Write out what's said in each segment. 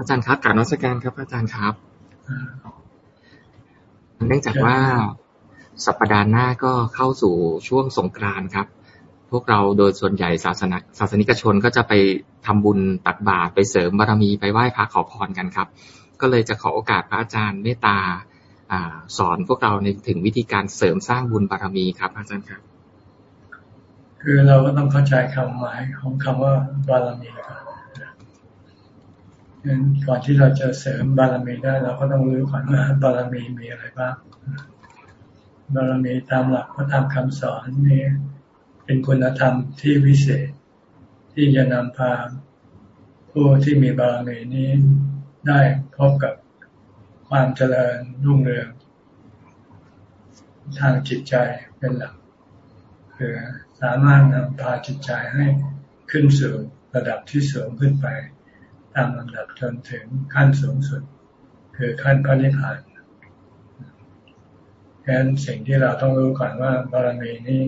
อาจารย์ครับการนสการครับ อาจารย์ครับเนื่องจากว่าสัปดาห์หน้าก็เข้าสู่ช่วงสงกรานต์ครับ พวกเราโดยส่วนใหญ่ศาสนาศาสนิกชนก็จะไปทำบุญตักบาตรไปเสริมบารมีไปไหว้พระขอพรกันครับ ก็เลยจะขอโอกาสพระอาจารย์เมตตาสอนพวกเราในถึงวิธีการเสริมสร้างบุญบารมีครับ อาจารย์ครับ คือเราก็ต้องเข้าใจคำหมายของคำว่าบารมีก่อน ก่อนที่เราจะเสริมบารมีได้เราก็ต้องรู้ก่อนว่าบารมีมีอะไรบ้าง บารมีตามหลักพระธรรมคำสอนนี่เป็นคุณธรรมที่วิเศษ ที่จะนำพาผู้ที่มีบารมีนี้ได้พบกับความเจริญรุ่งเรือง ทางจิตใจเป็นหลักคือสามารถนำพาจิตใจให้ขึ้นสู่ระดับที่สูงขึ้นไป ตามลำดับจนถึงขั้นสูงสุด คือขั้นพระนิพพานดังนั้นสิ่งที่เราต้องรู้ก่อนว่าบารมีนี้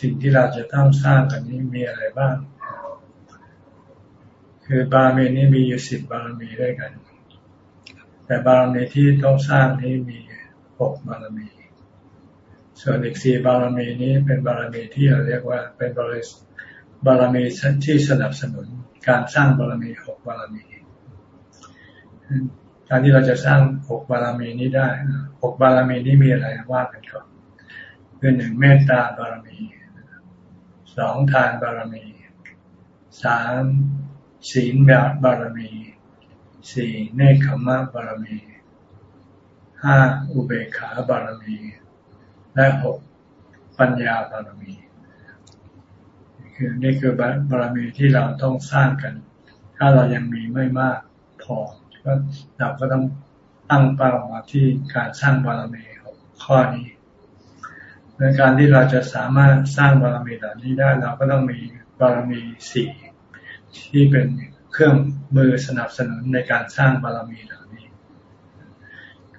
สิ่งที่เราจะต้องสร้างกันนี้มีอะไรบ้าง คือบารมีนี้มีอยู่สิบบารมีด้วยกัน แต่บารมีที่ต้องสร้างนี้มีหกบารมี ส่วนอีกสี่บารมีนี้เป็นบารมีที่เราเรียกว่าเป็นบารมีบารมีที่สนับสนุน การสร้างบารมีหกบารมีการที่เราจะสร้างหกบารมีนี้ได้หกบารมีนี้มีอะไรว่ากันก่อนคือหนึ่งเมตตาบารมีสองทานบารมีสามศีลแบบบารมีสี่เนคขมะบารมีห้าอุเบกขาบารมี และหกปัญญาบารมี คือนี่คือบารมีที่เราต้องสร้างกัน ถ้าเรายังมีไม่มากพอก็เราก็ต้องตั้งเป้ามาที่การสร้างบารมีข้อนี้ในการที่เราจะสามารถสร้างบารมีเหล่านี้ได้ เราก็ต้องมีบารมีสี่ที่เป็นเครื่องมือสนับสนุนในการสร้างบารมีเหล่านี้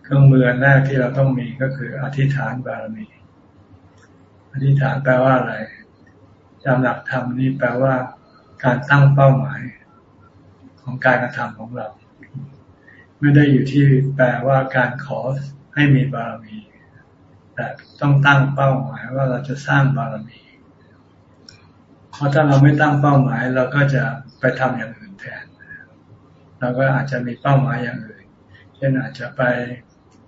เครื่องมือแรกที่เราต้องมีก็คืออธิษฐานบารมี อธิษฐานแปลว่าอะไร จำหลักธรรมนี้แปลว่าการตั้งเป้าหมายของการกระทำของเรา ไม่ได้อยู่ที่แปลว่าการขอให้มีบารมี แต่ต้องตั้งเป้าหมายว่าเราจะสร้างบารมีเพราะถ้าเราไม่ตั้งเป้าหมายเราก็จะไปทำอย่างอื่นแทนเราก็อาจจะมีเป้าหมายอย่างอื่น เช่นอาจจะไป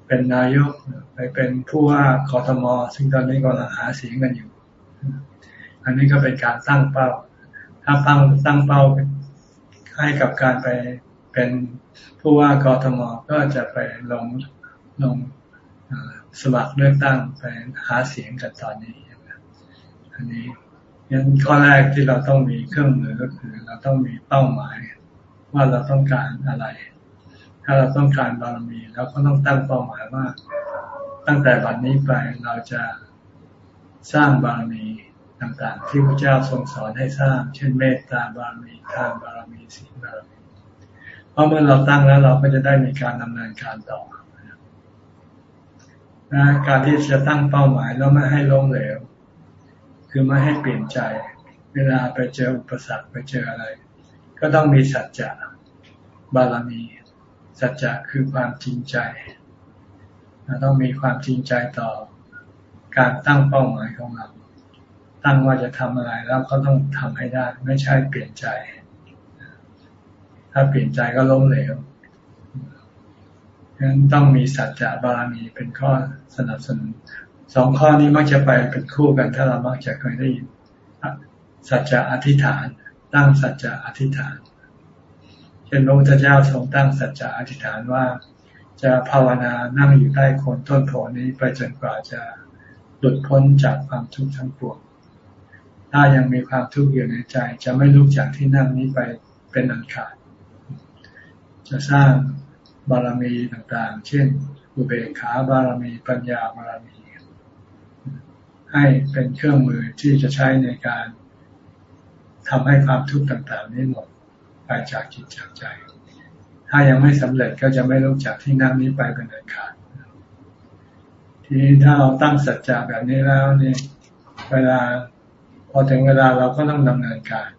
เป็นนายก ไปเป็นผู้ว่ากทมซึ่งตอนนี้กำลังหาเสียงกันอยู่ อันนี้ก็เป็นการตั้งเป้า ถ้าตั้งตั้งเป้าให้กับการไปเป็นผู้ว่ากทมก็จะไปลงลงสมัครเลือกตั้งไปหาเสียงกันตอนนี้อันนี้ยันข้อแรกที่เราต้องมีเครื่องมือก็คือ เราต้องมีเป้าหมาย ว่าเราต้องการอะไร ถ้าเราต้องการบารมีเราก็ต้องตั้งเป้าหมายว่า ตั้งแต่วันนี้ไปเราจะสร้างบารมี ต่างๆ ที่พระเจ้าทรงสอนให้สร้าง เช่นเมตตาบารมีทานบารมีศีลบารมีเพราะเมื่อเราตั้งแล้วเราก็จะได้มีการดำเนินการต่อนะการที่จะตั้งเป้าหมายแล้วไม่ให้ล้มเหลว คือไม่ให้เปลี่ยนใจ เวลาไปเจออุปสรรคไปเจออะไร ก็ต้องมีสัจจะบารมี สัจจะคือความจริงใจเราต้องมีความจริงใจต่อการตั้งเป้าหมายของเรา ตั้งว่าจะทำอะไรแล้วก็ต้องทำให้ได้ ไม่ใช่เปลี่ยนใจ ถ้าเปลี่ยนใจก็ล้มเหลวฉะนั้นต้องมีสัจจะบารมีเป็นข้อสนับสนุนสองข้อนี้มักจะไปเป็นคู่กัน ถ้าเรามักจะเคยได้ยินสัจจะอธิษฐาน ตั้งสัจจะอธิษฐานเช่นพระพุทธเจ้าทรงตั้งสัจจะอธิษฐานว่า จะภาวนานั่งอยู่ใต้โคนต้นโพนี้ไปจนกว่าจะหลุดพ้นจากความทุกข์ทั้งปวง ถ้ายังมีความทุกข์อยู่ในใจ จะไม่ลุกจากที่นั่งนี้ไปเป็นอันขาด จะสร้างบารมีต่างๆ เช่น อุเบกขาบารมี ปัญญาบารมี ให้เป็นเครื่องมือที่จะใช้ในการทำให้ความทุกข์ต่างๆ นี้หมดไปจากจิตจากใจ ถ้ายังไม่สำเร็จก็จะไม่รู้จักที่นั่งนี้ไปเป็นอันขาดทีนี้ถ้าเราตั้งสัจจะแบบนี้แล้วเนี่ย เวลา อถึงเวลาเราก็ต้องดำเนินการ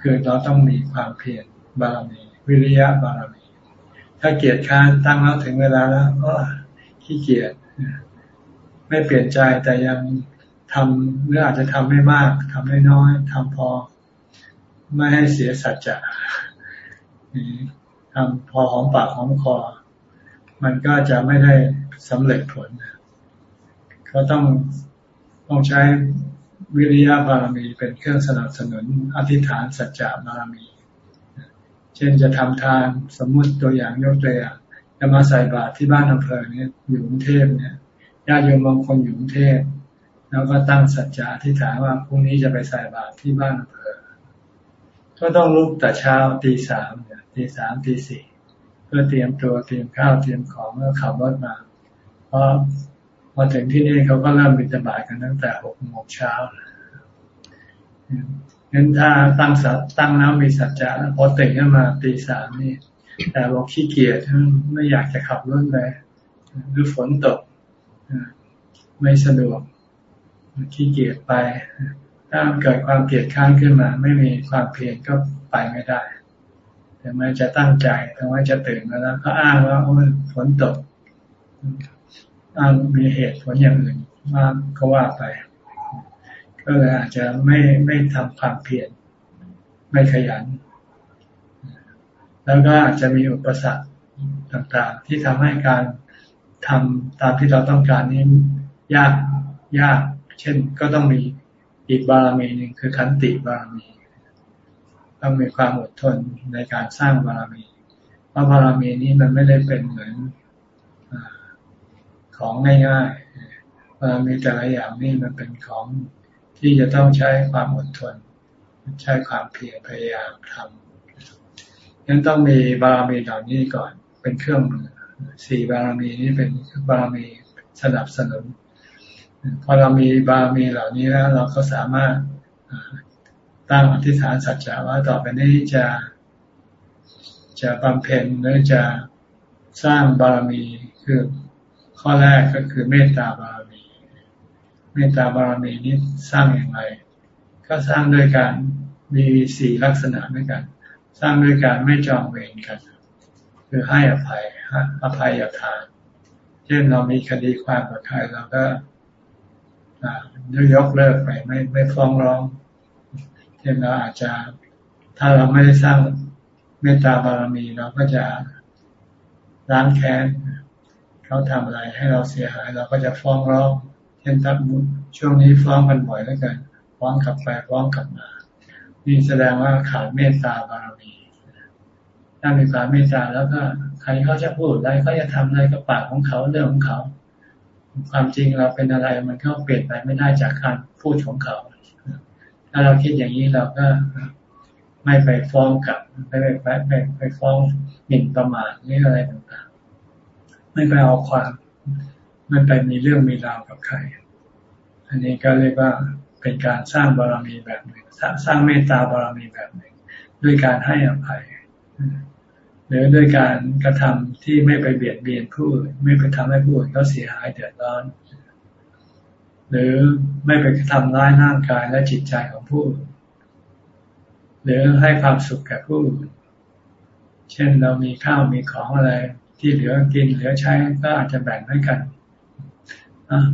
คือเราต้องมีความเพียรบารมี วิริยะบารมี ถ้าเกียรติค้านตั้งแล้วถึงเวลาแล้วก็ขี้เกียจไม่เปลี่ยนใจแต่ยังทำหรืออาจจะทำไม่มากทำไม่น้อยทำพอ ไม่ให้เสียสัจจะทำพอหอมปากหอมคอ มันก็จะไม่ได้สำเร็จผลเขาต้องต้องใช้ วิริยะบารมีเป็นเครื่องสนับสนุนอธิษฐานสัจจะบารมี เช่นจะทำทานสมมุติตัวอย่างยกตัวอย่างจะมาใส่บาตรที่บ้านอำเภอเนี่ยอยู่กรุงเทพเนี่ยญาติโยมบางคนอยู่กรุงเทพแล้วก็ตั้งสัจจะที่ถามว่าพรุ่งนี้จะไปใส่บาตรที่บ้านอำเภอ ก็ต้องลุกแต่เช้าตีสามเนี่ยตีสามตีสี่เพื่อเตรียมตัวเตรียมข้าวเตรียมของแล้วขับรถมา เพราะ พอถึงที่นี่เขาก็เริ่มบิณฑบาตกันตั้งแต่หกโมงเช้างั้นถ้าตั้งสัตตั้งแล้วมีสัจจะพอตื่นขึ้นมาตีสามนี่ แต่บอกขี้เกียจไม่อยากจะขับรถเลยหรือฝนตกไม่สะดวกขี้เกียจไป ถ้าเกิดความเกลียดข้างขึ้นมา ไม่มีความเพียรก็ไปไม่ได้แต่มันจะตั้งใจแต่ว่าจะตื่นมาแล้ว ก็อ้างว่าฝนตก อ้ามีเหตุผลอย่างอื่นมากก็ว่าไป ก็เลยอาจจะไม่ไม่ทำความเพียรไม่ขยัน แล้วก็อาจจะมีอุปสรรคต่างๆ ที่ทำให้การทำตามที่เราต้องการนี้ยากยาก เช่นก็ต้องมีอีกบารมีหนึ่งคือขันติบารมีต้องมีความอดทนในการสร้างบารมี เพราะบารมีนี้มันไม่ได้เป็นเหมือน ของง่ายๆบารมีแต่ละอย่างนี่มันเป็นของที่จะต้องใช้ความอดทน ใช้ความเพียรพยายามทำยังต้องมีบารมีเหล่านี้ก่อนเป็นเครื่องมือสี่บารมีนี้เป็นบารมีสนับสนุนพอเรามีบารมีเหล่านี้แล้ว เราก็สามารถตั้งอธิษฐานสัจจะว่าต่อไปนี้จะจะบำเพ็ญหรือจะสร้างบารมี ข้อแรกก็คือเมตตาบารมี เมตตาบารมีนี้สร้างอย่างไร ก็สร้างด้วยการมีสี่ลักษณะด้วยกัน สร้างด้วยการไม่จองเวรกัน คือให้อภัยอภัยทานเช่นเรามีคดีความกับใครเราก็ยกเลิกไปไม่ไม่ฟ้องร้องเช่นเราอาจจะถ้าเราไม่ได้สร้างเมตตาบารมีเราก็จะล้างแค้น เขาทำอะไรให้เราเสียหายเราก็จะฟ้องร้องเช่นทับมุช่วงนี้ฟ้องกันบ่อยแล้วกันฟ้องกลับไปฟ้องกลับมา นี่แสดงว่าขาดเมตตาบารมีถ้ามีความเมตตาแล้วก็ใครเขาจะพูดอะไรเขาจะทำอะไรก็ปากของเขาเรื่องของเขา ความจริงเราเป็นอะไรมันก็เปลี่ยนไปไม่ได้จากการพูดของเขาถ้าเราคิดอย่างนี้เราก็ไม่ไปฟ้องกลับไม่ไปไปไปไปฟ้องหมิ่นประมาทนี่ออะไรต่าง ไม่ไปเอาความ ไม่ไปมีเรื่องมีราวกับใคร อันนี้ก็เรียกว่าเป็นการสร้างบารมีแบบหนึ่ง สร้างเมตตาบารมีแบบหนึ่ง ด้วยการให้อภัย หรือด้วยการกระทำที่ไม่ไปเบียดเบียนผู้อื่นไม่ไปทำให้ผู้อื่นเขาเสียหายเดือดร้อน หรือไม่ไปทำร้ายร่างกายและจิตใจของผู้อื่นหรือให้ความสุขแก่ผู้อื่น เช่นเรามีข้าวมีของอะไร ที่เหลือกินเหลือใช้ก็อาจจะแบ่งให้กัน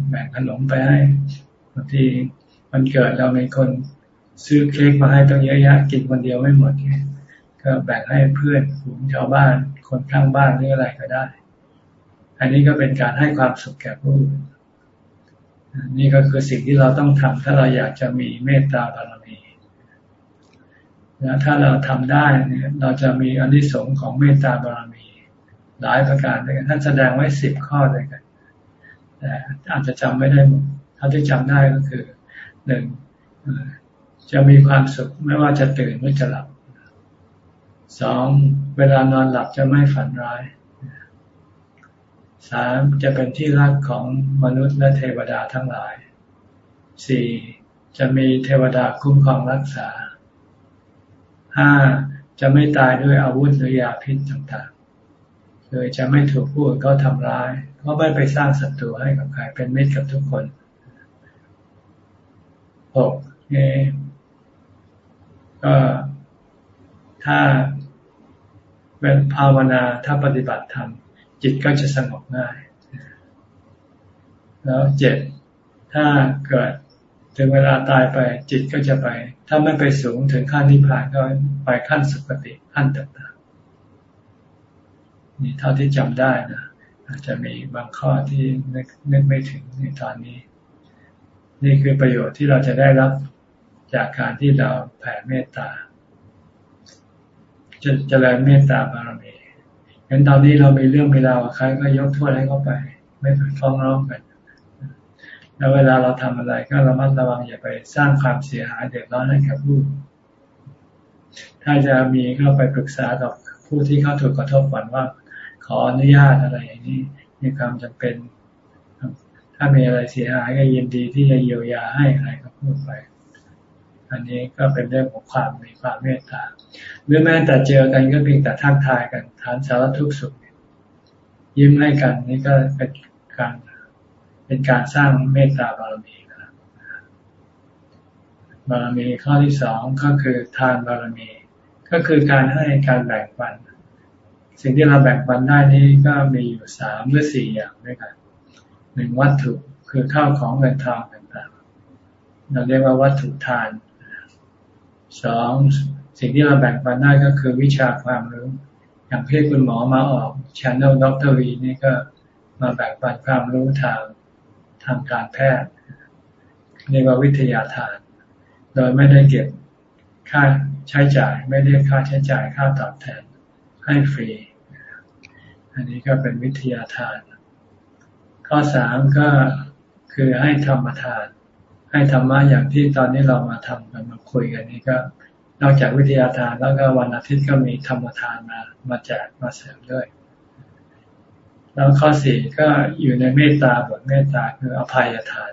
แบ่งขนมไปให้บางทีมันเกิดเรามีคนซื้อเค้กมาให้ต้องเยอะแยะกินคนเดียวไม่หมดไงก็แบ่งให้เพื่อนฝูงชาวบ้านคนข้างบ้านหรืออะไรก็ได้ อันนี้ก็เป็นการให้ความสุขแก่ผู้อื่นนี่ก็คือสิ่งที่เราต้องทำถ้าเราอยากจะมีเมตตาบารมีแล้วถ้าเราทำได้เนี่ยเราจะมีอนิสงส์ของเมตตาบารมี หลายประการด้วยกันท่านแสดงไว้สิบข้อด้วยกันแต่อาจจะจำไม่ได้หมดเท่าที่จำได้ก็คือหนึ่งจะมีความสุขไม่ว่าจะตื่นหรือจะหลับสองเวลานอนหลับจะไม่ฝันร้ายสามจะเป็นที่รักของมนุษย์และเทวดาทั้งหลายสี่จะมีเทวดาคุ้มครองรักษาห้าจะไม่ตายด้วยอาวุธหรือยาพิษต่างๆ คือจะไม่ถูกผู้อื่นเขาทำร้ายเพราะไม่ไปสร้างศัตรูให้กับใครเป็นมิตรกับทุกคนหกนี่ก็ถ้าเวลาภาวนาถ้าปฏิบัติธรรมจิตก็จะสงบง่าย แล้วเจ็ดถ้าเกิดถึงเวลาตายไปจิตก็จะไป ถ้าไม่ไปสูงถึงขั้นนิพพานก็ไปขั้นสุคติขั้นต่าง นี่เท่าที่จำได้นะอาจจะมีบางข้อที่นึกนึกไม่ถึงในตอนนี้ นี่คือประโยชน์ที่เราจะได้รับจากการที่เราแผ่เมตตาจะเจริญเมตตาบารมีเห็นตอนนี้เรามีเรื่องมีราวใครก็ยกโทษให้เขาไป ไม่ไปฟ้องร้องกันแล้วเวลาเราทำอะไรก็ระมัดระวังอย่าไปสร้างความเสียหายเดือดร้อนให้กับผู้ถ้าจะมีก็ไปปรึกษากับผู้ที่เขาถูกกระทบก่อนว่า ขออนุญาตอะไรนี้มีความจำเป็น ถ้ามีอะไรเสียหายก็ยินดีที่จะเยียวยาให้อะไรก็พูดไป อันนี้ก็เป็นเรื่องของความมีความเมตตาหรือแม้แต่เจอกันก็เพียงแต่ทักทายกันฐานสารทุกข์สุขยิ้มให้กันนี่ก็เป็นการเป็นการสร้างเมตตาบารมีนะครับบารมีข้อที่สองก็คือทานบารมี ก็คือการให้การแบ่งปัน สิ่งที่เราแบ่งปันได้นี้ก็มีอยู่สามหรือสี่อย่างด้วยกันหนึ่งวัตถุคือข้าวของเงินทองต่างๆ เราเรียกว่าวัตถุทานสองสิ่งที่เราแบ่งปันได้ก็คือวิชาความรู้ อย่างที่คุณหมอมาออกช anel ดรวีนี่ก็มาแบ่งปันความรู้ทางทางการแพทย์เรียกว่าวิทยาทาน โดยไม่ได้เก็บค่าใช้จ่าย ไม่ได้ค่าใช้จ่ายค่าตอบแทนให้ฟรี อันนี้ก็เป็นวิทยาทาน ข้อสามก็คือให้ธรรมทาน ให้ธรรมะอย่างที่ตอนนี้เรามาทำกันมาคุยกันนี้ก็นอกจากวิทยาทานแล้วก็วันอาทิตย์ก็มีธรรมทานมามาแจกมาเสริมด้วย แล้วข้อสี่ก็อยู่ในเมตตาบทเมตตาคืออภัยทาน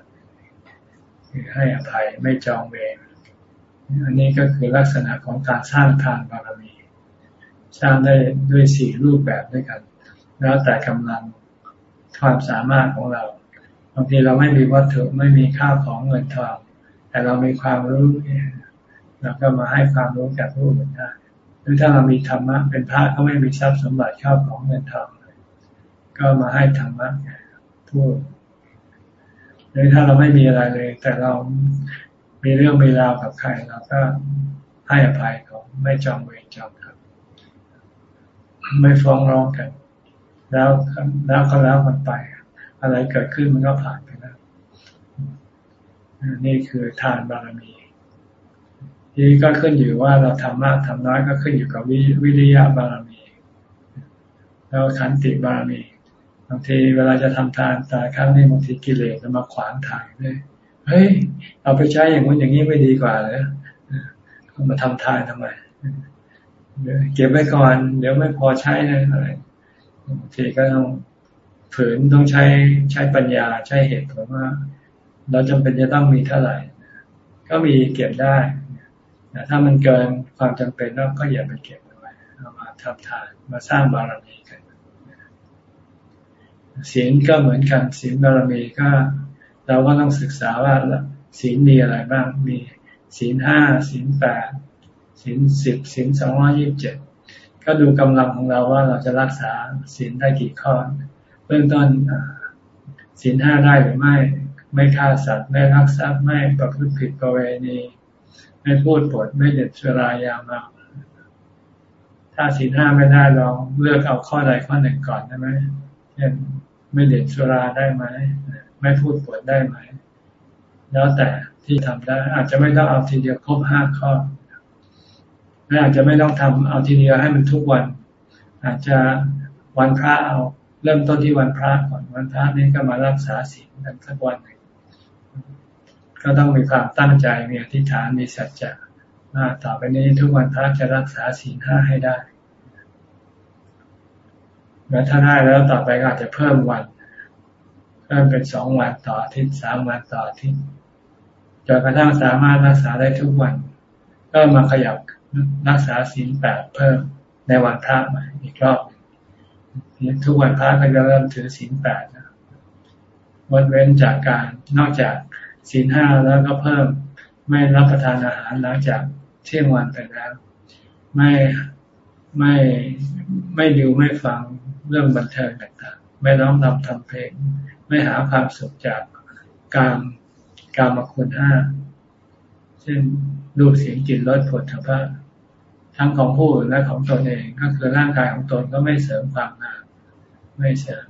คือให้อภัยไม่จองเวรอันนี้ก็คือลักษณะของการสร้างทานบารมี สร้างได้ด้วยสี่รูปแบบด้วยกัน แล้วแต่กำลังความสามารถของเราบางทีเราไม่มีวัตถุไม่มีข้าวของเงินทองแต่เรามีความรู้เราก็มาให้ความรู้แก่ผู้อื่นได้หรือถ้าเรามีธรรมะเป็นพระก็ไม่มีทรัพย์สมบัติข้าวของเงินทองก็มาให้ธรรมะผู้หรือถ้าเราไม่มีอะไรเลย แต่เรามีเรื่องมีราวกับใครเราก็ให้อภัยเขาไม่จองเวรจองครับไม่ฟ้องร้องกัน แล้วแล้วก็แล้วมันไป อะไรเกิดขึ้นมันก็ผ่านไปแล้วนี่คือทานบารมีทีนี้ก็ขึ้นอยู่ว่าเราทำมากทำน้อยก็ขึ้นอยู่กับวิวิริยะบารมี แล้วขันติบารมีบางทีเวลาจะทำทานแต่ครั้งนี้บางทีกิเลสมาขวางทางเลยเฮ้ยเอาไปใช้อย่างนู้นอย่างนี้ไม่ดีกว่าเลยมาทำทานทำไมเก็บไว้ก่อน เดี๋ยวไม่พอใช้นะอะไร บางทีก็ต้องฝืนต้องใช้ใช้ปัญญาใช้เหตุผลว่า เราจำเป็นจะต้องมีเท่าไหร่ ก็มีเก็บได้แต่ถ้ามันเกินความจำเป็นเราก็อย่าไปเก็บไว้เอามาทำทานมาสร้างบารมีกันศีลก็เหมือนกันศีลบารมีก็ เราก็ต้องศึกษาว่าศีลมีอะไรบ้างมีศีลห้าศีลแปดศีลสิบศีลสองร้อยี่บเจ็ด ก็ดูกำลังของเราว่าเราจะรักษาศีลได้กี่ข้อเบื้องต้นศีลห้าได้หรือไม่ ไม่ฆ่าสัตว์ ไม่รักทรัพย์ไม่ประพฤติผิดประเวณี ไม่พูดปดไม่เด็ดสุรายามาถ้าสีห้าไม่ได้ลองเลือกเอาข้อใดข้อหนึ่งก่อนได้ไหมเช่นไม่เด็ดสุราได้ไหมไม่พูดปดได้ไหม แล้วแต่ที่ทำได้อาจจะไม่ต้องเอาทีเดียวครบห้าข้อ และอาจจะไม่ต้องทำเอาทีเดียวให้มันทุกวัน อาจจะวันพระเอาเริ่มต้นที่วันพระก่อนวันพระนี้ก็มารักษาศีลกันสักวันหนึ่งก็ต้องมีความตั้งใจมีอธิษฐานมีสัจจะว่าต่อไปนี้ทุกวันพระจะรักษาศีลห้าให้ได้แล้วถ้าได้แล้วต่อไปก็อาจจะเพิ่มวันเพิ่มเป็นสองวันต่ออาทิตย์สามวันต่ออาทิตย์จนกระทั่งสามารถรักษาได้ทุกวัน ก็มาขยับ รักษาศีลแปดเพิ่มในวันพระใหม่อีกรอบทุกวันพระก็จะเริ่มถือศีลแปดนะวันเว้นจากการนอกจากศีลห้าแล้วก็เพิ่มไม่รับประทานอาหารหลังจากเที่ยงวันไปแล้ว ไม่ไม่ไม่ดูไม่ฟังเรื่องบันเทิงต่างๆ ไม่ร้องนำทำเพลง ไม่หาความสุขจากการการมาคุณห้าเช่นรูปเสียงกลิ่นรสผลทพะ ทั้งของผู้อื่นและของตนเองก็คือร่างกายของตนก็ไม่เสริมความงามไม่เสริม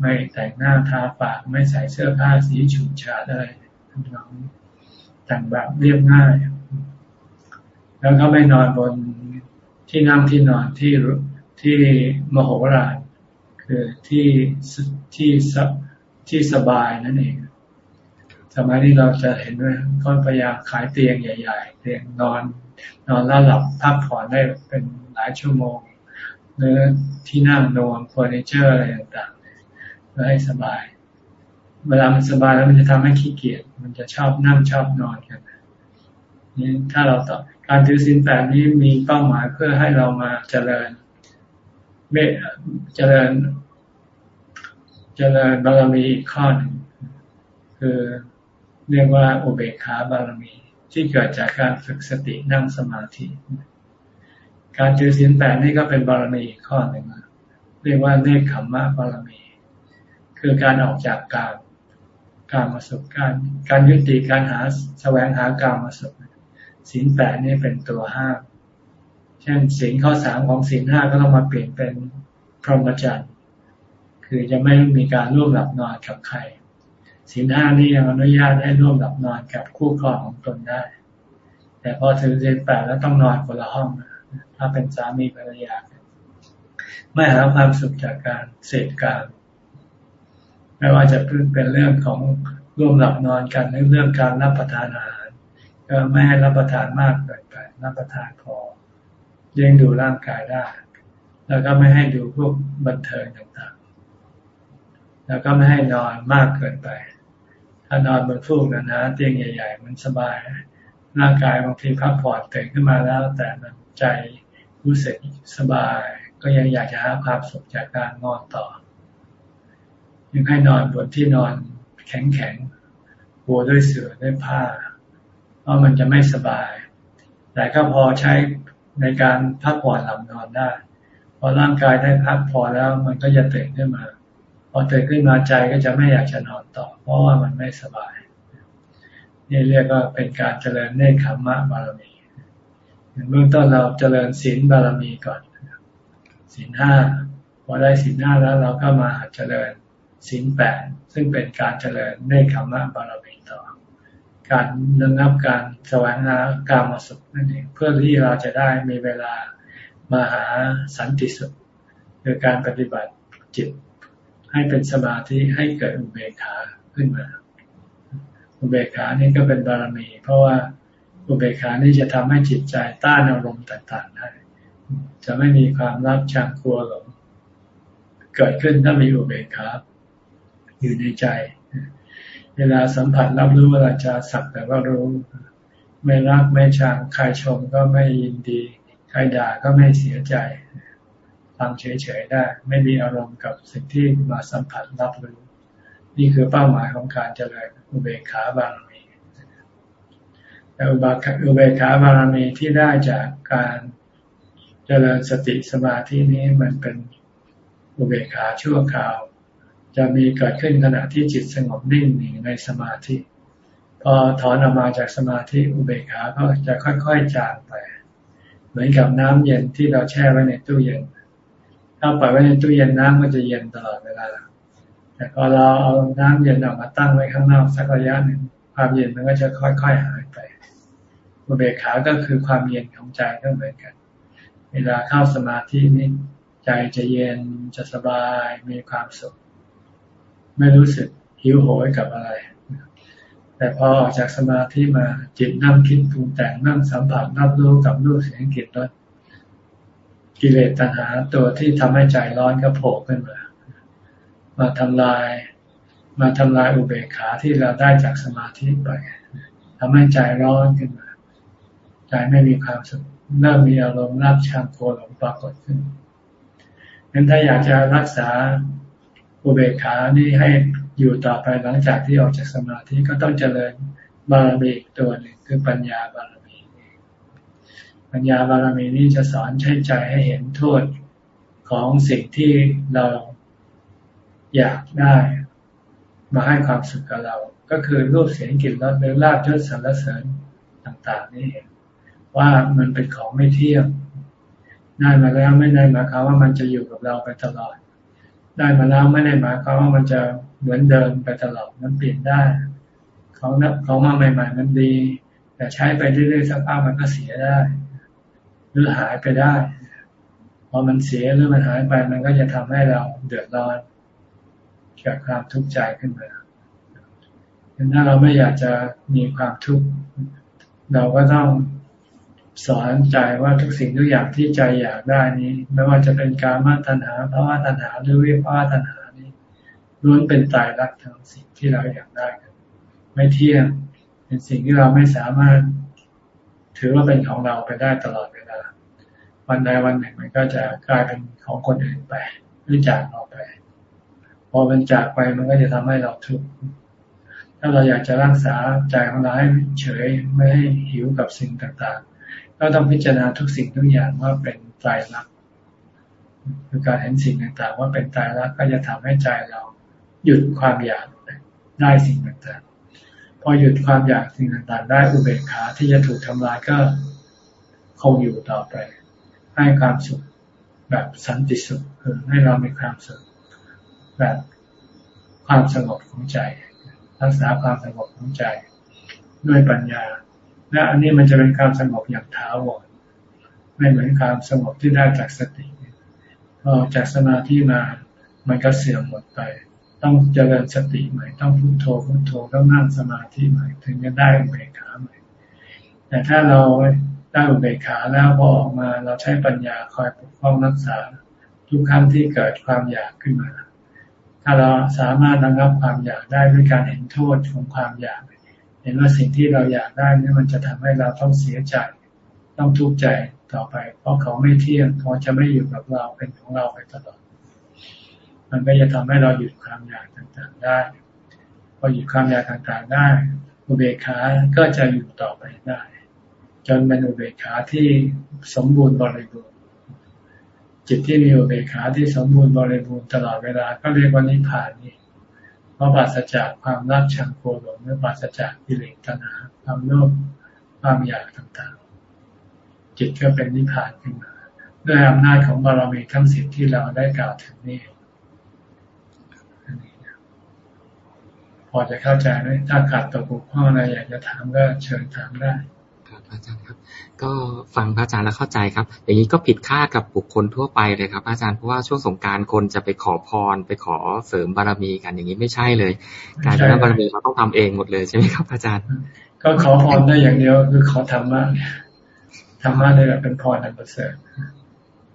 ไม่แต่งหน้าทาปากไม่ใส่เสื้อผ้าสีฉูดฉาดอะไรทั้งนั้นแต่งแบบเรียบง่าย แล้วก็ไม่นอนบนที่นั่งที่นอนที่ที่มโหฬารคือที่ที่ที่สบายนั่นเองสมัยนี้เราจะเห็นว่าเขาพยายามขายเตียงใหญ่ ๆ เตียงนอน นอนแล้วหลับพักผ่อนได้เป็นหลายชั่วโมง หรือที่นั่งนอนเฟอร์นิเจอร์อะไรต่างๆเพื่อให้สบาย เวลามันสบายแล้วมันจะทำให้ขี้เกียจมันจะชอบนั่งชอบนอนกันนี่ถ้าเราต่อการถือศีลแปดนี้มีเป้าหมายเพื่อให้เรามาเจริญเมตเจริญ เจริญบารมีอีกข้อหนึ่งคือเรียกว่าอุเบกขาบารมี ที่เกิดจากการฝึกสตินั่งสมาธิ การถือศีลแปดนี่ก็เป็นบารมีอีข้อหนึ่งเรียกว่าเนคขมมะบารมี คือการออกจากการการมาสุขการการยุติการหาแสวงหาการมาสุขศีลแปดนี่เป็นตัวห้าเช่นศีลข้อสามของศีลห้าก็ต้องมาเปลี่ยนเป็นพรหมจรรย์คือจะไม่มีการร่วมหลับนอนกับใคร ศีลห้านี่ยังอนุญาตให้ร่วมหลับนอนกับคู่ครองของตนได้ แต่พอถึงศีลแปดแล้วต้องนอนคนละห้อง ถ้าเป็นสามีภรรยา ไม่หาความสุขจากการเสพการไม่ว่าจะเป็นเรื่องของร่วมหลับนอนกันหรือเรื่องการรับประทานอาหาร ก็ไม่ให้รับประทานมากเกินไป รับประทานพอเลี้ยงดูร่างกายได้ แล้วก็ไม่ให้ดูพวกบันเทิงต่างๆ แล้วก็ไม่ให้นอนมากเกินไป ถ้านอนบนฟูกนะนะเตียงใหญ่ ๆ มันสบาย ร่างกายบางทีพักผ่อนตื่นขึ้นมาแล้ว แต่มันใจรู้สึกสบาย ก็ยังอยากจะหาความสุขจากการนอนต่อยังให้นอนบนที่นอนแข็งๆปูด้วยเสื่อด้วยผ้า เพราะมันจะไม่สบาย แต่ก็พอใช้ในการพักผ่อนหลับนอนได้ พอร่างกายได้พักพอแล้วมันก็จะตื่นขึ้นมา พอตื่นขึ้นมาใจก็จะไม่อยากจะนอนต่อ เพราะว่ามันไม่สบาย นี่เรียกว่าเป็นการเจริญเนคขมมะบารมีเบื้องต้นเราเจริญศีลบารมีก่อนศีลห้าพอได้ศีลห้าแล้วเราก็มาเจริญศีลแปดซึ่งเป็นการเจริญเนคขมมะบารมีต่อ การระงับการแสวงหาการมาสุขนั่นเองเพื่อที่เราจะได้มีเวลามาหาสันติสุขคือการปฏิบัติจิต ให้เป็นสมาธิให้เกิดอุเบกขาขึ้นมา อุเบกขานี่ก็เป็นบารมี เพราะว่าอุเบกขานี่จะทำให้จิตใจต้านอารมณ์ต่างๆได้จะไม่มีความรักชังกลัวหลงเกิดขึ้นถ้ามีอุเบกขาอยู่ในใจ เวลาสัมผัสรับรู้เวลาจะสักแต่ว่ารู้ ไม่รักไม่ชังใครชมก็ไม่ยินดี ใครด่าก็ไม่เสียใจ ฟังเฉยๆได้ ไม่มีอารมณ์กับสิ่งที่มาสัมผัสรับรู้นี่คือเป้าหมายของการเจริญอุเบกขาบารมีแต่อุเบกขาบารมีที่ได้จากการเจริญสติสมาธินี้มันเป็นอุเบกขาชั่วคราว จะมีเกิดขึ้นขณะที่จิตสงบนิ่งในสมาธิ พอถอนออกมาจากสมาธิอุเบกขาก็จะค่อยๆจางไป เหมือนกับน้ำเย็นที่เราแช่ไว้ในตู้เย็น ถ้าปล่อยไว้ในตู้เย็นน้ำก็จะเย็นตลอดเวลา แต่พอเราเอาน้ำเย็นออกมาตั้งไว้ข้างนอกสักระยะหนึ่งความเย็นมันก็จะค่อยๆหายไปอุเบกขาก็คือความเย็นของใจก็เหมือนกัน เวลาเข้าสมาธินี่ใจจะเย็นจะสบายมีความสุข ไม่รู้สึกหิวโหยกับอะไร แต่พอออกจากสมาธิมาจิตนั่งคิดปรุงแต่งนั่งสัมผัสรับรู้กับรูปเสียงกลิ่นรส กิเลสตัณหาตัวที่ทำให้ใจร้อนก็โผล่ขึ้นมา มาทำลาย มาทำลายอุเบกขาที่เราได้จากสมาธิไปทำให้ใจร้อนขึ้นมา ใจไม่มีความสุขเริ่มมีอารมณ์รับชังโกหลงปรากฏขึ้นงั้นถ้าอยากจะรักษาอุเบกขานี่ให้อยู่ต่อไปหลังจากที่ออกจากสมาธิก็ต้องเจริญบารมีตัวหนึ่งคือปัญญาบารมี ปัญญาบารมีนี้จะสอนใช้ใจให้เห็นโทษของสิ่งที่เราอยากได้ มาให้ความสุขกับเรา ก็คือรูปเสียงกลิ่นรสหรือลาบยศสรรเสริญต่าง ๆ นี่ว่ามันเป็นของไม่เที่ยงได้มาแล้วไม่ได้หมายความว่ามันจะอยู่กับเราไปตลอด ได้มาแล้วไม่ได้หมายความว่ามันจะเหมือนเดิมไปตลอดมันเปลี่ยนได้ ของนับของมาใหม่ ๆ มันดี แต่ใช้ไปเรื่อยๆสักพักมันก็เสียได้ หรือหายไปได้ พอมันเสียหรือมันหายไปมันก็จะทำให้เราเดือดร้อนเกิดความทุกข์ใจขึ้นมาถ้าเราไม่อยากจะมีความทุกข์เราก็ต้องสอนใจว่าทุกสิ่งทุกอย่างที่ใจอยากได้นี้ ไม่ว่าจะเป็นการมาตัณหาภาวะตัณหาหรือวิภาวะตัณหานี้ล้วนเป็นตายรักทั้งสิ่งที่เราอยากได้กันไม่เที่ยงเป็นสิ่งที่เราไม่สามารถ ถือว่าเป็นของเราไปได้ตลอดเวลา วันใดวันหนึ่งมันก็จะกลายเป็นของคนอื่นไปหรือจากเราไป พอมันจากไปมันก็จะทำให้เราทุกข์ถ้าเราอยากจะรักษาใจของเราให้เฉยไม่ให้หิวกับสิ่งต่างๆ ก็ต้องพิจารณาทุกสิ่งทุกอย่างว่าเป็นใจรักคือการเห็นสิ่งต่างๆ ว่าเป็นใจรักก็จะทำให้ใจเราหยุดความอยากได้สิ่งต่างๆ พอหยุดความอยากสิ่งต่างๆ ได้อุเบกขาที่จะถูกทำลายก็คงอยู่ต่อไป ให้ความสุขแบบสันติสุขคือให้เรามีความสุขแบบความสงบของใจ รักษาความสงบของใจ ด้วยปัญญา และอันนี้มันจะเป็นความสงบอย่างถาวรไม่เหมือนความสงบที่ได้จากสติพอจากสมาธิมามันก็เสื่อมหมดไป ต้องเจริญสติใหม่ ต้องพุโทโธพุโทโธต้องนั่งสมาธิใหม่ ถึงจะได้เบกขาใหม่ แต่ถ้าเรา ได้อุเบกขาแล้วพอออกมา เราใช้ปัญญาคอยปกป้องรักษาทุกครั้งที่เกิดความอยากขึ้นมา ถ้าเราสามารถระงับความอยากได้ด้วยการเห็นโทษของความอยาก เห็นว่าสิ่งที่เราอยากได้นี่มันจะทำให้เราต้องเสียใจ ต้องทุกข์ใจต่อไป เพราะเขาไม่เที่ยงเขาจะไม่อยู่กับเราเป็นของเราไปตลอด มันก็จะทำให้เราหยุดความอยากต่างๆได้ พอหยุดความอยากต่างๆได้อุเบกขาก็จะอยู่ต่อไปได้ จนเป็นอุเบกขาที่สมบูรณ์บริบูรณ์จิตที่มีอุเบกขาที่สมบูรณ์บริบูรณ์ตลอดเวลาก็เรียกว่านิพพานนี่เพราะปราศจากความรักชังโกรธหรือปราศจากกิเลสตัณหาความโลภความอยากต่างๆ จิตก็เป็นนิพพานขึ้นมาด้วยอำนาจของบารมีทั้งสิบที่เราได้กล่าวถึงนี่พอจะเข้าใจไหมถ้าขาดตัวบุคคลอะไรอยากจะถามก็เชิญถามได้ อาจารย์ครับ ก็ฟังพระอาจารย์แล้วเข้าใจครับ อย่างนี้ก็ผิดค่ากับบุคคลทั่วไปเลยครับ อาจารย์เพราะว่าช่วงสงการคนจะไปขอพร ไปขอเสริมบารมีกันอย่างนี้ไม่ใช่เลย การเป็นบารมีเราต้องทำเองหมดเลยใช่ไหมครับ อาจารย์ ก็ขอพรได้อย่างเดียวคือขอธรรมะธรรมะนี่แหละเป็นพรอันประเสริฐ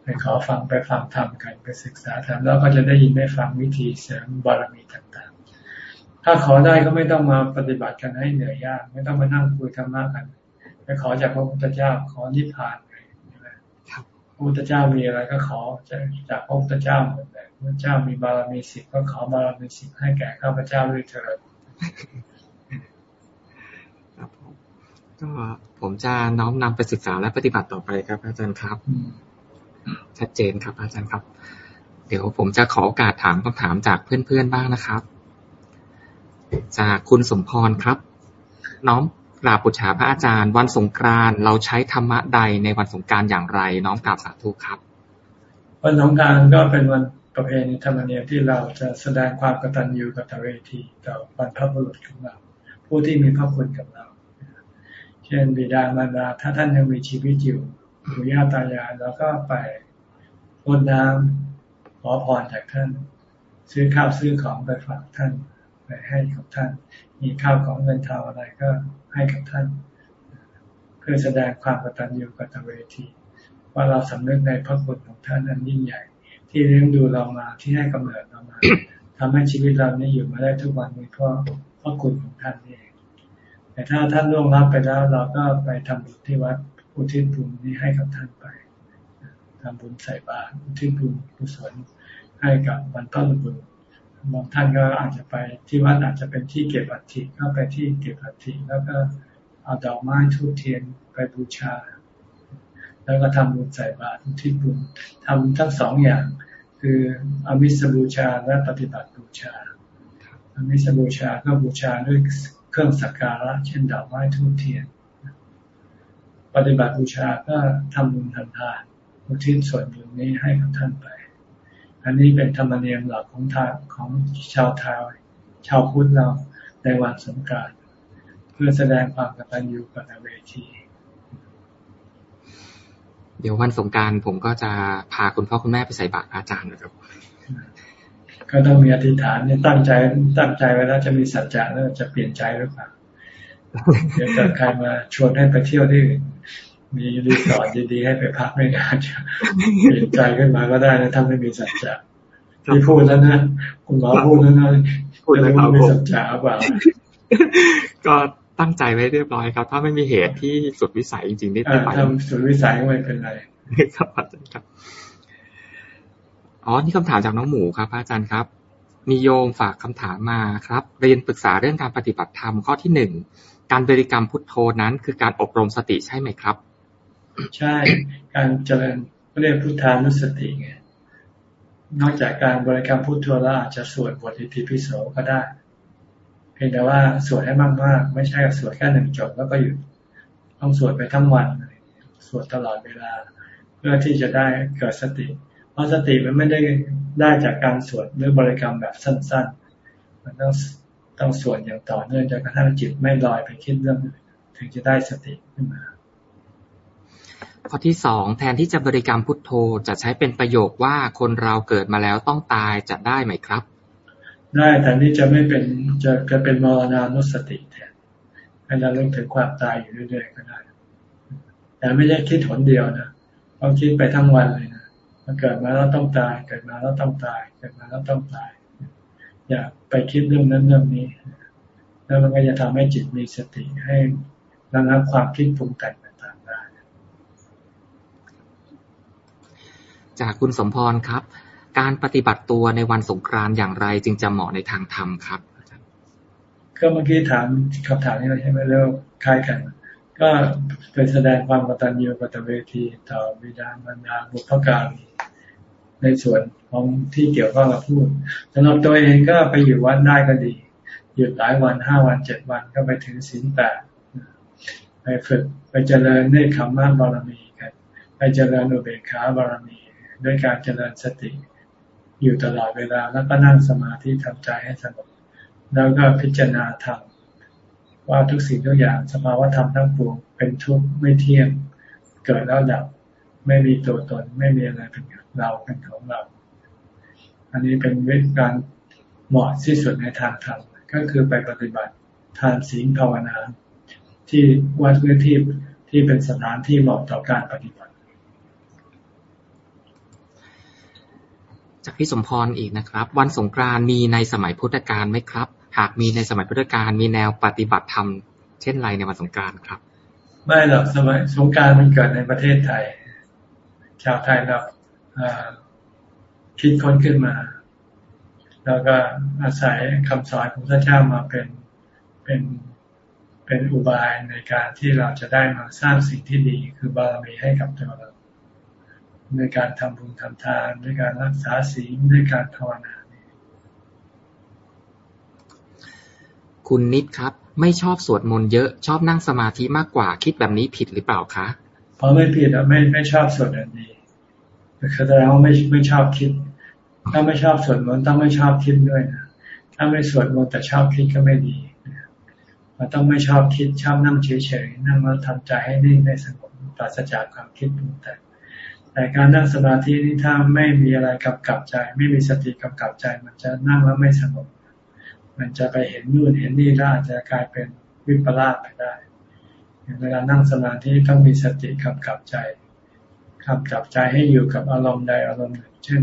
ไปขอฟังไปฟังธรรมกันไปศึกษาธรรมแล้วก็จะได้ยินได้ฟังวิธีเสริมบารมีต่างๆ ถ้าขอได้ก็ไม่ต้องมาปฏิบัติกันให้เหนื่อยยาก ไม่ต้องมานั่งคุยธรรมะกัน ไปขอจากพระพุทธเจ้าขอนิพพานเลยพระพุทธเจ้ามีอะไรก็ขอจากพระพุทธเจ้าหมดเลยพระเจ้ามีบารมีสิบก็ขอบารมีสิบให้แก่ข้าพเจ้าด้วยเถิดครับผมก็ผมจะน้อมนำไปศึกษาและปฏิบัติต่อไปครับ อาจารย์ครับ ชัดเจนครับ อาจารย์ครับ เดี๋ยวผมจะขอโอกาสถามคำถามจากเพื่อนๆบ้างนะครับ จากคุณสมพรครับ น้อง กราบปุชาพระอาจารย์ วันสงกรานเราใช้ธรรมะใดในวันสงการอย่างไร น้องกราบสาธุครับ วันสงการก็เป็นวันประเพณีธรรมเนียมที่เราจะแสดงความกตัญญูกตเวทีต่อบรรพบุรุษของเรา ผู้ที่มีพระคุณกับเรา เช่นบิดามารดาถ้าท่านยังมีชีวิตอยู่ปู่ย่าตายายเราก็ไปรดน้ำขอพรจากท่าน ซื้อข้าวซื้อของไปฝากท่านไปให้กับท่าน มีข้าวของเงินทองอะไรก็ ให้กับท่าน เพื่อแสดงความกตัญญูกตเวที ว่าเราสำนึกในพระคุณของท่านอันยิ่งใหญ่ ที่เลี้ยงดูเรามาที่ให้กำเนิดเรามาทำให้ชีวิตเรานี้อยู่มาได้ทุกวันนี้เพราะพระคุณของท่านเองแต่ถ้าท่านล่วงลับไปแล้ว เราก็ไปทำบุญที่วัดอุทิศบุญนี้ให้กับท่านไปทำบุญใส่บาตรอุทิศบุญกุศลให้กับบรรพบุรุษ บางท่านก็อาจจะไปที่วัดอาจจะเป็นที่เก็บอัฐิก็ไปที่เก็บอัฐิแล้วก็เอาดอกไม้ทูบเทียนไปบูชา แล้วก็ทำบุญใส่บาตรทิศบุญทำทั้งสองอย่าง คืออมิสบูชาและปฏิบัติบูชาอมิสบูชาก็บูชาด้วยเครื่องสักการะ เช่นดอกไม้ทูบเทียน ปฏิบัติบูชาก็ทำบุญทำทานอุทิศส่วนบุญนี้ให้กับท่านไป อันนี้เป็นธรรมเนียมหลักของทางของชาวไทยชาวพุทธเราในวันสงการเพื่อแสดงความกตัญญูกตเวที เดี๋ยววันสงการผมก็จะพาคุณพ่อคุณแม่ไปใส่บาตรอาจารย์นะครับ ก็ต้องมีอธิษฐานเนี่ยตั้งใจตั้งใจไว้แล้วจะมีสัจจะแล้วจะเปลี่ยนใจหรือเปล่าเดี๋ยวเกิดใครมาชวนให้ไปเที่ยวที่ มีรีสอร์ทดีๆให้ไปพักไม่นานจะเปลี่ยนใจขึ้นมาก็ได้นะถ้าไม่มีสัจจะที่พูดแล้วนะคุณหมอพูดแล้วนะพูดแล้วครับมีสัจจะเปล่าก็ตั้งใจไว้เรียบร้อยครับ ถ้าไม่มีเหตุที่สุดวิสัยจริงๆได้ไปทำสุดวิสัยไม่เป็นไรครับอาจารย์ครับอ๋อนี่คำถามจากน้องหมูครับอาจารย์ครับมีโยมฝากคำถามมาครับเรียนปรึกษาเรื่องการปฏิบัติธรรมข้อที่หนึ่งการบริกรรมพุทโธนั้นคือการอบรมสติใช่ไหมครับ ใช่การเจริญเรียกพุทธานุสติไงนอกจากการบริกรรมพุทโธแล้วอาจจะสวดบทอิติปิโสก็ได้ เพียงแต่ว่าสวดให้มากๆ ไม่ใช่สวดแค่หนึ่งจบแล้วก็หยุดต้องสวดไปทั้งวันสวดตลอดเวลา เพื่อที่จะได้เกิดสติ เพราะสติมันไม่ได้ได้จากการสวดหรือบริกรรมแบบสั้น ๆ มันต้องต้องสวดอย่างต่อเนื่องจนกระทั่งจิตไม่ลอยไปคิดเรื่องถึงจะได้สติขึ้นมา ข้อที่สอง แทนที่จะบริกรรมพุทโธ จะใช้เป็นประโยคว่าคนเราเกิดมาแล้วต้องตายจะได้ไหมครับ ได้แต่นี่จะไม่เป็นจะจะเป็นมรณานุสติแทนให้เราเรื่งถึงความตายอยู่เรื่อยๆก็ได้ แต่ไม่ใช่คิดหนเดียวนะต้องคิดไปทั้งวันเลยนะมันเกิดมาแล้วต้องตาย เกิดมาแล้วต้องตาย เกิดมาแล้วต้องตาย อย่าไปคิดเรื่องนั้นเรื่องนี้ แล้วมันก็จะทำให้จิตมีสติให้ระงับความคิดปรุงแต่งต่างๆได้ จากคุณสมพรครับ การปฏิบัติตัวในวันสงกรานต์อย่างไรจึงจะเหมาะในทางธรรมครับก็เมื่อกี้ถามคำถามนี้ใช่ไหมแล้วคล้ายกัน ก็เป็นแสดงความกตัญญูกตเวทีต่อบิดามารดาบุพการีในส่วนของที่เกี่ยวข้องกับพูดสำหรับตัวเองก็ไปอยู่วัดได้ก็ดี หยุดหลายวันห้าวันเจ็ดวันก็ไปถึงศีลแปดไปฝึกไปเจริญเนคขมมะบารมีกัน ไปเจริญอุเบกขาบารมี ด้วยการเจริญสติ อยู่ตลอดเวลาแล้วก็นั่งสมาธิทำใจให้สงบแล้วก็พิจารณาธรรมว่าทุกสิ่งทุกอย่างสภาวะธรรมทั้งปวงเป็นทุกข์ไม่เที่ยง เกิดแล้วดับ ไม่มีตัวตน ไม่มีอะไรเป็นเราเป็นของเรา อันนี้เป็นวิธีการเหมาะที่สุดในทางธรรมก็คือไปปฏิบัติทานศีลภาวนา ที่วัดพื้นที่ที่เป็นสถานที่เหมาะต่อการปฏิบัติ จากพี่สมพรอีกนะครับ วันสงกรานมีในสมัยพุทธกาลไหมครับ หากมีในสมัยพุทธกาลมีแนวปฏิบัติธรรมเช่นไรในวันสงกรานครับ ไม่หรอกสมัยสงการมันเกิดในประเทศไทย ชาวไทยเราคิดค้นขึ้นมา แล้วก็อาศัยคำสอนของพระเจ้ามาเป็นเป็นเป็นอุบายในการที่เราจะได้มาสร้างสิ่งที่ดีคือบารมีให้กับตัวเรา ในการทำบุญทำทานด้วยการรักษาศีลด้วยการภาวนาคุณนิดครับ ไม่ชอบสวดมนต์เยอะชอบนั่งสมาธิมากกว่าคิดแบบนี้ผิดหรือเปล่าคะพอไม่ผิดอะไม่ไม่ชอบสวดแบบนี้แสดงว่าไม่ไม่ชอบคิด ถ้าไม่ชอบสวดมนต์ต้องไม่ชอบคิดด้วยนะถ้าไม่สวดมนต์แต่ชอบคิดก็ไม่ดีเราต้องไม่ชอบคิดชอบนั่งเฉยๆนั่งแล้วทำใจให้นิ่งได้สงบปราศจากความคิดปรุงแต่ง แต่การนั่งสมาธินี่ถ้าไม่มีอะไรกับกับใจ ไม่มีสติกับกับใจ มันจะนั่งแล้วไม่สงบมันจะไปเห็นนู่นเห็นนี่แล้วอาจจะกลายเป็นวิปลาสไปได้เวลานั่งสมาธิต้องมีสติกับกับใจกับกับใจให้อยู่กับอารมณ์ใดอารมณ์หนึ่ง เช่น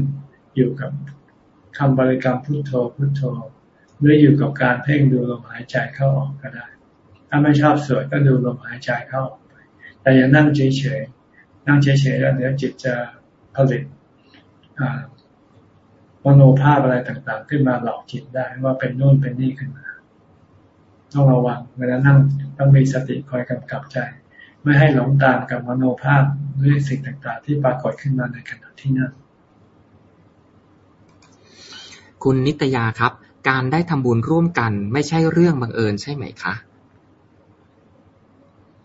อยู่กับคำบริกรรมพุทโธพุทโธหรืออยู่กับการเพ่งดูลมหายใจเข้าออกก็ได้ ถ้าไม่ชอบสวดก็ดูลมหายใจเข้าออกไปแต่อย่านั่งเฉย นั่งเฉยๆแล้วเดี๋ยวจิตจะผลิตมโนภาพอะไรต่างๆ ขึ้นมาหลอกจิตได้ว่าเป็นนู่นเป็นนี่ขึ้นมาต้องระวังเวลานั่งต้องมีสติคอยกำกับใจ ไม่ให้หลงตามกับมโนภาพหรือสิ่งต่างๆ ที่ปรากฏขึ้นมาในขณะที่นั่นคุณนิตยาครับ การได้ทำบุญร่วมกันไม่ใช่เรื่องบังเอิญใช่ไหมคะ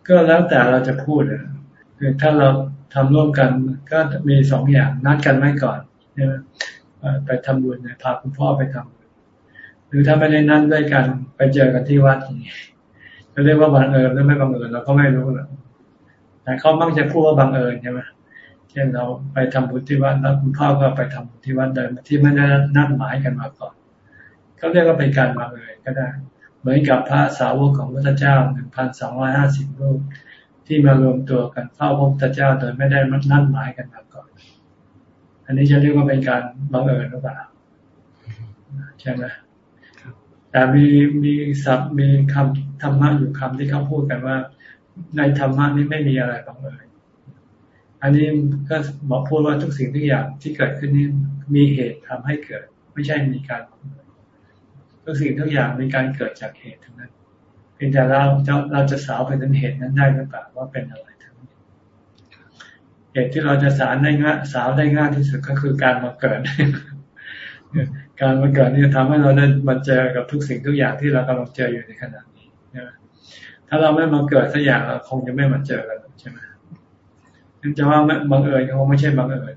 ก็แล้วแต่เราจะพูด คือถ้าเราทำร่วมกันก็มีสองอย่างนัดกันไว้ก่อนใช่ไหมไปทำบุญเนี่ยพาคุณพ่อไปทำหรือถ้าไม่ได้นั่นด้วยกันไปเจอกันที่วัดอย่างนี้จะเรียกว่าบังเอิญหรือไม่บังเอิญเราก็ไม่รู้หรอกแต่เขามักจะพูดว่าบังเอิญใช่ไหมเช่นเราไปทำบุญที่วัดแล้วคุณพ่อก็ไปทำบุญที่วัดเดิมที่ไม่ได้นัดหมายกันมาก่อนเขาเรียกว่าเป็นการบังเอิญก็ได้ เหมือนกับพระสาวกของพระเจ้าหนึ่งพันสองร้อยห้าสิบรูป ที่มารวมตัวกันเฝ้าพระพุทธเจ้าโดยไม่ได้นัดหมายกันมาก่อน อันนี้จะเรียกว่าเป็นการบังเอิญหรือเปล่าใช่ไหมแต่มีมีศัพท์มีคำธรรมะอยู่คำที่เขาพูดกันว่า ในธรรมะนี้ไม่มีอะไรบังเอิญอันนี้ก็บอกพูดว่าทุกสิ่งทุกอย่างที่เกิดขึ้นนี้มีเหตุทำให้เกิด ไม่ใช่มีการทุกสิ่งทุกอย่างมีการเกิดจากเหตุทั้งนั้น เพียงแต่เราจะเราจะสาวไปถึงเหตุนั้นได้หรือเปล่าว่าเป็นอะไรทั้งนี้เหตุที่เราจะสาวได้ง่ายสาวได้ง่ายที่สุดก็คือการมาเกิด การมาเกิดนี่ทำให้เราได้มาเจอกับทุกสิ่งทุกอย่างที่เรากำลังเจออยู่ในขณะนี้ถ้าเราไม่มาเกิดสักอย่างเราคงจะไม่มาเจอกันใช่ไหมจะว่าบังเอิญคงไม่ใช่บังเอิญ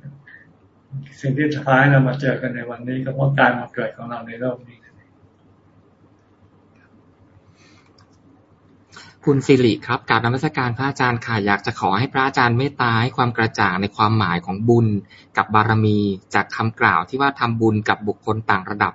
สิ่งที่ท้ายเรามาเจอกันในวันนี้ก็เพราะการมาเกิดของเราในโลกนี้ คุณสิริครับการนมัสการพระอาจารย์ค่ะอยากจะขอให้พระอาจารย์เมตตาให้ความกระจ่างในความหมายของบุญกับบารมีจากคำกล่าวที่ว่าทำบุญกับบุคคลต่างระดับ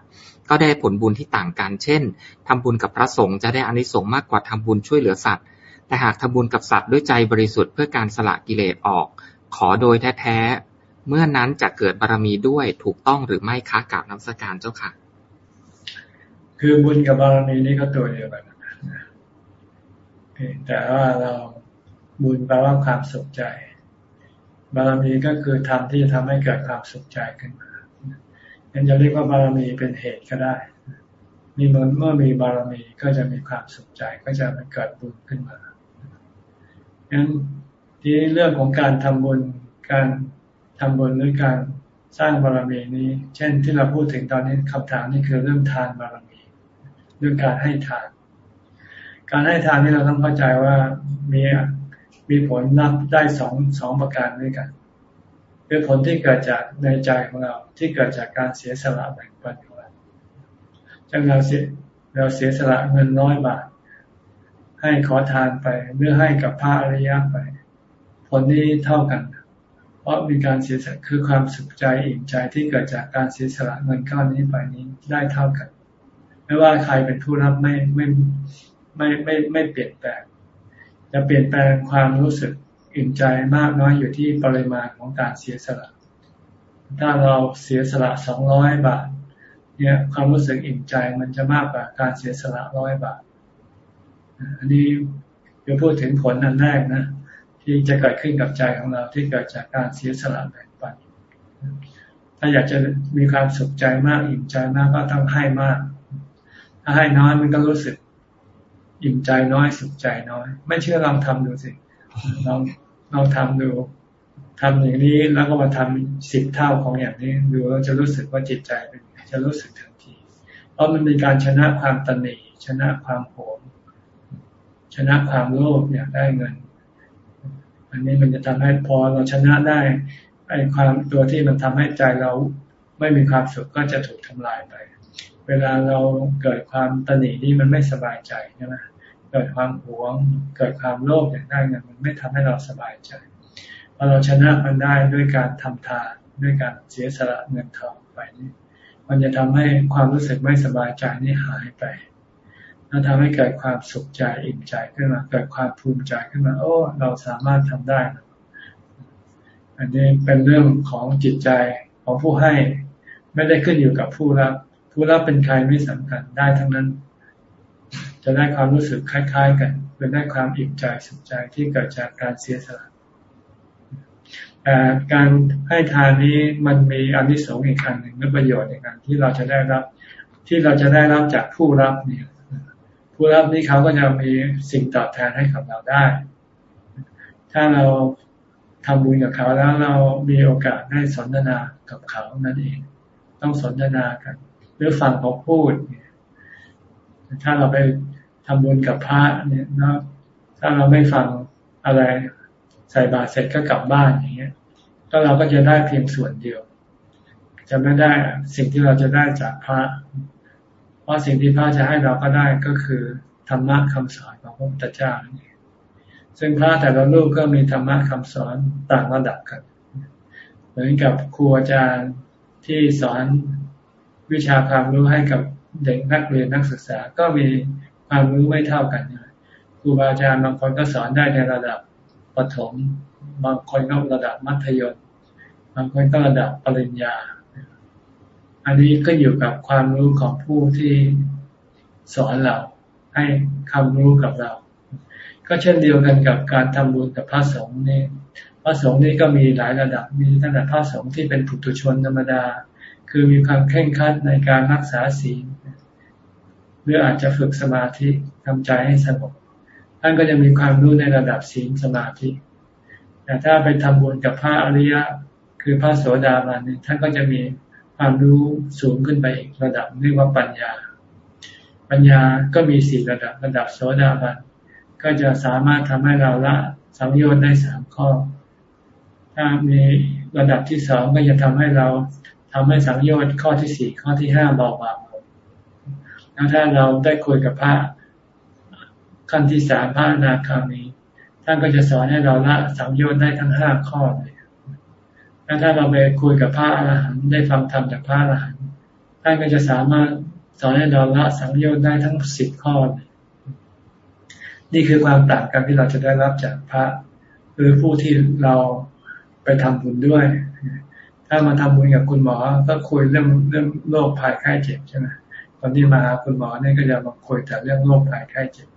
ก็ได้ผลบุญที่ต่างกัน เช่นทำบุญกับพระสงฆ์จะได้อานิสงส์มากกว่าทำบุญช่วยเหลือสัตว์ แต่หากทำบุญกับสัตว์ด้วยใจบริสุทธิ์เพื่อการสละกิเลสออก ขอโดยแท้ๆเมื่อนั้นจะเกิดบารมีด้วยถูกต้องหรือไม่คะกับน้ำสการเจ้าค่ะ คือบุญกับบารมีนี่ก็ตัวเดียวกัน แต่ว่าเราบุญแปลว่าความสุขใจ บารมีก็คือทำที่จะทำให้เกิดความสุขใจขึ้นมายันจะเรียกว่าบารมีเป็นเหตุก็ได้ มีเมื่อเมื่อมีบารมีก็จะมีความสุขใจก็จะมันเกิดบุญขึ้นมางั้นที่เรื่องของการทำบุญการทำบุญหรือการสร้างบารมีนี้ เช่นที่เราพูดถึงตอนนี้คำถามนี้คือเรื่องทานบารมี เรื่องการให้ทาน การให้ทานนี่เราต้องเข้าใจว่ามีมีผลนับได้สองสองประการด้วยกันคือผลที่เกิดจากในใจของเราที่เกิดจากการเสียสละแบ่งปันของเราจังเราเสียเราเสียสละเงินน้อยบาท ให้ขอทานไปเมื่อให้กับพระอริยะไป ผลนี้เท่ากัน เพราะมีการเสียสละคือความสุขใจอิ่มใจที่เกิดจากการเสียสละเงินก้อนนี้ไปนี้ได้เท่ากัน ไม่ว่าใครเป็นผู้รับไม่ไม่ ไม่ไม่ไม่เปลี่ยนแปลง จะเปลี่ยนแปลงความรู้สึกอิ่มใจมากน้อยอยู่ที่ปริมาณของการเสียสละ ถ้าเราเสียสละสองร้อยบาท เนี่ยความรู้สึกอิ่มใจมันจะมากกว่าการเสียสละร้อยบาท อันนี้จะพูดถึงผลอันแรกนะ ที่จะเกิดขึ้นกับใจของเราที่เกิดจากการเสียสละแบ่งปัน ถ้าอยากจะมีความสุขใจมากอิ่มใจมากก็ต้องให้มาก ถ้าให้น้อยมันก็รู้สึก อิ่มใจน้อยสุขใจน้อย ไม่เชื่อลองทำดูสิลองลองทำดูทำอย่างนี้แล้วก็มาทำสิบเท่าของอย่างนี้ ดูเราจะรู้สึกว่าจิตใจเป็นจะรู้สึกทันที เพราะมันมีการชนะความตนีชนะความโหมชนะความโลภอยากได้เงิน อันนี้มันจะทำให้พอเราชนะได้ไอ้ความตัวที่มันทำให้ใจเราไม่มีความสุขก็จะถูกทำลายไป เวลาเราเกิดความตนีนี่มันไม่สบายใจใช่ไหม เกิดความหวง เกิดความโลภอย่างได้เงินมันไม่ทำให้เราสบายใจพอเราชนะมันได้ด้วยการทำทานด้วยการเสียสละเงินทองไปนี่มันจะทำให้ความรู้สึกไม่สบายใจนี่หายไปแล้วทำให้เกิดความสุขใจอิ่มใจขึ้นมา เกิดความภูมิใจขึ้นมา โอ้ เราสามารถทำได้ อันนี้เป็นเรื่องของจิตใจของผู้ให้ ไม่ได้ขึ้นอยู่กับผู้รับ ผู้รับเป็นใครไม่สำคัญได้ทั้งนั้น จะได้ความรู้สึกคล้าย ๆ กันเป็นได้ความอิ่มใจสุขใจที่เกิดจากการเสียสละแต่การให้ทานนี้มันมีอนิสงส์อีกอันหนึ่งและประโยชน์อีกอันที่เราจะได้รับ ที่เราจะได้รับจากผู้รับเนี่ย ผู้รับนี้เขาก็จะมีสิ่งตอบแทนให้กับเราได้ ถ้าเราทำบุญกับเขาแล้วเรามีโอกาสได้สนทนากับเขานั่นเอง ต้องสนทนากัน หรือฟังเขาพูด ถ้าเราไป ทำบุญกับพระเนี่ยแล้วถ้าเราไม่ฟังอะไรใส่บาตรเสร็จก็กลับบ้านอย่างเงี้ยก็เราก็จะได้เพียงส่วนเดียว จะไม่ได้สิ่งที่เราจะได้จากพระ เพราะสิ่งที่พระจะให้เราก็ได้ก็คือธรรมะคำสอนของพระพุทธเจ้าซึ่งพระแต่ละรูปก็มีธรรมะคำสอนต่างระดับกัน เหมือนกับครูอาจารย์ที่สอนวิชาความรู้ให้กับเด็กนักเรียนนักศึกษาก็มี ความรู้ไม่เท่ากันครูบาอาจารย์บางคนก็สอนได้ในระดับปฐมบางคนก็ระดับมัธยม บางคนก็ระดับปริญญา อันนี้ก็อยู่กับความรู้ของผู้ที่สอนเราให้ความรู้กับเรา ก็เช่นเดียวกันกับการทำบุญกับพระสงฆ์นี่พระสงฆ์นี่ก็มีหลายระดับ มีตั้งแต่พระสงฆ์ที่เป็นผุถุชนธรรมดา คือมีความเคร่งครัดในการรักษาศีล หรืออาจจะฝึกสมาธิทำใจให้สงบท่านก็จะมีความรู้ในระดับศีลสมาธิแต่ถ้าไปทำบุญกับพระอริยะ คือพระโสดาบันนี่ท่านก็จะมีความรู้สูงขึ้นไปอีกระดับเรียกว่าปัญญา ปัญญาก็มีสี่ระดับระดับโสดาบันก็จะสามารถทำให้เราละสังโยชน์ได้สามข้อ ถ้ามีระดับที่สองก็จะทำให้เราทำให้สังโยชน์ข้อที่สี่ข้อที่ห้าเบาบาง แล้วถ้าเราได้คุยกับพระขั้นที่สามพระนาคามีท่านก็จะสอนให้เราละสังโยชน์ได้ทั้งห้าข้อเลยแล้วถ้าเราไปคุยกับพระอรหันต์ได้ฟังธรรมจากพระอรหันต์ท่านก็จะสามารถสอนให้เราละสังโยชน์ได้ทั้งสิบข้อ นี่คือความต่างกันที่เราจะได้รับจากพระหรือผู้ที่เราไปทำบุญด้วย ถ้ามาทำบุญกับคุณหมอ ก็คุยเรื่องเรื่องโรคภัยไข้เจ็บใช่ไหม คนที่มาหาคุณหมอเนี่ยก็จะมาคุยแต่เรื่องโรคภัยไข้เจ็บ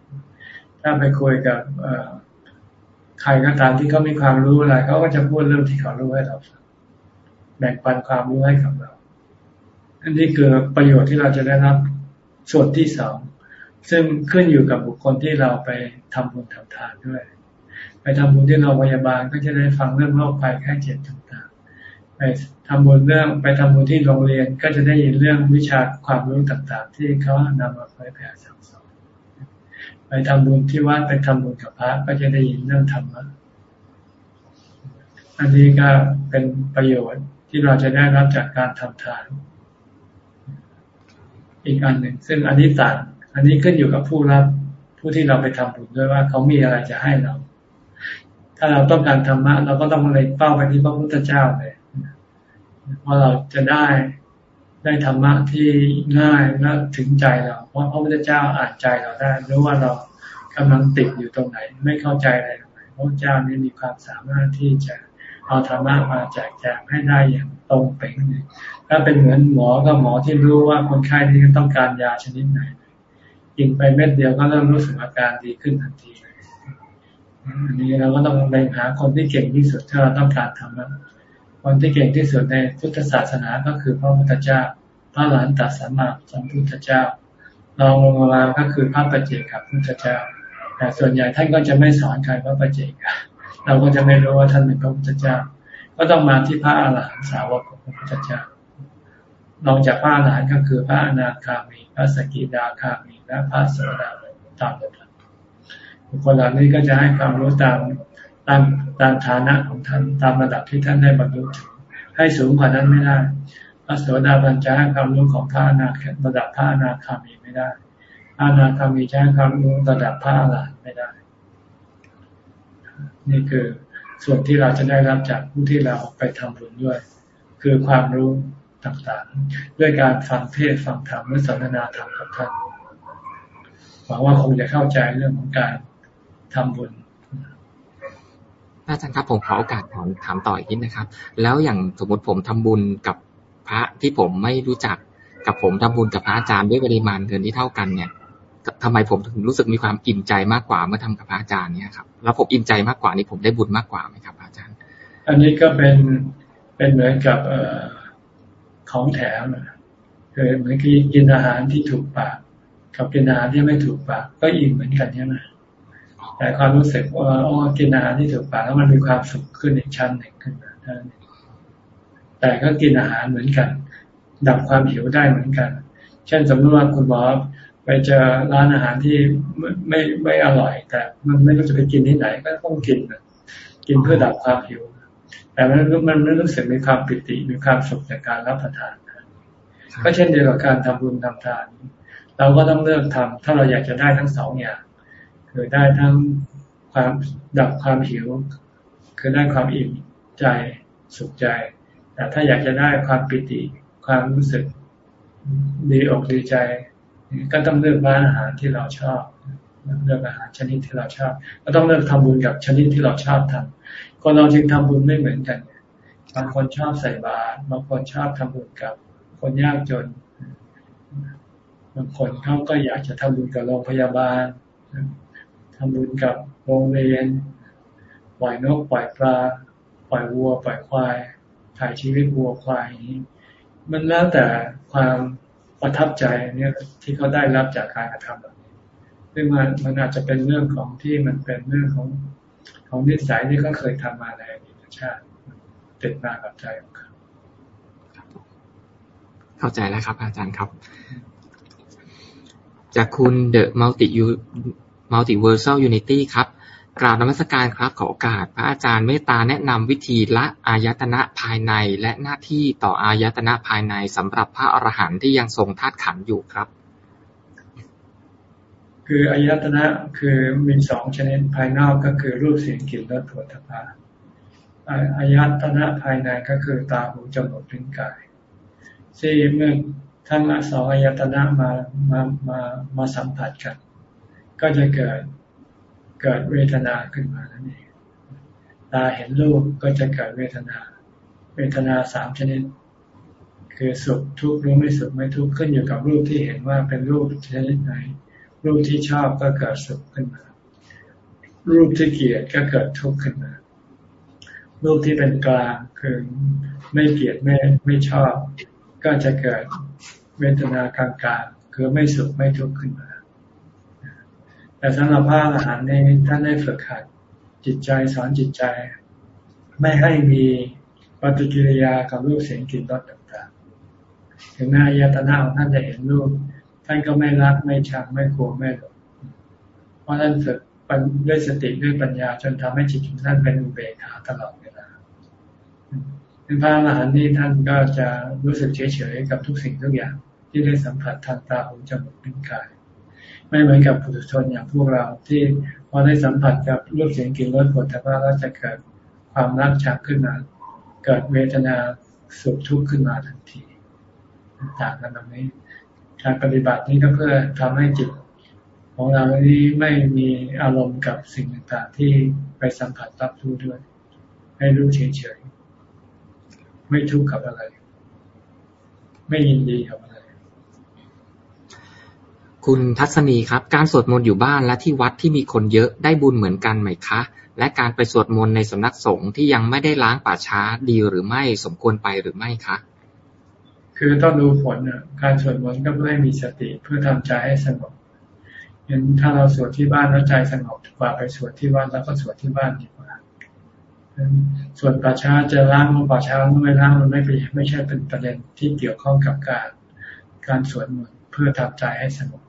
ถ้าไปคุยกับใครก็ตามที่เขามีความรู้อะไรเขาก็จะพูดเรื่องที่เขารู้ให้เราฟังแบ่งปันความรู้ให้กับเราอันนี้คือประโยชน์ที่เราจะได้รับส่วนที่สองซึ่งขึ้นอยู่กับบุคคลที่เราไปทำบุญทำทานด้วย ไปทำบุญที่โรงพยาบาลก็จะได้ฟังเรื่องโรคภัยแค่เจ็บ ไปทำบุญเรื่องไปทำบุญที่โรงเรียนก็จะได้ยินเรื่องวิชาความรู้ต่างๆ ที่เขานำมาเผยแผ่สั่งสอนไปทำบุญที่วัดไปทำบุญกับพระก็จะได้ยินเรื่องธรรมะอันนี้ก็เป็นประโยชน์ที่เราจะได้รับจากการทำทาน อีกอันหนึ่ง ซึ่งอันนี้ต่างอันนี้ขึ้นอยู่กับผู้รับผู้ที่เราไปทำบุญด้วยว่าเขามีอะไรจะให้เรา ถ้าเราต้องการธรรมะเราก็ต้องเลยเป้าไปที่พระพุทธเจ้าเลย ว่าเราจะได้ได้ธรรมะที่ง่ายและถึงใจเราเพราะพระพุทธเจ้าอ่านใจเราได้รู้ว่าเรากำลังติดอยู่ตรงไหน ไม่เข้าใจอะไรตรงไหนพระเจ้านี่มีความสามารถที่จะเอาธรรมะมาแจกแจงให้ได้อย่างตรงเป่งเลยถ้าเป็นเหมือนหมอก็หมอที่รู้ว่าคนไข้นี้ต้องการยาชนิดไหนกินไปเม็ดเดียวก็เริ่มรู้สึกอาการดีขึ้นทันทีเลยอันนี้เราก็ต้องไปหาคนที่เก่งที่สุดถ้าเราต้องการทำนะ คนที่เก่งที่สุดในพุทธศาสนาก็คือพระพุทธเจ้า พระหลานตัดสัมมาสัมพุทธเจ้ารองลงมาก็คือพระปัจเจกับพุทธเจ้า แต่ส่วนใหญ่ท่านก็จะไม่สอนใครพระปัจเจกเราก็จะไม่รู้ว่าท่านเป็นพระพุทธเจ้า ก็ต้องมาที่พระอาหารหันต์สาวกของพระพุทธเจ้านอกจากพระอาหารหันต์ก็คือพระอนาคามี พระสกิดาคามีและพระโสดาตามลำดับบคคลเหล่านี้ก็จะให้ความรู้ตาม ตามตามฐานะของท่านตามระดับที่ท่านได้บรรลุถึงให้สูงกว่านั้นไม่ได้พระโสดาบันจะให้ความรู้ของพระอนาคระดับพระอนาคามีไม่ได้พระอนาคามีจะให้ความรู้ระดับพระอรหันต์ไม่ได้ นี่คือส่วนที่เราจะได้รับจากผู้ที่เราไปทำบุญด้วย คือความรู้ต่างๆ ด้วยการฟังเทศฟังธรรมหรือสนทนาธรรมกับท่านหวังว่าคงจะเข้าใจเรื่องของการทำบุญ อาจารย์ครับผมขอโอกาสถามถามต่ออีกนิดนะครับ แล้วอย่างสมมติผมทำบุญกับพระที่ผมไม่รู้จักกับผมทำบุญกับพระอาจารย์ด้วยปริมาณเงินที่เท่ากันเนี่ยทำไมผมถึงรู้สึกมีความอิ่มใจมากกว่าเมื่อทำกับพระอาจารย์เนี่ยครับแล้วผมอิ่มใจมากกว่านี่ผมได้บุญมากกว่าไหมครับอาจารย์ อันนี้ก็เป็นเป็นเหมือนกับเอของแถมคือเหมือนกินอาหารที่ถูกปาก กับกินอาหารที่ไม่ถูกปาก ก็อิ่มเหมือนกันใช่ไหม แต่ความรู้สึกว่าอ๋อกินอาหารที่ถูกปากแล้วมันมีความสุขขึ้นอีกชั้นหนึ่งขึ้นมาแต่ก็กินอาหารเหมือนกัน ดับความหิวได้เหมือนกัน เช่นสมมติว่าคุณหมอไปเจอร้านอาหารที่ไม่ไม่ไม่อร่อย แต่มันไม่รู้จะไปกินที่ไหนก็ต้องกินกินเพื่อดับความหิว แต่มันมันไม่รู้สึกมีความปิติมีความสุขจากการรับประทานก็เช่นเดียวกับการทำบุญทำทาน เราก็ต้องเลือกทำถ้าเราอยากจะได้ทั้งสองอย่าง คือได้ทั้งความดับความหิว คือได้ความอิ่มใจสุขใจ แต่ถ้าอยากจะได้ความปิติ ความรู้สึกดีอกดีใจ ก็ต้องเลือกร้านอาหารที่เราชอบเลือกอาหารชนิดที่เราชอบ ก็ต้องเลือกทำบุญกับชนิดที่เราชอบทำคนเราจึงทำบุญไม่เหมือนกันบางคนชอบใส่บาตรบางคนชอบทำบุญกับ คนยากจนบางคนเขาก็อยากจะทำบุญกับโรงพยาบาล ทำบุญกับโรงเรียน ปล่อยนกปล่อยปลา ปล่อยวัว ปล่อยควาย ถ่ายชีวิตวัวควายนี้มันแล้วแต่ความประทับใจเนี่ยที่เขาได้รับจากการกระทำแบบนี้ซึ่งมันมันอาจจะเป็นเรื่องของที่มันเป็นเรื่องของของนิสัยที่เขาเคยทำมาในอดีตชาติติดมากับใจของเขาเข้าใจแล้วครับ อาจารย์ครับ จากคุณ The Multiu Multiversal Unity ครับกราบนมัสการครับขอโอกาส พระอาจารย์เมตตาแนะนำวิธีละอายตนะภายในและหน้าที่ต่ออายตนะภายในสำหรับพระอรหันต์ที่ยังทรงธาตุขันธ์อยู่ครับ คืออายตนะคือมีสองชนิดภายนอกก็คือรูปเสียงกลิ่นรสโผฏฐัพพะอายตนะภายในก็คือตาหูจมูกลิ้นกายที่เมื่อทั้งสองอายตนะมามามามาสัมผัสกัน ก็จะเกิดเกิดเวทนาขึ้นมานั่นเองตาเห็นรูปก็จะเกิดเวทนา เวทนาสามชนิด คือสุขทุกข์รู้ไม่สุขไม่ทุกข์ขึ้นอยู่กับรูปที่เห็นว่าเป็นรูปชนิดไหน รูปที่ชอบก็เกิดสุขขึ้นมา รูปที่เกลียดก็เกิดทุกข์ขึ้นมา รูปที่เป็นกลางคือไม่เกลียดไม่ไม่ชอบ ก็จะเกิดเวทนากลางๆคือไม่สุขไม่ทุกข์ขึ้นมา แต่สำหรับพระอรหันต์นี่ท่านได้ฝึกหัดจิตใจสอนจิตใจ ไม่ให้มีปฏิกิริยากับรูปเสียงกลิ่นรสต่างๆ ถึงแม้ายตนาของท่านจะเห็นรูป ท่านก็ไม่รักไม่ชังไม่กลัวไม่หลงเพราะท่านฝึกด้วยสติด้วยปัญญาจนทำให้จิตของท่านเป็นอุเบกขาตลอดเวลาเป็นพระอรหันต์นี่ท่านก็จะรู้สึกเฉยๆกับทุกสิ่งทุกอย่างที่ได้สัมผัสทางตาหูจมูกลิ้นกาย ไม่เหมือนกับปุถุชนอย่างพวกเราที่พอได้สัมผัสกับรูปเสียงกลิ่นรสผลแต่ว่าเราจะเกิดความรักชักขึ้นมา เกิดเวทนาสุขทุกข์ขึ้นมาทันทีต่างกันตรงนี้ การปฏิบัตินี้ก็เพื่อทำให้จิตของเรานี้ไม่มีอารมณ์กับสิ่งต่างๆ ที่ไปสัมผัสรับรู้ด้วย ให้รู้เฉยๆ ไม่ทุกข์กับอะไร ไม่ยินดีกับอะไร คุณทัศนีครับ การสวดมนต์อยู่บ้านและที่วัดที่มีคนเยอะได้บุญเหมือนกันไหมคะ และการไปสวดมนต์ในสำนักสงฆ์ที่ยังไม่ได้ล้างป่าช้าดีหรือไม่สมควรไปหรือไม่คะ คือต้องดูผลนะการสวดมนต์ก็เพื่อให้มีสติเพื่อทำใจให้สงบยันถ้าเราสวดที่บ้านแล้วใจสงบกว่าไปสวดที่วัดแล้วก็สวดที่บ้านดีกว่าส่วนป่าช้าจะล้างป่าช้าไม่ล้างมันไม่เป็นไม่ใช่เป็นประเด็นที่เกี่ยวข้องกับการ การสวดมนต์เพื่อทำใจให้สงบ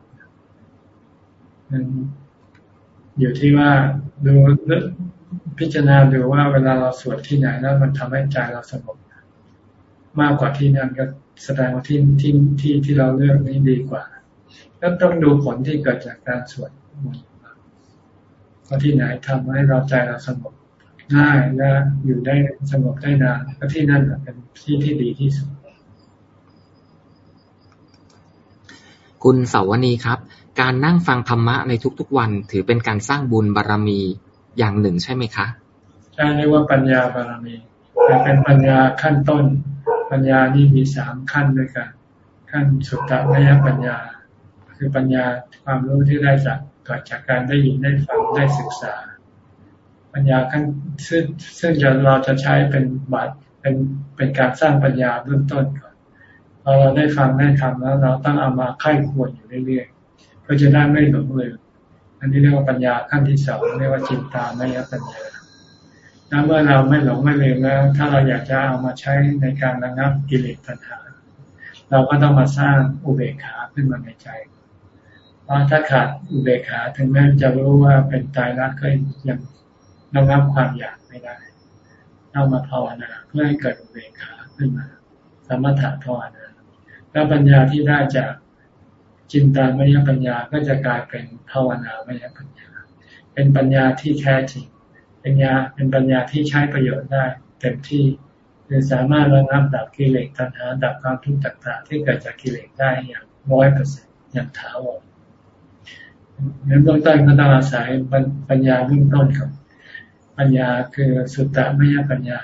อยู่ที่ว่าดูพิจารณาดูว่าเวลาเราสวดที่ไหนแล้วมันทำให้ใจเราสงบมากกว่าที่นั่นก็แสดงว่าที่ที่ที่ที่เราเลือกนี้ดีกว่าก็ต้องดูผลที่เกิดจากการสวดมนต์ว่าที่ไหนทำให้เราใจเราสงบง่ายและอยู่ได้สงบได้นานก็ที่นั่นเป็นที่ที่ดีที่สุด คุณเสาวนีครับ การนั่งฟังธรรมะในทุกๆวัน ถือเป็นการสร้างบุญบารรมีอย่างหนึ่งใช่ไหมคะ ใช่เรียกว่าปัญญาบารรมีแต่เป็นปัญญาขั้นต้น ปัญญานี่มีสามขั้นด้วยกัน ขั้นสุตตะมยปัญญา คือปัญญาความรู้ที่ได้จากเกิดจากการได้ยินได้ฟังได้ศึกษา ปัญญาขั้นซึ่งซึ่งเราจะใช้เป็นบัตรเป็นเป็นการสร้างปัญญาเบื้องต้นก่อนพอเราได้ฟังได้ทำแล้ว เราต้องเอามาไข้ควรอยู่เรื่อย ก็จะได้ไม่หลงลืมอันนี้เรียกว่าปัญญาขั้นที่สองเรียกว่าจินตามยปัญญาแล้วเมื่อเราไม่หลงไม่ลืมแล้ว ถ้าเราอยากจะเอามาใช้ในการระงับกิเลสตัณหา เราก็ต้องมาสร้างอุเบกขาขึ้นมาในใจเพราะถ้าขาดอุเบกขาถึงแม้จะรู้ว่าเป็นตายรักก็ยังระงับความอยากไม่ได้ต้องมาภาวนาเพื่อให้เกิดอุเบกขาขึ้นมา สมถะภาวนา แล้วปัญญาที่ได้จาก จินตามยปัญญาก็จะกลายเป็นภาวนามยปัญญา เป็นปัญญาที่แท้จริงปัญญาเป็นปัญญาที่ใช้ประโยชน์ได้เต็มที่คือสามารถระงับดับกิเลสตัณหาดับความทุกข์ต่างๆ ที่เกิดจากกิเลสได้อย่างร้อยเปอร์เซ็นต์อย่างถาวรในเบื้องต้นก็ต้องอาศัยปัญญาเบื้องต้นครับ ปัญญาคือสุตตะมยปัญญา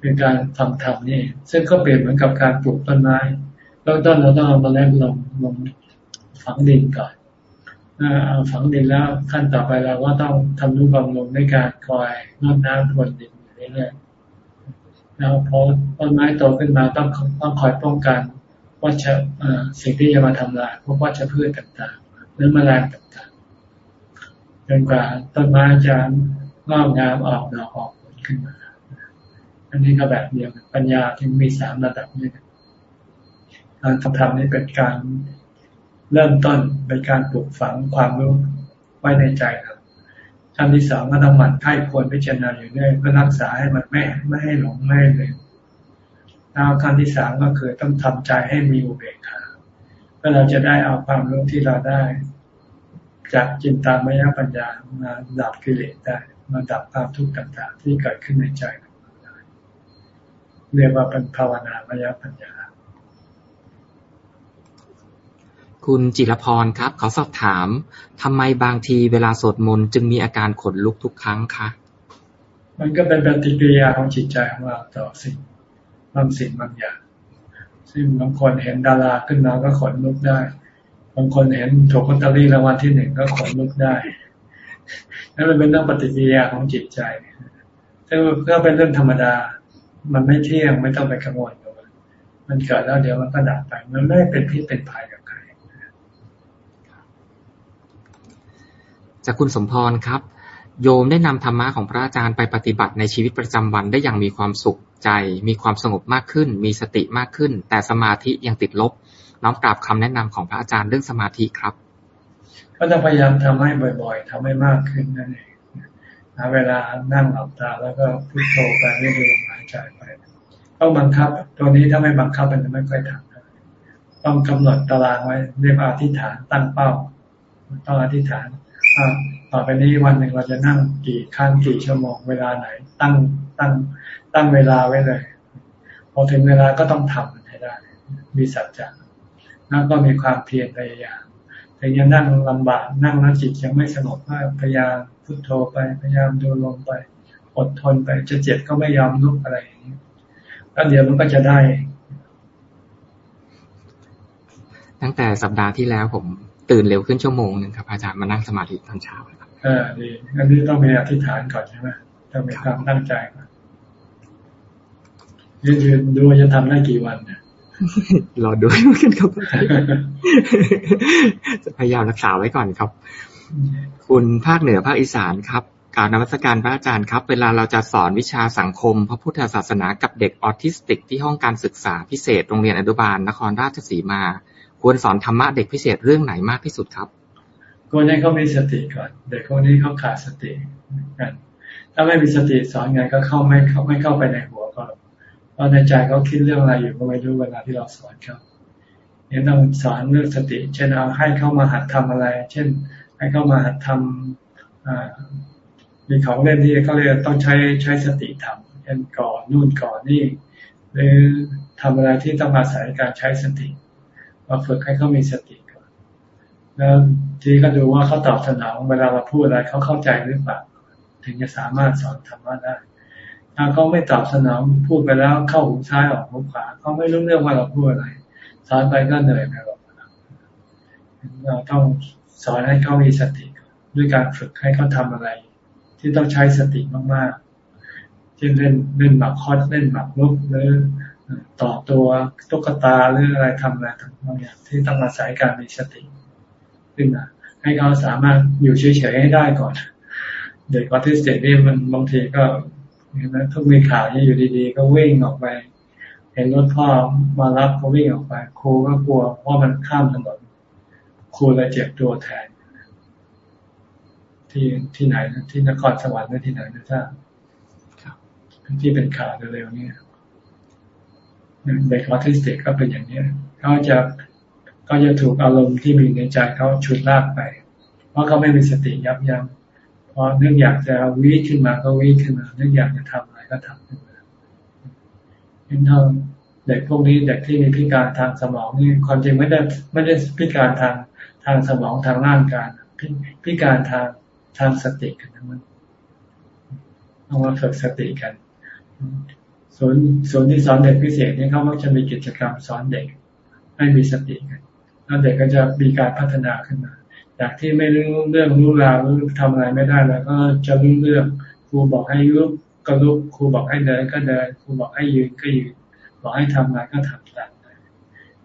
เป็นการทำธรรมนี่ซึ่งก็เปรียบเหมือนกับการปลูกต้นไม้เบื้องต้นเราต้องเอามาแลกลงลง ฝังดินก่อนเอาฝังดินแล้วขั้นต่อไปเราก็ต้องทำนุบำรุงในการคอยรดน้ำพรวนดินอยู่เรื่อยๆแล้วพอต้นไม้โตขึ้นมาต้องต้องคอยป้องกันว่าจะสิ่งที่จะมาทำลายพวกวัชพืชต่างๆ หรือแมลงต่างๆจนกว่าต้นไม้จะงอกงามออกดอกออกผลขึ้นมา อันนี้ก็แบบเดียวกันปัญญาจึงมีสามระดับนี้การทำธรรมนี้เป็นการ เริ่มต้นเป็นการปลูกฝังความรู้ไว้ในใจครับขั้นที่สองก็ต้องหมั่นไข้ควรพิจารณาอยู่เรื่อยเพื่อรักษาให้มันไม่ไม่ให้หลงไม่ให้ลืมแล้วขั้นที่สามก็คือต้องทำใจให้มีอุเบกขาเพื่อเราจะได้เอาความรู้ที่เราได้ จากจินตามยปัญญามาดับกิเลสได้มาดับความทุกข์ต่างๆ ที่เกิดขึ้นในใจเรียกว่าเป็นภาวนามยปัญญา คุณจิรพรครับ ขอสอบถามทำไมบางทีเวลาสวดมนต์จึงมีอาการขนลุกทุกครั้งคะ มันก็เป็นปฏิกิริยาของจิตใจของเราต่อสิ่งบางสิ่งบางอย่าง ซึ่งบางคนเห็นดาราขึ้นมาก็ขนลุกได้ บางคนเห็นถูกลอตเตอรี่รางวัลที่หนึ่งก็ขนลุกได้นั่นเป็นเรื่องปฏิกิริยาของจิตใจถ้าเพื่อเป็นเรื่องธรรมดา มันไม่เที่ยงไม่ต้องไปกังวลมันเกิดแล้วเดี๋ยวมันก็ดับไป มันไม่เป็นพิษเป็นภัยกับ จากคุณสมพรครับ โยมได้นำธรรมะของพระอาจารย์ไปปฏิบัติในชีวิตประจำวันได้อย่างมีความสุขใจ มีความสงบมากขึ้น มีสติมากขึ้น แต่สมาธิยังติดลบ น้อมกราบคำแนะนำของพระอาจารย์เรื่องสมาธิครับ ก็จะพยายามทำให้บ่อยๆทำให้มากขึ้นนั่นเองหาเวลานั่งหลับตาแล้วก็พุทโธไปเรื่อยๆหายใจไปต้องบังคับ ตัวนี้ถ้าไม่บังคับมันจะไม่ค่อยทำต้องกำหนดตารางไว้เรียกว่าอธิษฐานตั้งเป้า ต้องอธิษฐาน ต่อไปนี้วันหนึ่งเราจะนั่งกี่ครั้งกี่ชั่วโมงเวลาไหน ตั้งตั้ง ตั้งเวลาไว้เลย พอถึงเวลาก็ต้องทำมันให้ได้ มีสัจจะแล้วก็มีความเพียรพยายามแต่ยังนั่งลำบากนั่งแล้วจิตยังไม่สงบก็พยายามพุทโธไปพยายามดูลมไป อดทนไปจะเจ็บก็ไม่ยอมลุกอะไรอย่างนี้แล้วเดี๋ยวมันก็จะได้ ตั้งแต่สัปดาห์ที่แล้วผม ตื่นเร็วขึ้นชั่วโมงหนึ่งครับอาจารย์มานั่งสมาธิตอนเช้าครับเออดีอันนี้ต้องมีอธิษฐานก่อนใช่ไหมต้องมีความตั้งใจก่อนยืนยืนดูจะทำได้กี่วันเนี่ยรอดูกันครับจะพยายามรักษาไว้ก่อนครับ คุณภาคเหนือภาคอีสานครับกล่าวนมัสการพระอาจารย์ครับ เวลาเราจะสอนวิชาสังคม พระพุทธศาสนากับเด็กออทิสติกที่ห้องการศึกษาพิเศษโรงเรียนอนุบาลนครราชสีมา ควรสอนธรรมะเด็กพิเศษเรื่องไหนมากที่สุดครับควรให้เขามีสติก่อน เด็กคนนี้เขาขาดสติกัน ถ้าไม่มีสติสอนไงก็เข้าไม่เข้าไม่เข้าไปในหัวเขาเพราะในใจเขาคิดเรื่องอะไรอยู่ก็ไม่รู้เวลาที่เราสอนเขาเนี่ยต้องสอนเรื่องสติ เช่นเอาให้เข้ามาหัดทำอะไร เช่น ให้เข้ามาหัดทำมีของเล่นที่เขาเรียกต้องใช้ใช้สติทำเช่นก่อนนู่นก่อนนี่ หรือทำอะไรที่ต้องอาศัยการใช้สติ มาฝึกให้เขามีสติก่อนแล้วทีก็ดูว่าเขาตอบสนองเวลาเราพูดอะไรเขาเข้าใจหรือเปล่าถึงจะสามารถสอนธรรมะได้ถ้าเขาไม่ตอบสนองพูดไปแล้วเข้าหูซ้ายออกหูขวาเขาไม่รู้เรื่องว่าเราพูดอะไรสอนไปก็เหนื่อยไปหรอกเราต้องสอนให้เขามีสติ ด้วยการฝึกให้เขาทาอะไร ที่ต้องใช้สติมากๆเช่นเล่นเล่นหมากคอดเล่นหมากลุกหรือ ต่อตัวตุ๊กตาหรืออะไรทำอะไรต่างๆอย่างที่ต้องอาศัยการมีสติขึ้นมาให้ให้เขาสามารถอยู่เฉยๆให้ได้ก่อน เด็กออทิสติกนี่มันบางทีก็เห็นไหมทุกมีข่าวนี่อยู่ดีๆ ก็วิ่งออกไป เห็นรถพ่อมารับก็วิ่งออกไปครูก็กลัวเพราะมันข้ามถนนครูเลยเจ็บตัวแทน ที่ที่ไหนที่นครสวรรค์หรือที่ไหนนะท่านที่เป็นข่าวเร็วๆนี่ เด็กออทิสติกก็เป็นอย่างนี้เขาจะเขาจะถูกอารมณ์ที่มีในใจเขาฉุดลากไป เพราะเขาไม่มีสติยับยั้งพอเนื่องอยากจะวิ่งขึ้นมาก็วิ่งขึ้นมาเนื่องอยากจะทำอะไรก็ทำขึ้นมาเห็นเท่าเด็กพวกนี้เด็กที่มีพิการทางสมองนี่ความจริงไม่ได้ไม่ได้พิการทางทางสมองทางร่างกายพิพิการทางทางสติกันทั้งนั้นต้องมาฝึกสติกัน ศูนย์ศูนที่สอนเด็กพิเศษนี่เขามักจะมีกิจกรรมสอนเด็กให้มีสติกันแล้วเด็กก็จะมีการพัฒนาขึ้นมา จากที่ไม่รู้เรื่องรู้ราวรู้ทำอะไรไม่ได้แล้วก็จะรู้เรื่องครูบอกให้ลุกก็ลุกครูบอกให้เดินก็เดินครูบอกให้ยืนก็ยืนบอกให้ทำอะไรก็ทำตาม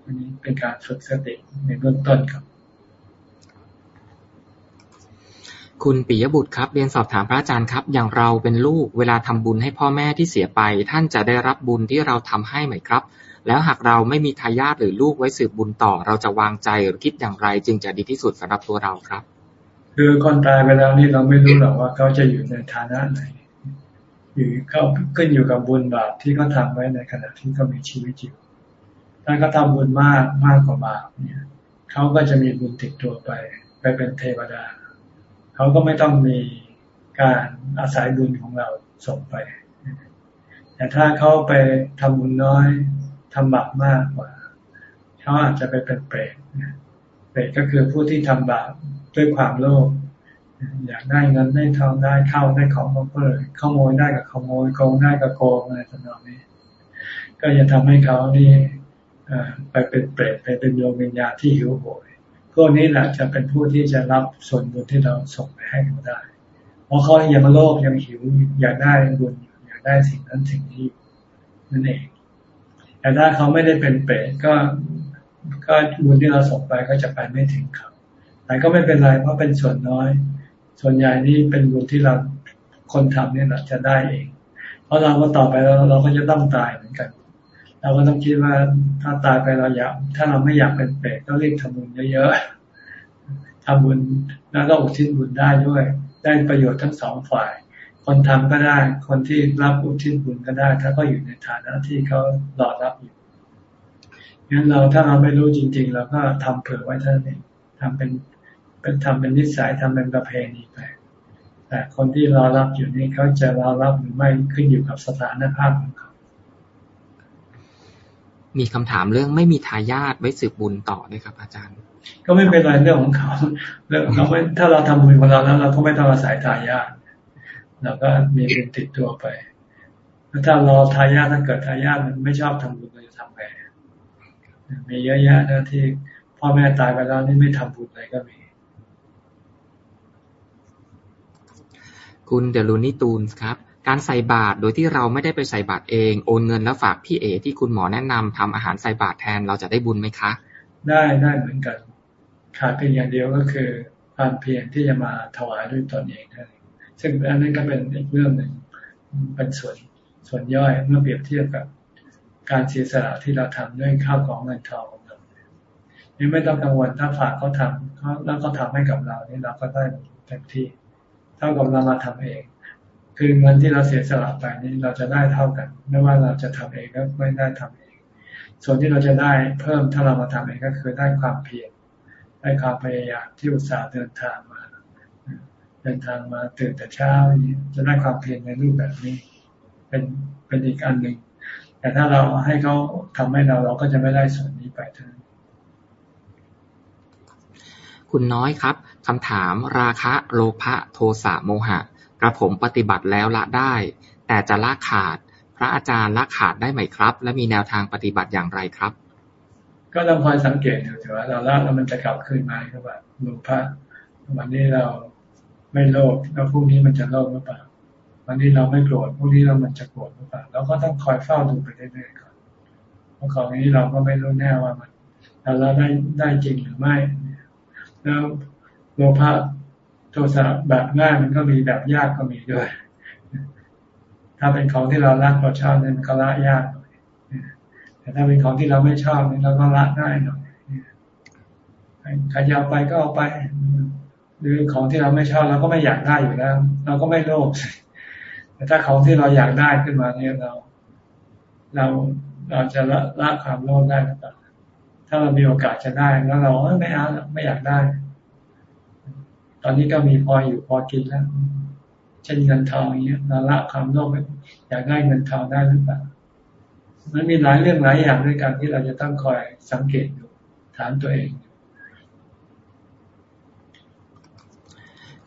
อันนี้เป็นการฝึกสติในเบื้องต้นครับ คุณปิยบุตรครับ เรียนสอบถามพระอาจารย์ครับ อย่างเราเป็นลูกเวลาทำบุญให้พ่อแม่ที่เสียไป ท่านจะได้รับบุญที่เราทำให้ไหมครับ แล้วหากเราไม่มีทายาทหรือลูกไว้สืบบุญต่อ เราจะวางใจหรือคิดอย่างไร จึงจะดีที่สุดสำหรับตัวเราครับ คือคนตายไปแล้วนี่เราไม่รู้หรอกว่าเขาจะอยู่ในฐานะไหนอยู่เขาขึ้นอยู่กับบุญบาปที่เขาทาไว้ในขณะที่เขามีชีวิตอยู่ถ้าเขาทาบุญมากมากกว่าบาปเนี่ยเขาก็จะมีบุญติดตัวไป ไปเป็นเทวดา เขาก็ไม่ต้องมีการอาศัยบุญของเราส่งไป แต่ถ้าเขาไปทำบุญน้อยทำบาปมากกว่าเขาอาจจะไปเป็นเปรตเปรตก็คือผู้ที่ทำบาปด้วยความโลภอยากได้เงินได้ทองได้เข้าได้ของมาเปิดขโมยได้กับขโมยโกงได้กับโกงอะไรต่างๆนี้ ก็จะทำให้เขานี่ไปเป็นเปรตไปเป็นดวงวิญญาณที่หิวโหย พวกนี้แหละจะเป็นผู้ที่จะรับส่วนบุญที่เราส่งไปให้เขาได้ เพราะเขายังโลภยังหิวอยากได้บุญอยากได้สิ่งนั้นสิ่งนี้นั่นเอง แต่ถ้าเขาไม่ได้เป็นเปรตก็ก็บุญที่เราส่งไปก็จะไปไม่ถึงเขาแต่ก็ไม่เป็นไรเพราะเป็นส่วนน้อย ส่วนใหญ่นี่เป็นบุญที่เราคนทำเนี่ยแหละจะได้เอง เพราะเราก็ต่อไปเราเราก็จะต้องตายเหมือนกัน เราก็ต้องคิดว่าถ้าตายไปเราอยากถ้าเราไม่อยากเป็นเปรตก็รีบทำบุญเยอะๆทำบุญแล้วก็อุทิศบุญได้ด้วย ได้ประโยชน์ทั้งสองฝ่าย คนทำก็ได้ คนที่รับอุทิศบุญก็ได้ ถ้าก็อยู่ในฐานะที่เขาหลอรับอยู่งั้นเราถ้าเราไม่รู้จริง ๆ เราก็ทำเผื่อไว้เท่านั้นเองทำเป็นเป็นทำเป็นนิสัยทำเป็นประเพณีไปแต่คนที่รอรับอยู่นี่เขาจะรอรับหรือไม่ขึ้นอยู่กับสถานภาพของเขา มีคำถามเรื่องไม่มีทายาทไว้สืบบุญต่อด้วยครับ อาจารย์ ก็ไม่เป็นไรเรื่องของเขาเรื่องเราไม่ถ้าเราทำบุญของเราแล้วเราก็ไม่ต้องอาศัยทายาทเราก็มีบุญติดตัวไปถ้ารอทายาทถ้าเกิดทายาทมันไม่ชอบทำบุญเราจะทำไงมีเยอะแยะนะที่พ่อแม่ตายไปแล้วนี่ไม่ทำบุญอะไรก็มีคุณเดลูนี่ตูนครับ การใส่บาตรโดยที่เราไม่ได้ไปใส่บาตรเอง โอนเงินแล้วฝากพี่เอที่คุณหมอแนะนำทำอาหารใส่บาตรแทนเราจะได้บุญไหมคะ ได้ได้เหมือนกัน ขาดเพียงอย่างเดียวก็คือความเพียรที่จะมาถวายด้วยตนเองนั่นเองซึ่งอันนั้นก็เป็นอีกเรื่องหนึ่งเป็นส่วนส่วนย่อยเมื่อเปรียบเทียบกับการเสียสละที่เราทำด้วยข้าวของเงินทองของเรานี่ไม่ต้องกังวลถ้าฝากเขาทำแล้วก็ทำให้กับเรานี่เราก็ได้เต็มที่เท่ากับเรามาทำเอง คือเงินที่เราเสียสละไปนี่เราจะได้เท่ากัน ไม่ว่าเราจะทำเองก็ไม่ได้ทำเอง ส่วนที่เราจะได้เพิ่มถ้าเรามาทำเองก็คือได้ความเพียรได้ความพยายามที่อุตส่าห์เดินทางมา เดินทางมาตื่นแต่เช้าจะได้ความเพียรในรูปแบบนี้ เป็นเป็นอีกอันหนึ่งแต่ถ้าเราให้เขาทำให้เราเราก็จะไม่ได้ส่วนนี้ไปเท่านั้นคุณน้อยครับคำถามราคะโลภะโทสะโมหะ กระผมปฏิบัติแล้วละได้ แต่จะละขาด พระอาจารย์ละขาดได้ไหมครับ และมีแนวทางปฏิบัติอย่างไรครับ ก็ต้องคอยสังเกตดูถือว่าเราละแล้วมันจะกลับคืนมาหรือเปล่าโลภะวันนี้เราไม่โลภแล้วพรุ่งนี้มันจะโลภหรือเปล่าวันนี้เราไม่โกรธพรุ่งนี้เรามันจะโกรธหรือเปล่าเราก็ต้องคอยเฝ้าดูไปเรื่อยๆก่อนเพราะของนี้เราก็ไม่รู้แน่ว่ามันเราได้ได้จริงหรือไม่ แล้วโลภะ โทสะแบบง่ายมันก็มีแบบยากก็มีด้วย ถ้าเป็นของที่เรารักเราชอบเนี่ยมันก็ละยากหน่อยแต่ถ้าเป็นของที่เราไม่ชอบเนี่ยเราก็ละง่ายหน่อยใครจะเอาไปก็เอาไป หรือของที่เราไม่ชอบเราก็ไม่อยากได้อยู่แล้ว เราก็ไม่โลภแต่ถ้าของที่เราอยากได้ขึ้นมาเนี่ยเรา เราเราจะละละความโลภได้หรือเปล่าถ้าเรามีโอกาสจะได้แล้วเราไม่เอาไม่อยากได้ ตอนนี้ก็มีพออยู่พอกินแล้ว เช่นเงินทองอย่างเงี้ยเราละความโลภอยากได้เงินทองได้หรือเปล่ามันมีหลายเรื่องหลายอย่างด้วยกันที่เราจะต้องคอยสังเกตดูถามตัวเอง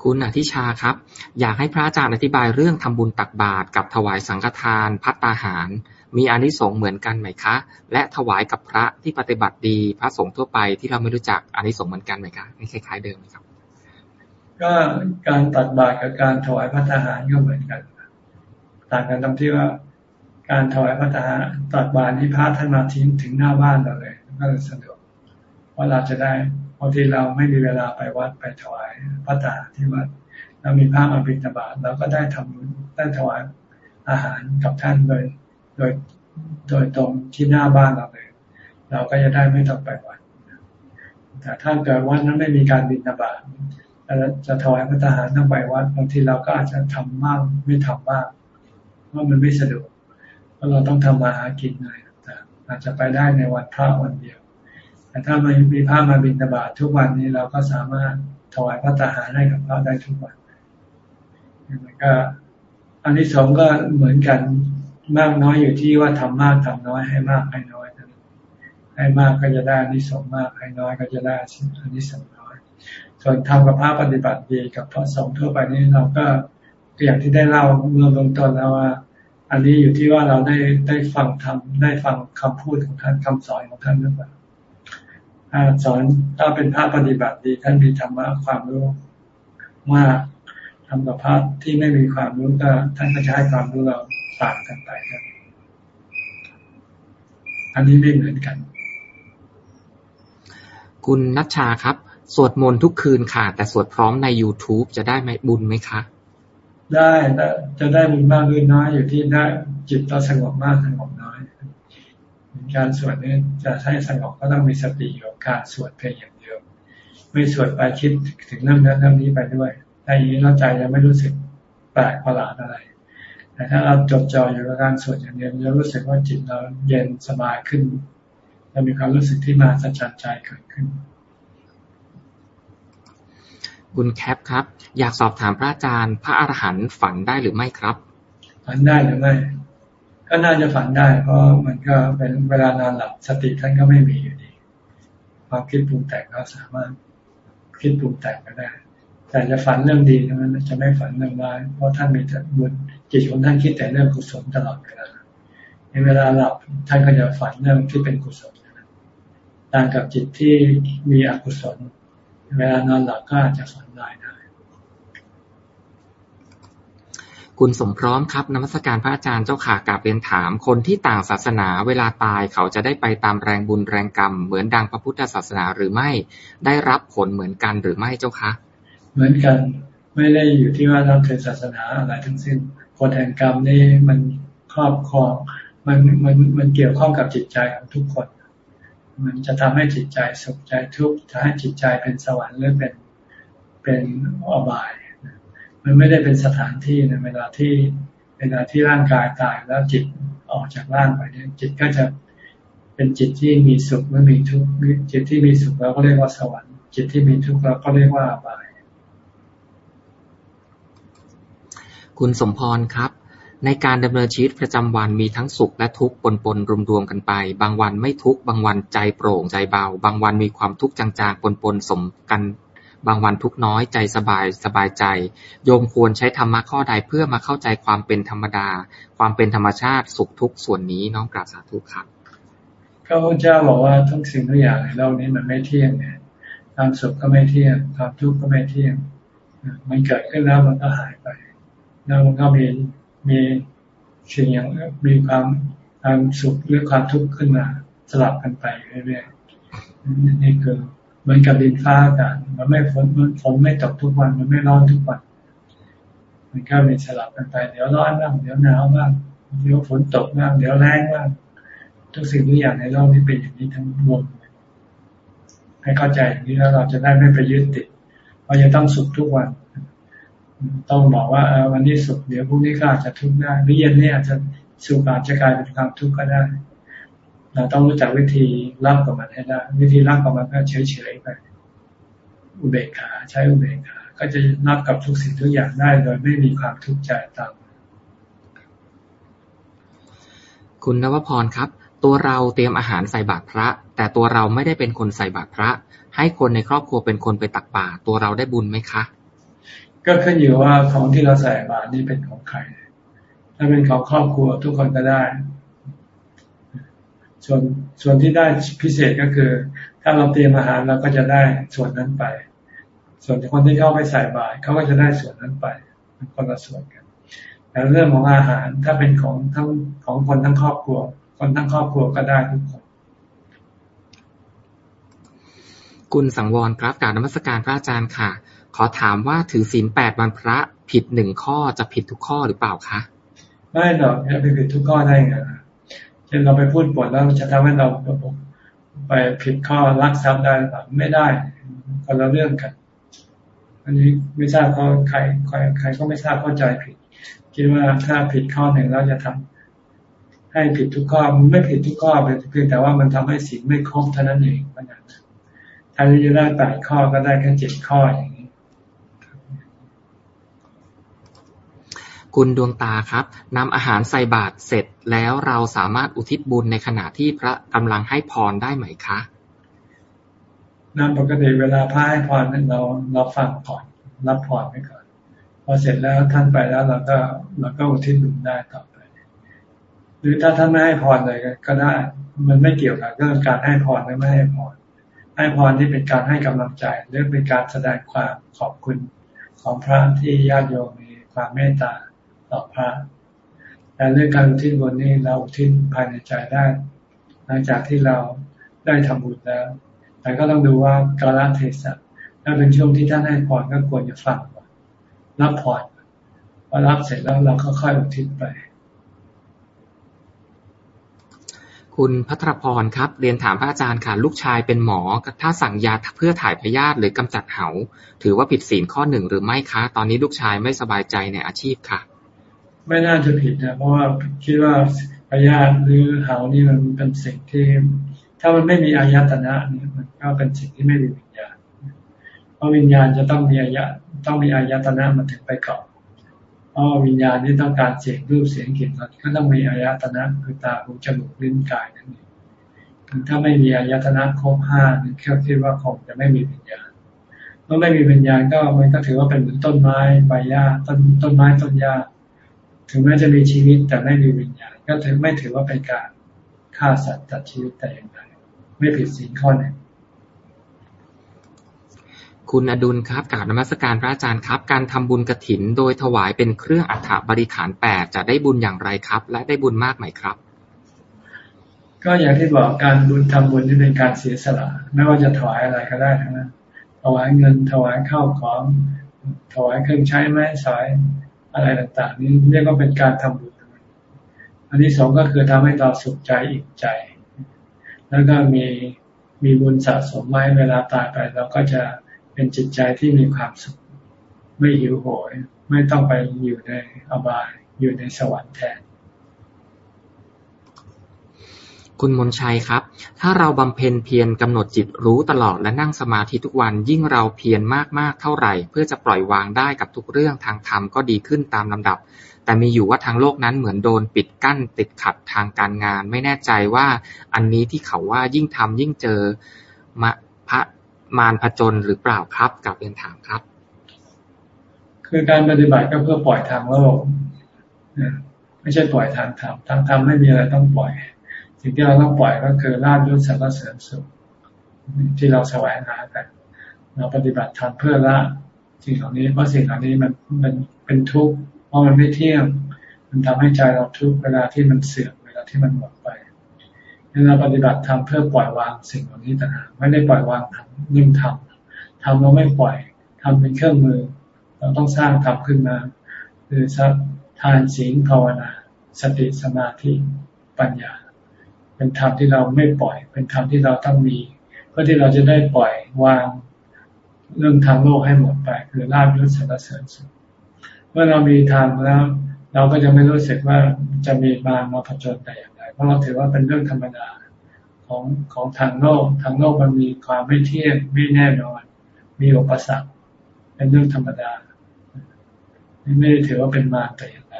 คุณอธิชาครับ อยากให้พระอาจารย์อธิบายเรื่องทำบุญตักบาตรกับถวายสังฆทาน พัตตาหาร มีอานิสงส์เหมือนกันไหมคะ และถวายกับพระที่ปฏิบัติดีพระสงฆ์ทั่วไปที่เราไม่รู้จักอานิสงส์เหมือนกันไหมคะคล้ายๆเดิมไหมครับ ก็การตักบาตรกับการถวายพัตตาหารก็เหมือนกัน ต่างกันตรงที่ว่าการถวายพัตตาหารตักบาตรที่พระท่านมาทิ้งถึงหน้าบ้านเราเลยก็เลยสะดวกว่าเราจะได้บางทีเราไม่มีเวลาไปวัดไปถวายพระตาที่วัดเรามีพระมาบิณฑบาตเราก็ได้ทำได้ถวายอาหารกับท่านโดยโดยโดยตรงที่หน้าบ้านเราเลย เราก็จะได้ไม่ต้องไปวัดแต่ถ้าเกิดวัดนั้นไม่มีการบิณฑบาต จะถวายพระทหารต้องไปวัดบางทีเราก็อาจจะทำมากไม่ทำมากเพราะมันไม่สะดวกเพราะเราต้องทำมาหากินอะไรต่างอาจจะไปได้ในวันพระวันเดียว แต่ถ้ามันมีพระมาบิณฑบาตทุกวันนี้เราก็สามารถถวายพระทหารให้กับพระได้ทุกวันมันก็อันที่สองก็เหมือนกันมากน้อยอยู่ที่ว่าทำมากทำน้อยให้มากให้น้อยนะให้มากก็จะได้อันที่สองมากให้น้อยก็จะได้อันที่สองน้อย ส่วนทำกับพระปฏิบัติดีกับพระสงฆ์ทั่วไปนี้เราก็อย่างที่ได้เล่าเมื่อเบื้องต้นแล้วว่า อันนี้อยู่ที่ว่าเราได้ได้ฟังทำได้ฟังคำพูดของท่านคำสอนของท่านหรือเปล่าสอนถ้าเป็นพระปฏิบัติดีท่านมีธรรมะความรู้มากทำกับพระที่ไม่มีความรู้ก็ท่านก็จะให้ความรู้เราต่างกันไปครับอันนี้ไม่เหมือนกัน คุณนัชชาครับ สวดมนต์ทุกคืนค่ะ แต่สวดพร้อมใน youtube จะได้ไหมบุญไหมคะ ได้จะได้บุญมากหรือน้อยอยู่ที่ได้จิตเราสงบมากสงบน้อย การสวดนี่จะให้สงบก็ต้องมีสติอยู่การสวดเพียงอย่างเดียว ไม่สวดไปคิดถึงเรื่องนั้นเรื่องนี้ไปด้วยถ้าอย่างนี้เราใจจะไม่รู้สึกแปลกประหลาดอะไร แต่ถ้าเราจดจ่ออยู่กับการสวดอย่างเดียวจะรู้สึกว่าจิตเราเย็นสบายขึ้น จะมีความรู้สึกที่มาสัจจใจเกิดขึ้น คุณแคปครับ อยากสอบถามพระอาจารย์ พระอรหันต์ฝันได้หรือไม่ครับ ฝันได้หรือไม่ ก็น่าจะฝันได้ เพราะมันก็เป็นเวลานอนหลับสติท่านก็ไม่มีอยู่ดี ความคิดปรุงแต่งก็สามารถคิดปรุงแต่งก็ได้ แต่จะฝันเรื่องดีนั้นจะไม่ฝันเรื่องร้าย เพราะท่านมีแต่บุญจิตของท่านคิดแต่เรื่องกุศลตลอดเวลาในเวลาหลับท่านก็จะฝันเรื่องที่เป็นกุศลต่างกับจิตที่มีอกุศล เวลานอนหลับก็อาจจะฝันร้ายได้ คุณสมพร้อมครับนมัสการพระอาจารย์เจ้าค่ะกาบเรียนถาม คนที่ต่างศาสนาเวลาตายเขาจะได้ไปตามแรงบุญแรงกรรม เหมือนดังพระพุทธศาสนาหรือไม่ได้รับผลเหมือนกันหรือไม่เจ้าคะเหมือนกันไม่ได้อยู่ที่ว่าเราถือศาสนาอะไรทั้งสิ้นกฎแห่งกรรมนี่มันครอบครองมันมันมันเกี่ยวข้องกับจิตใจของทุกคน มันจะทำให้จิตใจสุขใจทุกข์จะให้จิตใจเป็นสวรรค์หรือเป็นเป็นอบาย มันไม่ได้เป็นสถานที่ในเวลาที่เวลาที่ร่างกายตายแล้วจิตออกจากร่างไปเนี่ยจิตก็จะเป็นจิตที่มีสุขไม่มีทุกข์จิตที่มีสุขเราก็เรียกว่าสวรรค์ จิตที่มีทุกข์เราก็เรียกว่าอบาย คุณสมพรครับ ในการดำเนินชีวิตประจำวันมีทั้งสุขและทุกข์ปนปนรวม ๆ กันไป บางวันไม่ทุกข์ บางวันใจโปร่งใจเบา บางวันมีความทุกข์จางๆ ปนปนสมกัน บางวันทุกน้อยใจสบายสบายใจ โยมควรใช้ธรรมะข้อใดเพื่อมาเข้าใจความเป็นธรรมดา ความเป็นธรรมชาติสุขทุกส่วนนี้น้องกราบสาธุครับก็พระเจ้าบอกว่าทุกสิ่งทุกอย่างในโลกนี้มันไม่เที่ยงเนี่ยความสุขก็ไม่เที่ยงความทุกข์ก็ไม่เที่ยง มันเกิดขึ้นแล้วมันก็หายไป แล้วมันก็มี มีสิ่งอย่างมีความความสุขหรือความทุกข์ขึ้นมา สลับกันไปเรื่อยๆนี่คือเหมือนกับดินฟ้าอากาศมันไม่ฝนมันฝนไม่ตกทุกวัน มันไม่ร้อนทุกวัน มันก็มีสลับกันไป เดี๋ยวร้อนบ้างเดี๋ยวหนาวบ้างเดี๋ยวฝนตกบ้างเดี๋ยวแรงบ้างทุกสิ่งทุกอย่างในโลกนี้เป็นอย่างนี้ทั้งรวมให้เข้าใจอย่างนี้แล้วเราจะได้ไม่ไปยึดติดเราจะต้องสุขทุกวัน ต้องบอกว่าวันนี้สุขเดี๋ยวพรุ่งนี้ก็อาจจะทุกข์ได้หรือเย็นนี้อาจจะสุขอาจจะกลายเป็นความทุกข์ก็ได้ เราต้องรู้จักวิธีรับกับมันให้ได้ วิธีรับกับมันก็เฉยๆไป อุเบกขาใช้อุเบกขาก็จะรับกับทุกสิ่งทุกอย่างได้โดยไม่มีความทุกข์ใจตามคุณนวพรครับ ตัวเราเตรียมอาหารใส่บาตรพระ แต่ตัวเราไม่ได้เป็นคนใส่บาตรพระ ให้คนในครอบครัวเป็นคนไปตักบาตรตัวเราได้บุญไหมคะ ก็ขึ้นอยู่ว่าของที่เราใส่บาตรนี่เป็นของใคร ถ้าเป็นของครอบครัวทุกคนก็ได้ ส่วนส่วนที่ได้พิเศษก็คือ ถ้าเราเตรียมอาหารเราก็จะได้ส่วนนั้นไป ส่วนคนที่เข้าไปใส่บาตรเขาก็จะได้ส่วนนั้นไปเป็นคนละส่วนกันแต่เรื่องของอาหารถ้าเป็นของทั้งของคนทั้งครอบครัว คนทั้งครอบครัวก็ได้ทุกคนคุณสังวรครับการนมัสการพระอาจารย์ค่ะ ขอถามว่าถือศีลแปดวันพระผิดหนึ่งข้อจะผิดทุกข้อหรือเปล่าคะ ไม่หรอกจะไปผิดทุกข้อได้ไงเช่นเราไปพูดปวดแล้วจะทำให้เราไปผิดข้อรักทรัพย์ได้หรือเปล่าไม่ได้คนละเรื่องกัน อันนี้ไม่ทราบเขาใครใครใครก็ไม่ทราบเข้าใจผิด คิดว่าถ้าผิดข้อหนึ่งแล้วจะทำให้ผิดทุกข้อมันไม่ผิดทุกข้อเพียงแต่ว่ามันทำให้สิ่งไม่ครบเท่านั้นเองเพราะนั้นถ้าจะได้แปดข้อก็ได้แค่เจ็ดข้ออย่างนี้ คุณดวงตาครับ นำอาหารใส่บาตรเสร็จแล้วเราสามารถอุทิศบุญในขณะที่พระกำลังให้พรได้ไหมคะนั่นปกติเวลาพระให้พรเราเราฟังก่อน รับพรไปก่อน พอเสร็จแล้วท่านไปแล้วเราก็เราก็อุทิศบุญได้ต่อไป หรือถ้าท่านไม่ให้พรเลยก็ได้ มันไม่เกี่ยวกับเรื่องการให้พรหรือไม่ให้พรให้พรที่เป็นการให้กำลังใจหรือเป็นการแสดงความขอบคุณของพระที่ญาติโยมมีความเมตตา ต่อพระแต่เรื่องการอุทิศบุญนี่เราอุทิศภายในใจได้ หลังจากที่เราได้ทำบุญแล้ว แต่ก็ต้องดูว่ากาลเทศะถ้าเป็นช่วงที่ท่านให้พรก็ควรจะฟังรับพรพอรับเสร็จแล้วเราก็ค่อยอุทิศไป คุณพัทรพรครับ เรียนถามพระอาจารย์ค่ะ ลูกชายเป็นหมอ ถ้าสั่งยาเพื่อถ่ายพยาธิหรือกำจัดเหา ถือว่าผิดศีลข้อหนึ่งหรือไม่คะ ตอนนี้ลูกชายไม่สบายใจในอาชีพค่ะ ไม่น่าจะผิดนะ เพราะว่าคิดว่าพยาธิหรือเหานี่มันเป็นสิ่งที่ถ้ามันไม่มีอายตนะเนี่ยมันก็เป็นสิ่งที่ไม่มีวิญญาณ เพราะวิญญาณจะต้องมีอายะต้องมีอายตนะมันถึงไปเกาะเพราะวิญญาณที่ต้องการเสียงรูปเสียงกลิ่นรสก็ต้องมีอายตนะคือตาหูจมูกลิ้นกายนั่นเองถ้าไม่มีอายตนะครบห้านี่แค่คิดว่าคงจะไม่มีวิญญาณเมื่อไม่มีวิญญาณก็มันก็ถือว่าเป็นเหมือนต้นไม้ใบหญ้าต้นต้นไม้ต้นหญ้า ถึงแม้จะมีชีวิตแต่ไม่มีวิญญาณ ก็ถือไม่ถือว่าเป็นการฆ่าสัตว์ตัดชีวิตแต่อย่างใดไม่ผิดศีลข้อหนึ่งคุณอดุลครับกราบนมัสการพระอาจารย์ครับ การทำบุญกระถินโดยถวายเป็นเครื่องอัฐบริขารแปดจะได้บุญอย่างไรครับ และได้บุญมากไหมครับ ก็อย่างที่บอกการบุญทำบุญนี่เป็นการเสียสละ ไม่ว่าจะถวายอะไรก็ได้ทั้งนั้นถวายเงินถวายข้าวของ ถวายเครื่องใช้ไม้สาย อะไรต่างๆ นี้เรียกว่าเป็นการทำบุญ อันที่สองก็คือทำให้เราสุขใจอิ่มใจ แล้วก็มีมีบุญสะสมไว้เวลาตายไปเราก็จะเป็นจิตใจที่มีความสุข ไม่หิวโหย ไม่ต้องไปอยู่ในอบายอยู่ในสวรรค์แทน คุณมนชัยครับ ถ้าเราบำเพ็ญเพียรกำหนดจิตรู้ตลอดและนั่งสมาธิทุกวันยิ่งเราเพียรมากๆเท่าไหร่ เพื่อจะปล่อยวางได้กับทุกเรื่องทางธรรมก็ดีขึ้นตามลำดับ แต่มีอยู่ว่าทางโลกนั้นเหมือนโดนปิดกั้นติดขัดทางการงาน ไม่แน่ใจว่าอันนี้ที่เขาว่ายิ่งทำยิ่งเจอมะพระมารผจญหรือเปล่าครับกับเรียนถามครับ คือการปฏิบัติก็เพื่อปล่อยทางโลกไม่ใช่ปล่อยทางธรรมทางธรรมไม่มีอะไรต้องปล่อย สิ่งที่เราต้องปล่อยก็คือลาบยศสรรเสริญสุขที่เราแสวงหากันเราปฏิบัติธรรมเพื่อละสิ่งเหล่านี้เพราะสิ่งเหล่านี้มันมันเป็นทุกข์เพราะมันไม่เที่ยง มันทำให้ใจเราทุกข์เวลาที่มันเสื่อมเวลาที่มันหมดไปเราปฏิบัติทำเพื่อปล่อยวางสิ่งเหล่านี้ต่างหากไม่ได้ปล่อยวางทำนิ่งทำทำเราไม่ปล่อยทำเป็นเครื่องมือ เราต้องสร้างทำขึ้นมาคือสัทานศีลภาวนา สติสมาธิปัญญา เป็นธรรมที่เราไม่ปล่อย เป็นธรรมที่เราต้องมี เพื่อที่เราจะได้ปล่อยวางเรื่องทางโลกให้หมดไป คือลาบยศสรรเสริญสุขเมื่อเรามีทางแล้ว เราก็จะไม่รู้สึกว่าจะมีมามาผจญแต่อย่างไรเพราะเราถือว่าเป็นเรื่องธรรมดาของของทางโลกทางโลกมันมีความไม่เที่ยงไม่แน่นอน มีอุปสรรคเป็นเรื่องธรรมดา ไม่ได้ถือว่าเป็นมาแต่อย่างไร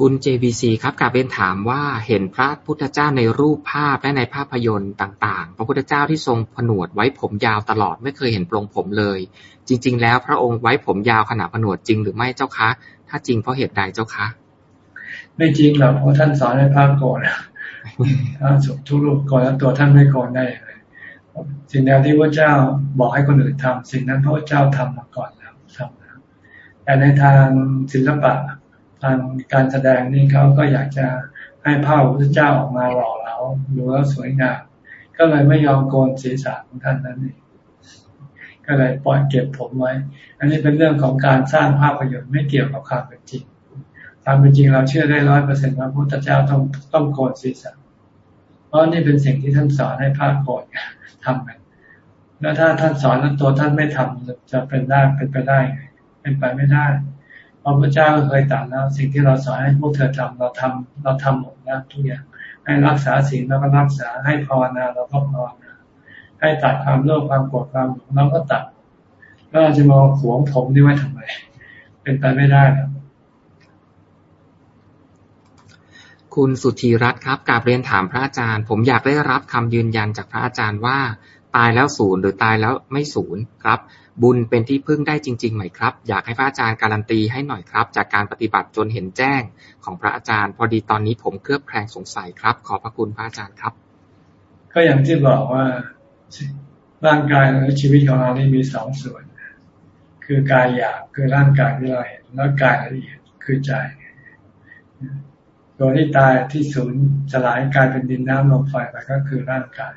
คุณ JBC ครับกาบเรียนถามว่าเห็นพระพุทธเจ้าในรูปภาพและในภาพยนตร์ต่างๆ พระพุทธเจ้าที่ทรงผนวดไว้ผมยาวตลอดไม่เคยเห็นปลงผมเลย จริง ๆ แล้วพระองค์ไว้ผมยาวขนาดผนวดจริงหรือไม่เจ้าคะ ถ้าจริงเพราะเหตุใดเจ้าคะ ไม่จริงหรอกเพราะท่านสอนให้พระโกนถ้าสุขทุกรูปก่อนแล้วตัวท่านไม่โกนได้เลยสิ่งใดที่พระเจ้าบอกให้คนอื่นทำสิ่งนั้นพระเจ้าทำมาก่อนแล้วทำแล้วแต่ในทางศิลปะ ทางการแสดงนี่เขาก็อยากจะให้ภาพพระพุทธเจ้าออกมาหล่อเหลาดูแล้วสวยงามก็เลยไม่ยอมโกนศีรษะของท่านนั้นเองก็เลยปล่อยเก็บผมไว้ อันนี้เป็นเรื่องของการสร้างภาพยนตร์ไม่เกี่ยวกับความเป็นจริงความเป็นจริงเราเชื่อได้ร้อยเปอร์เซ็นต์ว่าพระพุทธเจ้าต้องต้องโกนศีรษะ เพราะนี่เป็นสิ่งที่ท่านสอนให้พระโกนทำกัน แล้วถ้าท่านสอนแล้วตัวท่านไม่ทำจะเป็นได้เป็นไปได้เป็นไปไม่ได้ พระพุทธเจ้าเคยตรัสแล้วสิ่งที่เราสอนให้พวกเธอทำเราทำเราทำหมดแล้วทุกอย่าง ให้รักษาศีลเราก็รักษาให้ภาวนาเราก็ภาวนา ให้ตัดความโลภความโกรธความหลงเราก็ตัดแล้วเราจะมาขวงผมนี่ไว้ทำไม เป็นไปไม่ได้ครับคุณสุธีรัตน์ครับกาบเรียนถามพระอาจารย์ ผมอยากได้รับคำยืนยันจากพระอาจารย์ว่า ตายแล้วศูนย์หรือตายแล้วไม่ศูนย์ครับ บุญเป็นที่พึ่งได้จริง ๆ ไหมครับ อยากให้พระอาจารย์การันตีให้หน่อยครับ จากการปฏิบัติจนเห็นแจ้งของพระอาจารย์ พอดีตอนนี้ผมเครือบแคลงสงสัยครับ ขอพระคุณพระอาจารย์ครับ ก็อย่างที่บอกว่าร่างกายและชีวิตของเรานี่มีสองส่วน คือกายหยาบคือร่างกายที่เราเห็นแล้วกายละเอียดคือใจตัวที่ตายที่สูญสลายกลายเป็นดินน้ำลมไฟไปก็คือร่างกาย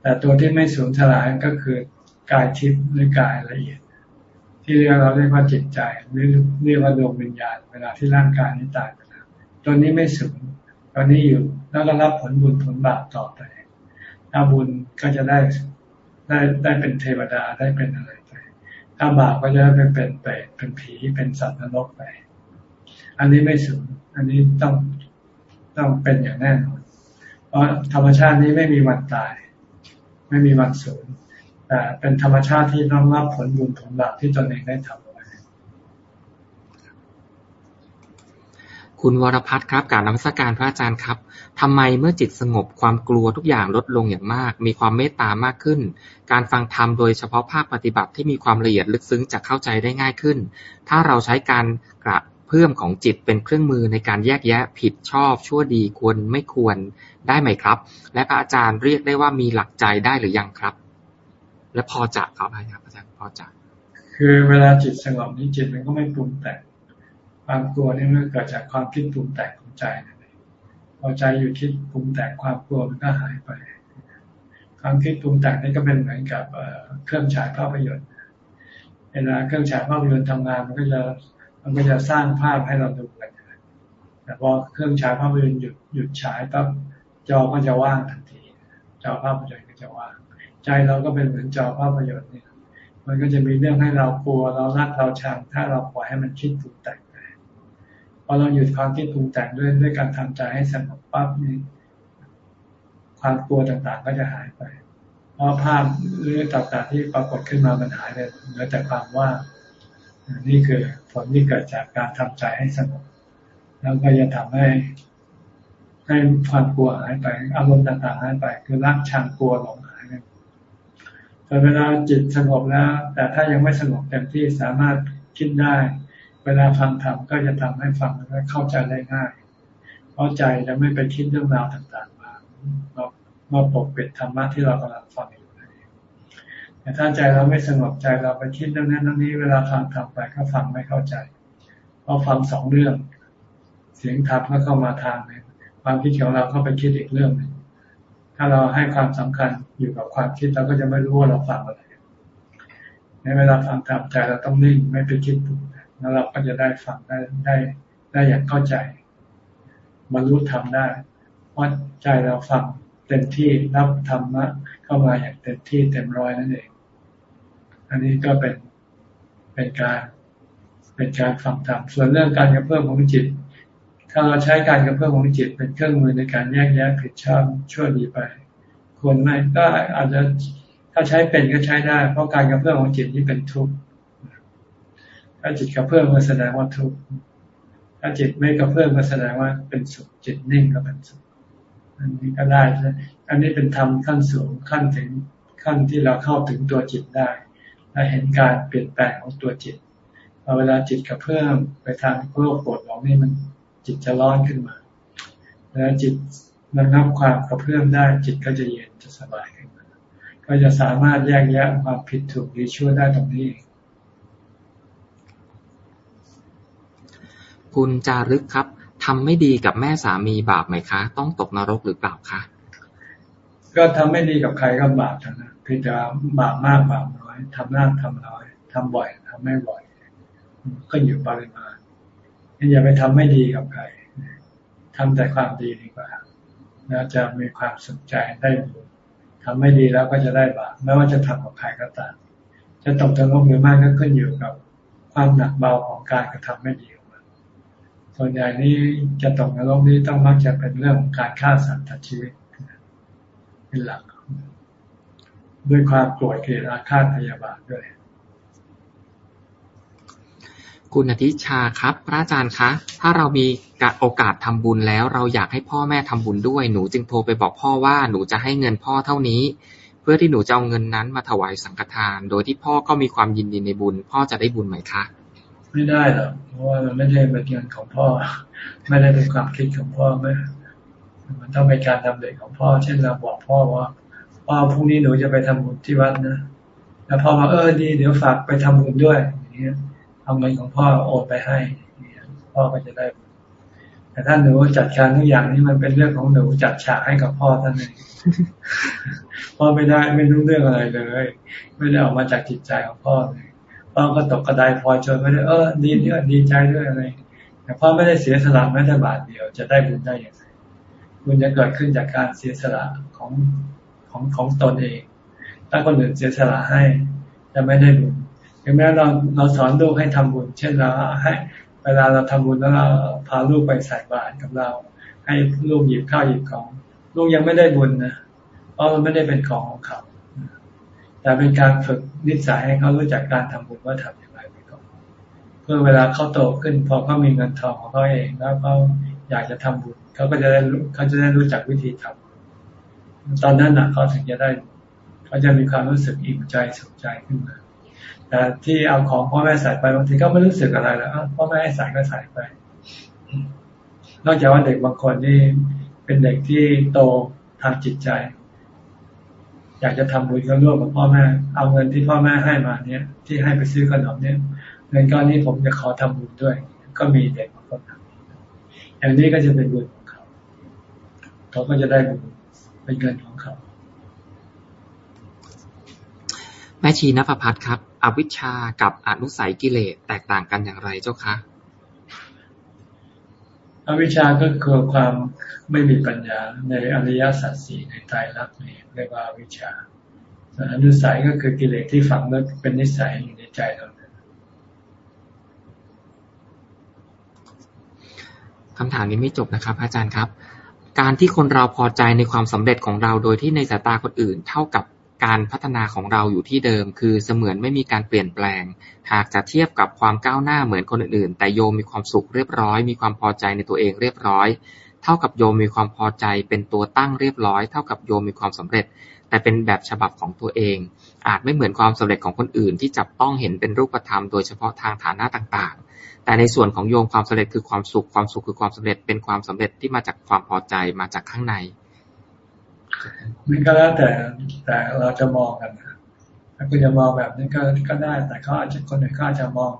แต่ตัวที่ไม่สูญสลายก็คือ กายทิพย์หรือกายละเอียด ที่เรียกเราเรียกว่าจิตใจหรือเรียกว่าดวงวิญญาณเวลาที่ร่างกายนี้ตายไปแล้วตัวนี้ไม่สูญตอนนี้อยู่แล้วก็รับผลบุญผลบาปต่อไปถ้าบุญก็จะได้ได้ได้เป็นเทวดาได้เป็นอะไรไป ถ้าบาปก็จะได้เป็นเป็นเปรตเป็นผีเป็นสัตว์นรกไป อันนี้ไม่สูญอันนี้ต้องต้องเป็นอย่างแน่นอน เพราะธรรมชาตินี้ไม่มีวันตาย ไม่มีวันสูญ แต่เป็นธรรมชาติที่ต้องรับผลบุญผลบาปที่ตนเองได้ทำไว้คุณวรพัฒน์ครับการนมัสการพระอาจารย์ครับทำไมเมื่อจิตสงบความกลัวทุกอย่างลดลงอย่างมาก มีความเมตตามากขึ้น การฟังธรรมโดยเฉพาะภาคปฏิบัติที่มีความละเอียดลึกซึ้งจะเข้าใจได้ง่ายขึ้น ถ้าเราใช้การกระเพื่อมของจิตเป็นเครื่องมือในการแยกแยะผิดชอบชั่วดีควรไม่ควรได้ไหมครับ และพระอาจารย์เรียกได้ว่ามีหลักใจได้หรือยังครับ และพอจะครับอาจารย์อาจารย์พอจะคือเวลาจิตสงบนี้จิตมันก็ไม่ปรุงแต่งความกลัวนี่มันเกิดจากความคิดปรุงแต่งของใจนั่นเองพอใจอยู่คิดปรุงแต่งความกลัวมันก็หายไป ความคิดปรุงแต่งนี่ก็เป็นเหมือนกับเครื่องฉายภาพยนตร์เวลาเครื่องฉายภาพยนตร์ทำงานมันก็จะมันก็จะสร้างภาพให้เราดูกันแต่พอเครื่องฉายภาพยนตร์หยุดหยุดฉายปั๊บจอก็จะว่างทันที จอภาพยนตร์ก็จะว่าง ใจเราก็เป็นเหมือนจอภาพยนตร์เนี่ย มันก็จะมีเรื่องให้เรากลัวเรารักเราชังถ้าเราปล่อยให้มันคิดปรุงแต่งไปพอเราหยุดความคิดปรุงแต่งด้วยด้วยการทำใจให้สงบปั๊บนี่ความกลัวต่างๆก็จะหายไปเพราะภาพหรือต่างๆที่ปรากฏขึ้นมามันหายไปเหลือแต่ความว่า นี่คือผลที่เกิดจากการทำใจให้สงบแล้วก็จะทำให้ให้ความกลัวหายไปอารมณ์ต่างๆหายไป คือรักชังกลัวหลง แต่เวลาจิตสงบแล้ว แต่ถ้ายังไม่สงบเต็มที่สามารถคิดได้ เวลาฟังธรรมก็จะทำให้ฟังและเข้าใจได้ง่ายเพราะใจจะไม่ไปคิดเรื่องราวต่างๆมามามาปกปิดธรรมะที่เรากำลังฟังอยู่แต่ถ้าใจเราไม่สงบใจเราไปคิดเรื่องนั้นเรื่องนี้เวลาฟังธรรมไปก็ฟังไม่เข้าใจเพราะฟังสองเรื่อง เสียงธรรมก็เข้ามาทางนึงความคิดของเราก็ไปคิดอีกเรื่องหนึ่ง ถ้าเราให้ความสำคัญอยู่กับความคิดเราก็จะไม่รู้ว่าเราฟังอะไรในเวลาฟังธรรมใจเราต้องนิ่งไม่ไปคิดปุ๊บแล้วเราก็จะได้ฟังได้ได้ได้อย่างเข้าใจบรรลุธรรมได้เพราะใจเราฟังเต็มที่รับธรรมะเข้ามาอย่างเต็มที่เต็มร้อยนั่นเอง อันนี้ก็เป็นเป็นการเป็นการฟังธรรมส่วนเรื่องการกระเพื่อมของจิต ถ้าเราใช้การกระเพื่อมของจิตเป็นเครื่องมือในการแยกแยะผิดชอบชั่วดีไป ควรไม่ก็อาจจะถ้าใช้เป็นก็ใช้ได้ เพราะการกระเพื่อมของจิตนี่เป็นทุกข์ถ้าจิตกระเพื่อมก็แสดงว่าทุกข์ถ้าจิตไม่กระเพื่อมก็แสดงว่าเป็นสุขจิตนิ่งก็เป็นสุขอันนี้ก็ได้อันนี้เป็นธรรมขั้นสูงขั้นถึงขั้นที่เราเข้าถึงตัวจิตได้และเห็นการเปลี่ยนแปลงของตัวจิตพอเวลาจิตกระเพื่อมไปทางโลภโกรธหลงนี่มัน จิตจะร้อนขึ้นมา แล้วจิตระงับความกระเพื่อมได้จิตก็จะเย็นจะสบายขึ้นมาก็จะสามารถแยกแยะความผิดถูกดีชั่วได้ตรงนี้คุณจารึกครับทำไม่ดีกับแม่สามีบาปไหมคะ ต้องตกนรกหรือเปล่าคะก็ทำไม่ดีกับใครก็บาปทั้งนั้นเพียงแต่บาปมากบาปน้อยทำมากทำน้อยทำบ่อยทำไม่บ่อย ก็อยู่ปริมาณ อย่าไปทำไม่ดีกับใครทำแต่ความดีดีกว่าแล้วจะมีความสุขใจได้บุญทำไม่ดีแล้วก็จะได้บาปไม่ว่าจะทำกับใครก็ตามจะตกนรกหรือไม่ก็ขึ้นอยู่กับความหนักเบาของการกระทำไม่ดีส่วนใหญ่นี้จะตกนรกนี้ต้องมักจะเป็นเรื่องของการฆ่าสัตว์ตัดชีวิตเป็นหลัก ด้วยความโกรธเกลียดอาฆาตพยาบาทด้วย คุณอธิชาครับ พระอาจารย์คะ ถ้าเรามีโอกาสทำบุญแล้ว เราอยากให้พ่อแม่ทำบุญด้วย หนูจึงโทรไปบอกพ่อว่าหนูจะให้เงินพ่อเท่านี้ เพื่อที่หนูจะเอาเงินนั้นมาถวายสังฆทาน โดยที่พ่อก็มีความยินดีในบุญ พ่อจะได้บุญไหมคะ ไม่ได้หรอกเพราะว่ามันไม่ได้เป็นเงินของพ่อ ไม่ได้เป็นความคิดของพ่อไม่มันต้องเป็นการดำเนินของพ่อ เช่นเราบอกพ่อว่าพ่อพรุ่งนี้หนูจะไปทำบุญที่วัดนะ แล้วพ่อมาเออดี เดี๋ยวฝากไปทำบุญด้วยอย่างเงี้ย เอาเงินของพ่อโอนไปให้พ่อก็จะได้ แต่ถ้าหนูจัดการทุกอย่างนี่มันเป็นเรื่องของหนูจัดฉากให้กับพ่อท่านเองพ่อไม่ได้ไม่รู้เรื่องอะไรเลย ไม่ได้ออกมาจากจิตใจของพ่อเลยพ่อก็ตกกระไดพลอยชนไม่ได้เออดีเนี่ยดีใจด้วยอะไรแต่พ่อไม่ได้เสียสละแม้แต่บาทเดียวจะได้บุญได้อย่างไรบุญจะเกิดขึ้นจากการเสียสละของของของตนเอง ถ้าคนอื่นเสียสละให้จะไม่ได้บุญ ถึงแม้เราเราสอนลูกให้ทำบุญ เช่นเราให้เวลาเราทำบุญแล้วเราพาลูกไปใส่บาตรกับเรา ให้ลูกหยิบข้าวหยิบของ ลูกยังไม่ได้บุญนะเพราะมันไม่ได้เป็นของของเขาแต่เป็นการฝึกนิสัยให้เขารู้จักการทำบุญว่าทำอย่างไรไปก่อนเพื่อเวลาเขาโตขึ้น พอเขามีเงินทองของเขาเองแล้วเขาอยากจะทำบุญเขาก็จะได้เขาจะได้รู้จักวิธีทำตอนนั้นนะเขาถึงจะได้ เขาจะมีความรู้สึกอิ่มใจสุขใจขึ้นมา แต่ที่เอาของพ่อแม่ใส่ไปบางทีก็ไม่รู้สึกอะไรแล้วพ่อแม่ให้ใส่ก็ใส่ไป นอกจากว่าเด็กบางคนนี่เป็นเด็กที่โตทางจิตใจ อยากจะทำบุญก็ร่วมกับพ่อแม่ เอาเงินที่พ่อแม่ให้มาเนี่ยที่ให้ไปซื้อขนมเนี่ยเงินก้อนนี้ผมจะขอทำบุญด้วย ก็มีเด็กบางคนทำอย่างนี้ก็จะเป็นบุญของเขาเขาก็จะได้บุญเป็นเงินของเขาแม่ชีนภพัฒครับ อวิชชากับอนุสัยกิเลสแตกต่างกันอย่างไรเจ้าคะอวิชชาก็คือความไม่มีปัญญาในอริยสัจสี่ในใจรักนี่เรียกว่าวิชาส่วนอนุสัยก็คือกิเลสที่ฝังลึกเป็นนิสัยอยู่ในใจเราคำถามนี้ไม่จบนะครับ อาจารย์ครับ การที่คนเราพอใจในความสำเร็จของเราโดยที่ในสายตาคนอื่น เท่ากับ การพัฒนาของเราอยู่ที่เดิม คือเสมือนไม่มีการเปลี่ยนแปลง หากจะเทียบกับความก้าวหน้าเหมือนคนอื่นๆ แต่โยมมีความสุขเรียบร้อย มีความพอใจในตัวเองเรียบร้อย เท่ากับโยมมีความพอใจเป็นตัวตั้งเรียบร้อย เท่ากับโยมมีความสำเร็จ แต่เป็นแบบฉบับของตัวเอง อาจไม่เหมือนความสำเร็จของคนอื่น ที่จับต้องเห็นเป็นรูปธรรมโดยเฉพาะทางฐานะต่างๆ แต่ในส่วนของโยมความสำเร็จคือความสุข ความสุขคือความสำเร็จ เป็นความสำเร็จที่มาจากความพอใจ มาจากข้างใน มันก็แล้วแต่แต่เราจะมองกันถ้าคุณจะมองแบบนี้ก็ก็ได้ แต่เขาอาจจะคนอื่นก็อาจจะมอง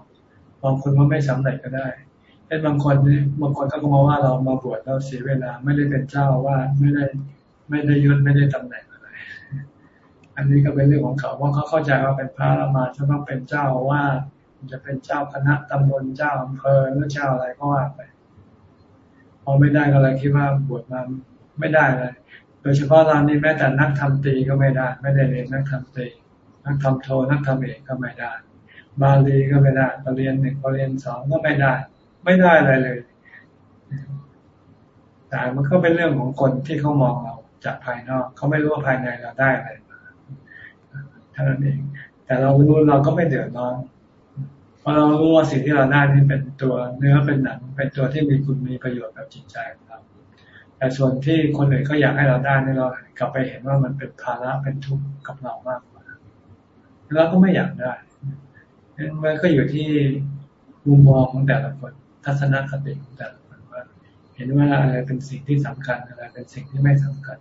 มองคุณว่าไม่สำเร็จก็ได้ช่นบางคนบางคนก็มองว่าเรามาบวชเราเสียเวลาไม่ได้เป็นเจ้าว่าไม่ได้ไม่ได้ยศไม่ได้ตำแหน่งอะไร อันนี้ก็เป็นเรื่องของเขาว่าเขาเข้าใจว่าเป็นพระละมาจะต้องเป็นเจ้าว่าจะเป็นเจ้าคณะตำบลเจ้าอำเภอหรือเจ้าอะไรก็ว่าไปพอไม่ได้ก็เลยคิดว่าบวชมาไม่ได้เลย โดยเฉพาะเรานี่แม้แต่นักทำตีก็ไม่ได้ ไม่ได้เรียนนักทำตี นักทำโทนักทำเอกก็ไม่ได้ บาลีก็ไม่ได้ปรริญญาหนึ่งปรริญญาสองก็ไม่ได้ ไม่ได้อะไรเลย แต่มันก็เป็นเรื่องของคนที่เขามองเราจากภายนอก เขาไม่รู้ว่าภายในเราได้อะไรมาเท่านั้นเอง แต่เรารู้เราก็ไม่เดือดร้อนพอเรารู้ว่าสิ่งที่เราได้นี่เป็นตัวเนื้อเป็นหนังเป็นตัวที่มีคุณมีประโยชน์กับจิตใจของเรา แต่ส่วนที่คนอื่นก็อยากให้เราได้นี่เรากลับไปเห็นว่ามันเป็นภาระเป็นทุกข์กับเรามากกว่าเราก็ไม่อยากได้มันก็อยู่ที่มุมมองของแต่ละคนทัศนคติของแต่ละคนว่า เห็นว่าอะไรเป็นสิ่งที่สำคัญอะไรเป็นสิ่งที่ไม่สำคัญ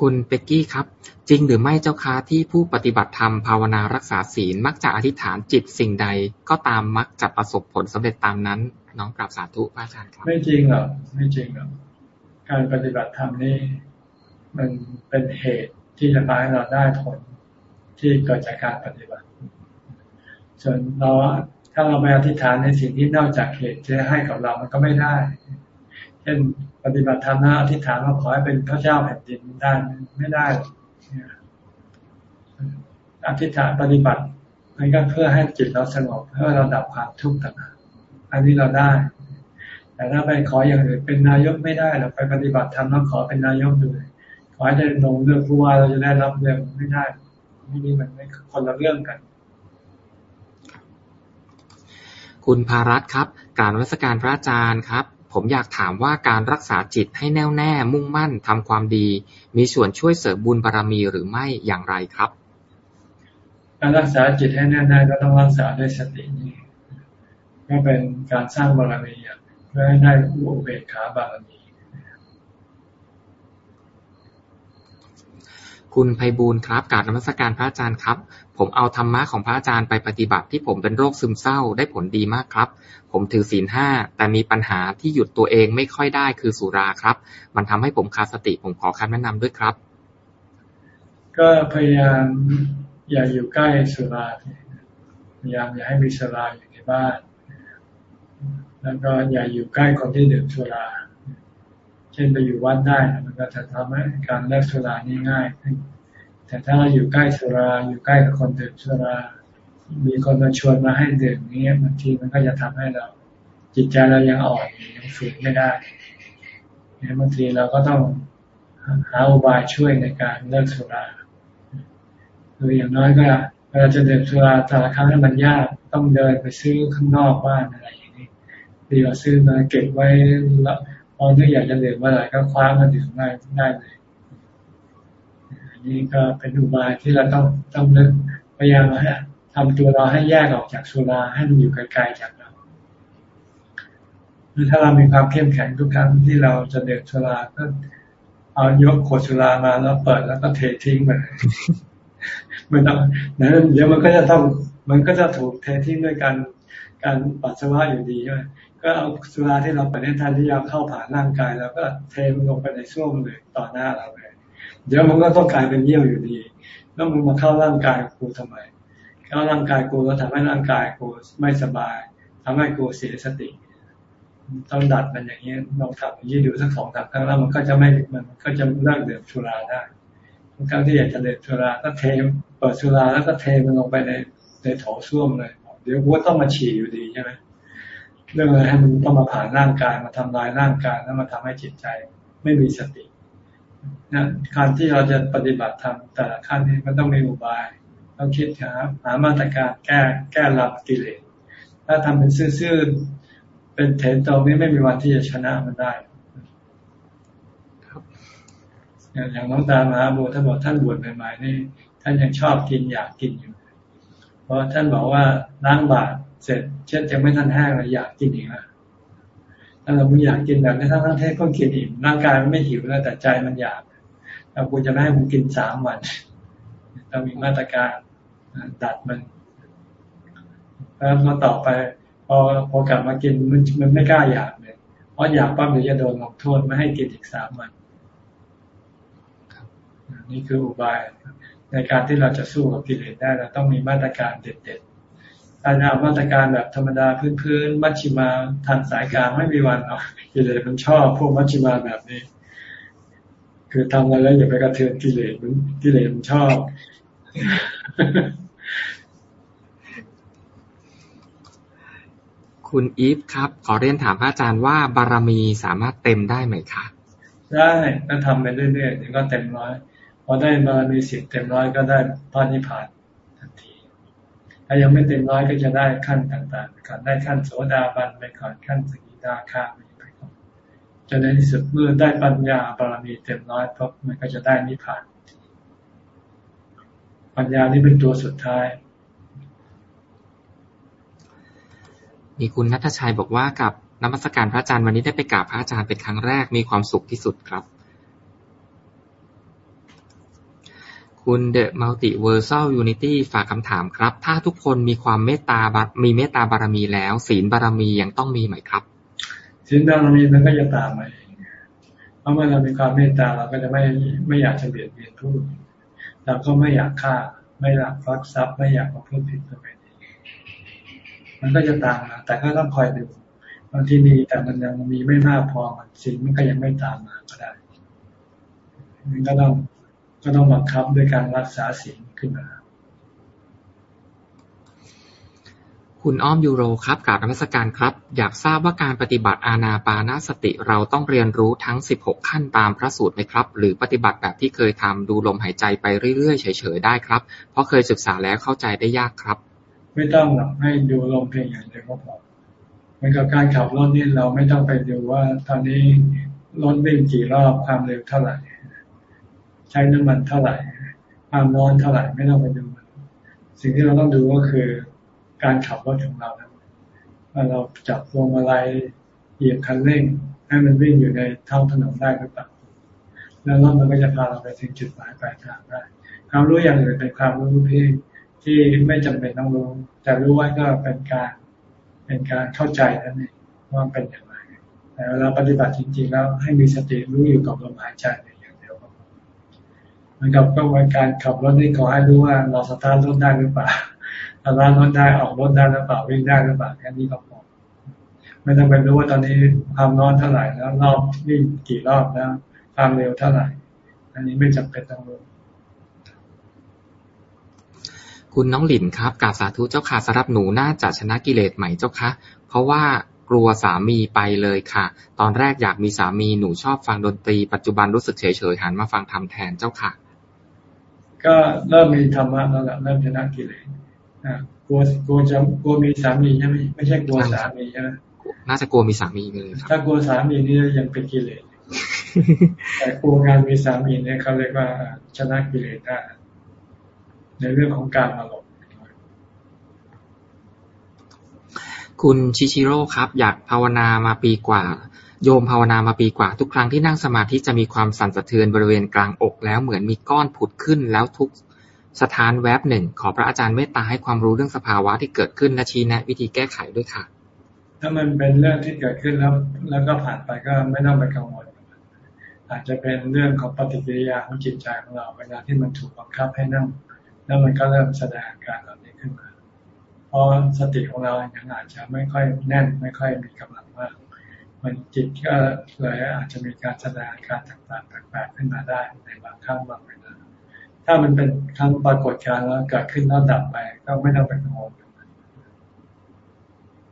คุณเป็กกี้ครับ จริงหรือไม่เจ้าค้าที่ผู้ปฏิบัติธรรมภาวนารักษาศีลมักจะอธิษฐานจิตสิ่งใดก็ตามมักจะประสบผลสำเร็จตามนั้น น้องกราบสาธุพระอาจารย์ครับ ไม่จริงหรอกไม่จริงหรอกการปฏิบัติธรรมนี่มันเป็นเหตุที่จะพาให้เราได้ผลที่เกิดจากการปฏิบัติ ส่วนเราถ้าเราไปอธิษฐานในสิ่งที่นอกจากเหตุจะให้กับเรามันก็ไม่ได้ เช่น ปฏิบัติธรรมนะอธิษฐานว่าขอให้เป็นพระเจ้าแผ่นดินได้ไม่ได้อธิษฐานปฏิบัติมันก็เพื่อให้จิตเราสงบเพื่อเราดับความทุกข์ต่างๆอันนี้เราได้ แต่ถ้าไปขออย่างอื่นเป็นนายกไม่ได้เราไปปฏิบัติธรรมแล้วขอเป็นนายกดูขอให้ได้ลงเรื่องผู้ว่าเราจะได้รับเรื่องไม่ได้ไม่นี่มันไม่คนละเรื่องกัน คุณภารัตครับ การวัสการพระอาจารย์ครับ ผมอยากถามว่าการรักษาจิตให้แน่วแน่ มุ่งมั่น ทำความดี มีส่วนช่วยเสริมบุญบารรมีหรือไม่อย่างไรครับ การรักษาจิตให้แน่วแน่ก็ต้องรักษาด้วยสตินี่ก็เป็นการสร้างบารมีเพื่อให้ได้อุเบกขาบารมีคุณไพบูลครับการนมัสการพระอาจารย์ครับ ผมเอาธรรมะของพระอาจารย์ไปปฏิบัติที่ผมเป็นโรคซึมเศร้าได้ผลดีมากครับ ผมถือศีลห้า แต่มีปัญหาที่หยุดตัวเองไม่ค่อยได้คือสุราครับ มันทำให้ผมขาดสติ ผมขอคำแนะนำด้วยครับ ก็พยายามอย่าอยู่ใกล้สุรา พยายามอย่าให้มีสุราอยู่ในบ้าน แล้วก็อย่าอยู่ใกล้คนที่ดื่มสุรา เช่นไปอยู่วัดได้ มันก็จะทำให้การเลิกสุรานี่ง่ายขึ้น แต่ถ้าเราอยู่ใกล้สุรา อยู่ใกล้กับคนดื่มสุรา มีคนมาชวนมาให้ดื่มนี้บางทีมันก็จะทำให้เรา จิตใจเรายังอ่อนยังฝืนไม่ได้บางทีเราก็ต้องหาอุบายช่วยในการเลิกสุราคืออย่างน้อยก็เวลาจะดื่มสุราแต่ละครั้งนั้นมันยากต้องเดินไปซื้อข้างนอกบ้านอะไรอย่างนี้ดีกว่าซื้อมาเก็บไว้แล้วพอที่อยากจะดื่มเมื่อไหร่ก็คว้ามาดื่มได้ได้เลยอันนี้ก็เป็นอุบายที่เราต้องต้องเลิกพยายามให้ ทำตัวเราให้แยกออกจากสุราให้มันอยู่ไกลๆจากเราหรือถ้าเรามีความเข้มแข็งทุกครั้งที่เราจะเดื่มสุราก็เอายกขวดสุรามาแล้วเปิดแล้วก็เททิ้งไปไม่ต้องนั้นเดี๋ยวมันก็จะต้องมันก็จะถูกเททิ้งด้วยการการปัสสาวะอยู่ดีใช่ไหมก็เอาสุราที่เราไปในทานที่ยาเข้าผ่านร่างกาย แล้วก็เทมันลงไปในช่วงเลยต่อหน้าเราเลย เดี๋ยวมันก็ต้องกลายเป็นเยี่ยวอยู่ดี แล้วมันมาเข้าร่างกายกูทำไม เข้าร่างกายกูแล้วทำให้ร่างกายกูไม่สบายทำให้กูเสียสติ ต้องดัดมันอย่างนี้ลองทำอย่างนี้ดูสักสองสามครั้งแล้วมันก็จะไม่มันก็จะเลิกเดื่มสุราได้ทุกครั้งที่อยากจะเดื่มสุราก็เทเปิดสุราแล้วก็เทมันลงไปในในโถส้วมเลย เดี๋ยวว่าต้องมาฉี่อยู่ดีใช่ไหมเรื่องอะไรให้มันต้องมาผ่านร่างกายมาทำลายร่างกายแล้วมาทำให้จิตใจไม่มีสตินะการที่เราจะปฏิบัติธรรมแต่ละขั้นนี้มันต้องมีอุบาย ต้องคิดหาหามาตรการแก้แก้รับกิเลสถ้าทำเป็นซื่อๆเป็นเถนตรงนี้ไม่มีวันที่จะชนะมันได้อย่างน้องตามหาบัวท่านบอกท่านบวชใหม่ๆนี่ท่านยังชอบกินอยากกินอยู่ เพราะท่านบอกว่าล้างบาตรเสร็จ เช็ดยังไม่ทันแห้งเลยอยากกินอีกแล้วถ้าเราไม่อยากกินแบบนี้ทั้งทั้งเทศก็กินอีกร่างกายมันไม่หิวแล้วแต่ใจมันอยากเราควรจะไม่ให้มันกินสามวัน เรามีมาตรการดัดมันพแล้วพอต่อไปพอพอกลับมากินมันมันไม่กล้าอยากเลยเพราะอยากปั๊บเดี๋ยวจะโดนลงโทษไม่ให้กินอีกสามวันนี่คืออุบายในการที่เราจะสู้กับกิเลสได้เราต้องมีมาตรการเด็ดๆถ้าเอามาตรการแบบธรรมดาพื้นๆมัชชิมาทางสายกลางไม่มีวันหรอกกิเลสมันชอบพวกมัชชิมาแบบนี้ คือทำอะไรแล้วอย่าไปกระเทือนกิเลสมันกิเลสมันชอบ คุณอีฟครับ ขอเรียนถามพระอาจารย์ว่าบารมีสามารถเต็มได้ไหมคะได้ก็ทำไปเรื่อยๆเดี๋ยวก็เต็มร้อยพอได้บารมีสิบเต็มร้อยก็ได้พระนิพพานทันที ถ้ายังไม่เต็มร้อยก็จะได้ขั้นต่างๆก่อนได้ขั้นโสดาบันไปก่อนขั้นสกิทาคามีไปก่อนจนในที่สุดเมื่อได้ปัญญาบารมีเต็มร้อยปุ๊บมันก็จะได้นิพพาน ปัญญานี่เป็นตัวสุดท้าย มีคุณนัทชัยบอกว่ากับนมัสการพระอาจารย์วันนี้ได้ไปกราบพระอาจารย์เป็นครั้งแรกมีความสุขที่สุดครับ คุณ The Multiversal Unity ฝากคำถามครับ ถ้าทุกคนมีความเมตตาบารมีเมตตาบารมีแล้ว ศีลบารมียังต้องมีไหมครับ ศีลบารมีมันก็จะตามมาเองเพราะเมื่อเรามีความเมตตาเราก็จะไม่ไม่อยากจะเบียดเบียนผู้อื่น เราก็ไม่อยากฆ่า ไม่อยากลักทรัพย์ไม่อยากประพฤติผิดประเวณีมันก็จะตามมาแต่ก็ต้องคอยดูบางทีมีแต่มันยังมีไม่มากพอมันศีลมันก็ยังไม่ตามมาก็ได้มันก็ต้องก็ต้องบังคับด้วยการรักษาสิ่งขึ้นมา คุณอ้อมยูโร ครับ กราบนมัสการครับ อยากทราบว่าการปฏิบัติอาณาปานาสติเราต้องเรียนรู้ทั้ง 16 ขั้นตามพระสูตรไหมครับ หรือปฏิบัติแบบที่เคยทำดูลมหายใจไปเรื่อยๆ เฉยๆ ได้ครับ เพราะเคยศึกษาแล้วเข้าใจได้ยากครับ ไม่ต้องหรอกให้ดูลมเพียงอย่างเดียวก็พอเหมือนกับการขับรถนี่เราไม่ต้องไปดูว่าตอนนี้รถวิ่งกี่รอบความเร็วเท่าไหร่ ใช้น้ำมันเท่าไหร่ความร้อนเท่าไหร่ไม่ต้องไปดู สิ่งที่เราต้องดูก็คือ การขับรถของเราว่าเราจับพวงมาลัยเหยียบคันเร่ง ให้มันวิ่งอยู่ในท้องถนนได้หรือเปล่าแล้วรถมันก็จะพาเราไปถึงจุดหมายปลายทางได้ความรู้อย่างอื่นเป็นความรู้ที่ที่ไม่จำเป็นต้องรู้ แต่รู้ไว้ก็เป็นการเป็นการเข้าใจนั่นเองว่าเป็นอย่างไรแต่เวลาปฏิบัติจริงๆแล้วให้มีสติรู้อยู่กับลมหายใจอย่างเดียวเหมือนกับก็เป็นการขับรถนี่ขอให้รู้ว่าเราสตาร์ทรถได้หรือเปล่า สตาร์ทรถได้ออกรถได้หรือเปล่าวิ่งได้หรือเปล่าแค่นี้ก็พอไม่ต้องไปรู้ว่าตอนนี้ความร้อนเท่าไหร่แล้วรอบวิ่งกี่รอบแล้วความเร็วเท่าไหร่ อันนี้ไม่จำเป็นต้องรู้คุณน้องหลินครับกราบสาธุเจ้าค่ะสำหรับหนูน่าจะชนะกิเลสไหมเจ้าคะเพราะว่ากลัวสามีไปเลยค่ะ ตอนแรกอยากมีสามีหนูชอบฟังดนตรี ปัจจุบันรู้สึกเฉยๆหันมาฟังทำแทนเจ้าค่ะ ก็เริ่มมีธรรมะแล้วแหละเริ่มชนะกิเลสอ่า กลัวกลัวจะกลัวมีสามีใช่ไหมไม่ใช่กลัวสามีใช่ไหมน่าจะกลัวมีสามีไปเลยครับถ้ากลัวสามีนี่ยังเป็นกิเลสแต่กลัวงานมีสามีเนี่ยเขาเรียกว่าชนะกิเลสได้ในเรื่องของการอารมณ์คุณชิชิโร่ครับ อยากภาวนามาปีกว่า โยมภาวนามาปีกว่า ทุกครั้งที่นั่งสมาธิจะมีความสั่นสะเทือนบริเวณกลางอกแล้วเหมือนมีก้อนผุดขึ้นแล้วทุก สถานแวบหนึ่ง ขอพระอาจารย์เมตตาให้ความรู้เรื่องสภาวะที่เกิดขึ้นและชี้แนะ วิธีแก้ไขด้วยค่ะ ถ้ามันเป็นเรื่องที่เกิดขึ้นแล้ว แล้วก็ผ่านไปก็ไม่ต้องไปกังวล อาจจะเป็นเรื่องของปฏิกิริยาของจิตใจของเราเวลาที่มันถูกบังคับให้นั่ง แล้วมันก็เริ่มแสดงอาการเหล่านี้ขึ้นมา เพราะสติของเรายังอาจจะไม่ค่อยแน่น ไม่ค่อยมีกำลังมากมันจิตก็เลยอาจจะมีการแสดงอาการต่างๆแปลกๆขึ้นมาได้ในบางครั้งบางเวลา ถ้ามันเป็นครั้งปรากฏการณ์แล้วเกิดขึ้นแล้วดับไป ก็ไม่ต้องไปกังวล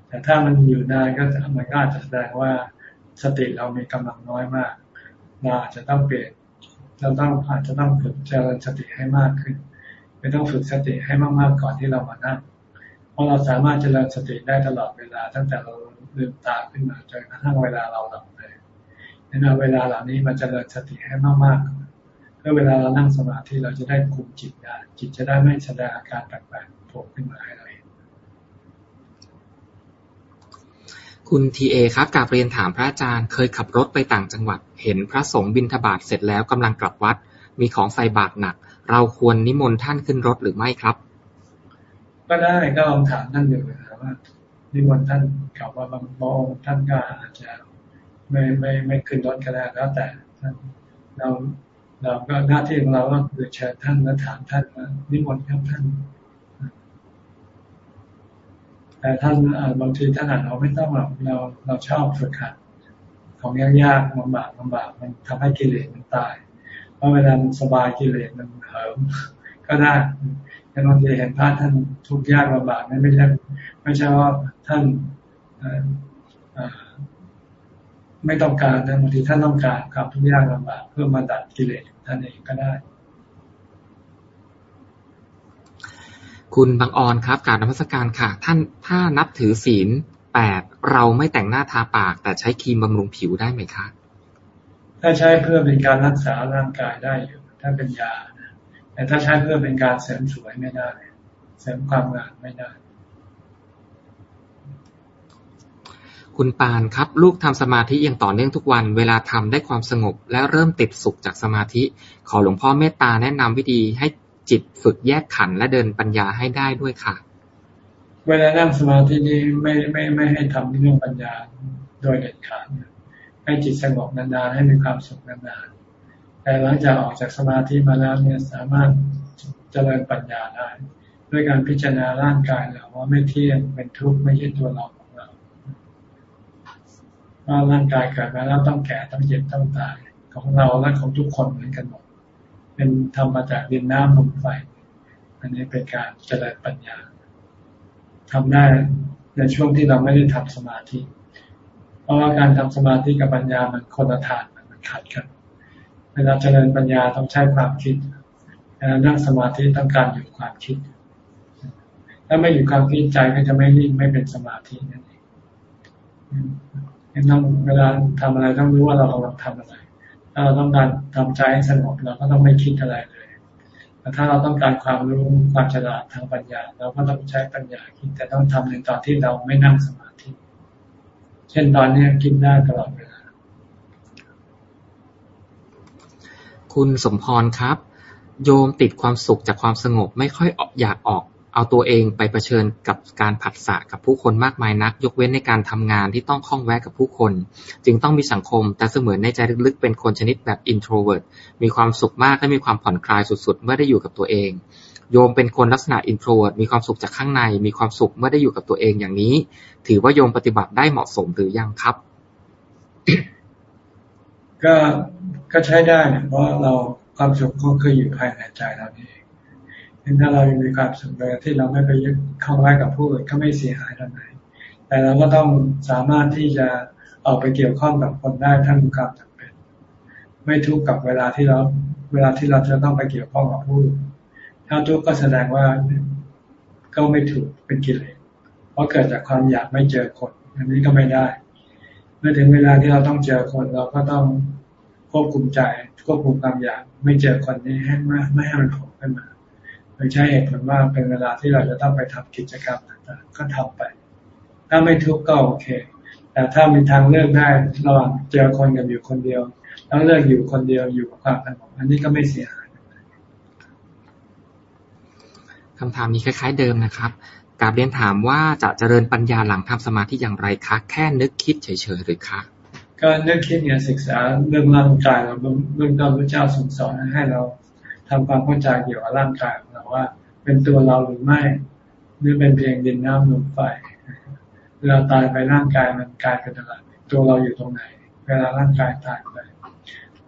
แต่ถ้ามันอยู่นานก็มันก็อาจจะแสดงว่าสติเรามีกำลังน้อยมากเราอาจจะต้องเปลี่ยนเราต้องอาจจะต้องฝึกเจริญสติให้มากขึ้นไม่ต้องฝึกสติให้มากๆก่อนที่เรามานั่งเพราะเราสามารถเจริญสติได้ตลอดเวลา ตั้งแต่เราลืมตาขึ้นมาจนกระทั่งเวลาเราหลับไปในเวลาเหล่านี้มันจเจริญสติให้มากๆ เพื่อเวลาเรานั่งสมาธิเราจะได้คุมจิตได้จิตจะได้ไม่แสดงอาการแปลกๆโผล่ขึ้นมาให้เราเห็นคุณทีเอครับกราบเรียนถามพระอาจารย์ เคยขับรถไปต่างจังหวัด เห็นพระสงฆ์บิณฑบาตเสร็จแล้วกำลังกลับวัด มีของใส่บาตรหนัก เราควรนิมนต์ท่านขึ้นรถหรือไม่ครับกก็ได้ก็ลองถามท่านดูนะว่านิมนต์ท่านกลับว่าบางองค์ท่านก็อาจจะไม่ไม่ไม่ขึ้นรถก็ได้แล้วแต่ท่านเรา เราก็หน้าที่ของเราก็คือเชิญท่านและถามท่านว่านิมนต์ครับท่าน แต่ท่านบางทีท่านอาจเราไม่ต้องเราเราเราชอบฝึกหัดของยากๆลำบากลำบากมันทำให้กิเลสมันตาย เพราะเวลามันสบายกิเลสมันเหิมก็ได้แต่บางทีเห็นพระท่านทุกข์ยากลำบากไม่ใช่ไม่ใช่ว่าท่าน ไม่ต้องการนะบางทีท่านต้องการความทุกข์ยากลำบากเพื่อมาดัดกิเลสท่านเองก็ได้ คุณบางออนครับการนมัสการค่ะ ท่านถ้านับถือศีลแปดเราไม่แต่งหน้าทาปาก แต่ใช้ครีมบำรุงผิวได้ไหมคะถ้าใช้เพื่อเป็นการรักษาร่างกายได้อยู่ ถ้าเป็นยาแต่ถ้าใช้เพื่อเป็นการเสริมสวยไม่ได้ เสริมความงามไม่ได้ คุณปานครับ ลูกทำสมาธิอย่างต่อเนื่องทุกวัน เวลาทำได้ความสงบ และเริ่มติดสุขจากสมาธิ ขอหลวงพ่อเมตตาแนะนำวิธีให้จิตฝึกแยกขันและเดินปัญญาให้ได้ด้วยค่ะ เวลานั่งสมาธินี้ไม่ไม่ไม่ให้ทำเรื่องปัญญาโดยเด็ดขาดให้จิตสงบนานๆให้มีความสุขนานแต่หลังจากออกจากสมาธิมาแล้วเนี่ยสามารถเจริญปัญญาได้ ด้วยการพิจารณาร่างกายเราว่าไม่เที่ยงเป็นทุกข์ไม่ใช่ตัวเรา ว่าร่างกายเกิดมาแล้วต้องแก่ต้องเจ็บต้องตายของเราและของทุกคนเหมือนกันหมด เป็นทำมาจากดินน้ำลมไฟ อันนี้เป็นการเจริญปัญญาทำได้ในช่วงที่เราไม่ได้ทำสมาธิ เพราะว่าการทำสมาธิกับปัญญามันคนละทางมันขัดกัน เวลาเจริญปัญญาต้องใช้ความคิดเวลานั่งสมาธิต้องการหยุดความคิด ถ้าไม่หยุดความคิดใจก็จะไม่นิ่งไม่เป็นสมาธินั่นเอง ต้องเวลาทำอะไรต้องรู้ว่าเรากำลังทำอะไร ถ้าเราต้องการทำใจให้สงบเราก็ต้องไม่คิดอะไรเลยแต่ถ้าเราต้องการความรู้ความฉลาดทางปัญญา เราก็ต้องใช้ปัญญาคิดแต่ต้องทำในตอนที่เราไม่นั่งสมาธิ เช่นตอนนี้คิดได้ตลอดเวลา คุณสมพรครับ โยมติดความสุขจากความสงบไม่ค่อยอยากออก เอาตัวเองไปเผชิญกับการผัดสะกับผู้คนมากมายนัก ยกเว้นในการทำงานที่ต้องคล้องแวะกับผู้คน จึงต้องมีสังคม แต่เสมือนในใจลึกๆเป็นคนชนิดแบบ introvert มีความสุขมากและมีความผ่อนคลายสุดๆ เมื่อได้อยู่กับตัวเอง โยมเป็นคนลักษณะ introvert มีความสุขจากข้างใน มีความสุขเมื่อได้อยู่กับตัวเองอย่างนี้ ถือว่าโยมปฏิบัติได้เหมาะสมหรือยังครับ ก็ก็ใช้ได้เนี่ยเพราะเราความสุขก็คืออยู่ภายในใจเราเอง ถ้าเรายังมีความสุขโดยที่เราไม่ไปยึดเข้าไว้กับผู้อื่นก็ไม่เสียหายตรงไหน แต่เราก็ต้องสามารถที่จะออกไปเกี่ยวข้องกับคนได้ถ้ามีความจำเป็น ไม่ทุกข์กับเวลาที่เราเวลาที่เราจะต้องไปเกี่ยวข้องกับผู้อื่นถ้าทุกข์ก็แสดงว่าก็ไม่ถูกเป็นกิเลสเพราะเกิดจากความอยากไม่เจอคน อันนี้ก็ไม่ได้ เมื่อถึงเวลาที่เราต้องเจอคนเราก็ต้องควบคุมใจควบคุมความอยากไม่เจอคนนี้ให้ไม่ให้มันโผล่ขึ้นมา ยใช้เหตุผลว่าเป็นเวลาที่เราจะต้องไปทำกิจกรรมต่างๆ ก็ทำไป ถ้าไม่ทุกข์ก็โอเค แต่ถ้ามีทางเลือกได้ระหว่างเจอคนกับอยู่คนเดียวแล้วเลือกอยู่คนเดียวอยู่กับความสงบอันนี้ก็ไม่เสียหายคำถามนี้คล้ายๆเดิมนะครับกาบเรียนถามว่าจะเจริญปัญญาหลังทำสมาธิอย่างไรคะ แค่นึกคิดเฉยๆหรือคะก็นึกคิดเนี่ยศึกษาเรื่องร่างกายเราเรื่องต้นพระเจ้าทรงสอนให้เราทำความเข้าใจเกี่ยวกับร่างกายของเรา ว่าเป็นตัวเราหรือไม่ หรือเป็นเพียงดินน้ำลมไฟเวลาตายไปร่างกายมันกลายเป็นอะไรตัวเราอยู่ตรงไหน เวลาร่างกายตายไป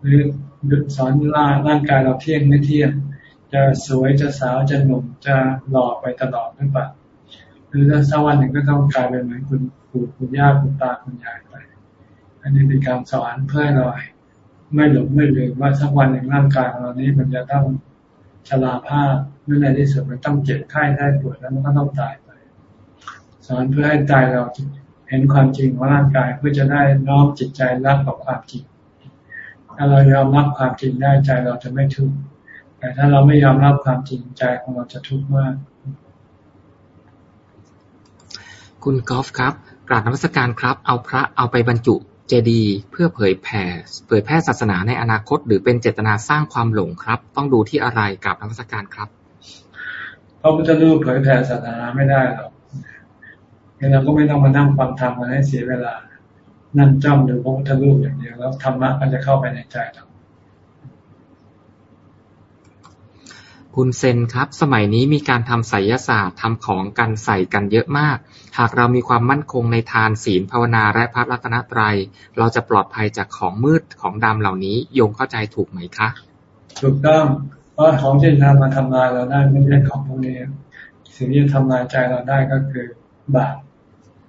หรือสอนร่าร่างกายเราเที่ยงไม่เที่ยงจะสวยจะสาวจะหนุ่มจะหล่อไปตลอดหรือเปล่าหรือถ้าสักวันหนึ่งก็ต้องกลายเป็นเหมือนคุณปู่คุณย่าคุณตาคุณยายไป อันนี้เป็นการสอนเพื่อให้เราไม่หลงไม่ลืมว่าสักวันหนึ่งร่างกายของเรานี้มันจะต้อง ชราภาพเมื่อในที่สุดมันต้องเจ็บไข้ได้ปวดแล้วมันก็ต้องตายไป สอนเพื่อให้ใจเราเห็นความจริงของร่างกายเพื่อจะได้น้อมจิตใจรับกับความจริง ถ้าเรายอมรับความจริงได้ใจเราจะไม่ทุกข์แต่ถ้าเราไม่ยอมรับความจริงใจของเราจะทุกข์มาก คุณกอล์ฟครับกราบนมัสการครับ เอาพระเอาไปบรรจุ จดีย์เพื่อเผยแผ่ เผยแพร่ศาสนาในอนาคต หรือเป็นเจตนาสร้างความหลงครับ ต้องดูที่อะไรกราบนมัสการครับพระพุทธรูปเผยแผ่ศาสนาไม่ได้หรอกเราก็ไม่ต้องมานั่งฟังธรรมกันให้เสียเวลา นั่งจ้องดูพระพุทธรูปอย่างเดียวแล้วธรรมะก็จะเข้าไปในใจเราคุณเซนครับ สมัยนี้มีการทำไสยศาสตร์ทำของกันใส่กันเยอะมาก หากเรามีความมั่นคงในทานศีลภาวนาและพระรัตนตรัย เราจะปลอดภัยจากของมืดของดำเหล่านี้โยงเข้าใจถูกไหมคะ ถูกต้อง เพราะของที่ทำมาทำลายเราได้ไม่ใช่ของพวกนี้ สิ่งที่ทำลายใจเราได้ก็คือบาป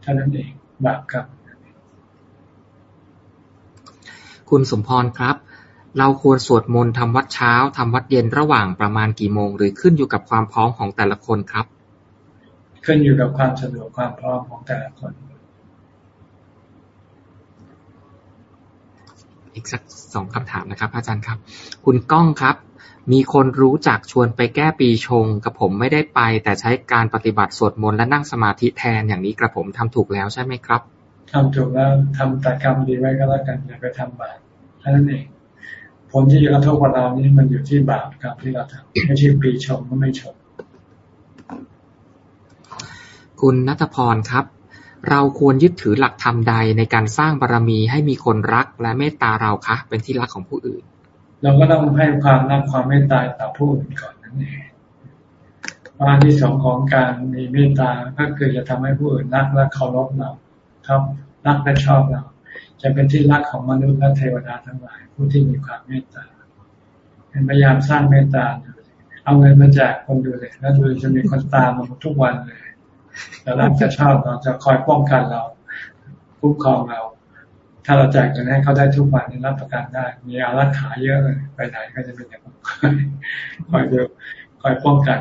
เท่านั้นเองบาปครับ คุณสมพรครับเราควรสวดมนต์ทำวัดเช้าทำวัดเย็นระหว่างประมาณกี่โมง หรือขึ้นอยู่กับความพร้อมของแต่ละคนครับ ขึ้นอยู่กับความสะดวกความพร้อมของแต่ละคนอีกสักสองคำถามนะครับ อาจารย์ครับ คุณก้องครับ มีคนรู้จักชวนไปแก้ปีชงกับผมไม่ได้ไป แต่ใช้การปฏิบัติสวดมนต์และนั่งสมาธิแทนอย่างนี้กระผมทำถูกแล้วใช่ไหมครับทำถูกแล้วทำแต่กรรมดีไว้ก็แล้วกันอย่าไปทำบาปแค่นั้นเองผลที่จะกระทบกับเรานี่มันอยู่ที่บาปกับที่เราทำไม่ใช่ปีชมก็ไม่ชม คุณนัทพรครับ เราควรยึดถือหลักธรรมใดในการสร้างบารรมีให้มีคนรักและเมตตาเราคะเป็นที่รักของผู้อื่น เราก็ต้องให้ความรักความเมตตาต่อผู้อื่นก่อนนั่นเองว่าที่สองของการมีเมตตาก็คือจะทำให้ผู้อื่นรักและเคารพเราครับรักและชอบเรา จะเป็นที่รักของมนุษย์และเทวดาทั้งหลาย ผู้ที่มีความเมตตาพยายามสร้างเมตตาเอาเงินมาแจกคนดูเลยแล้วดูจะมีคนตามมาทุกวันเลย แล้วเราจะชอบเราจะคอยป้องกันเราคุ้มครองเรา ถ้าเราแจกเงินให้เขาได้ทุกวันนี่รับประกันได้ มีอารักขาเยอะเลยไปไหนก็จะเป็นอย่างนั้นคอยดูคอยป้องกัน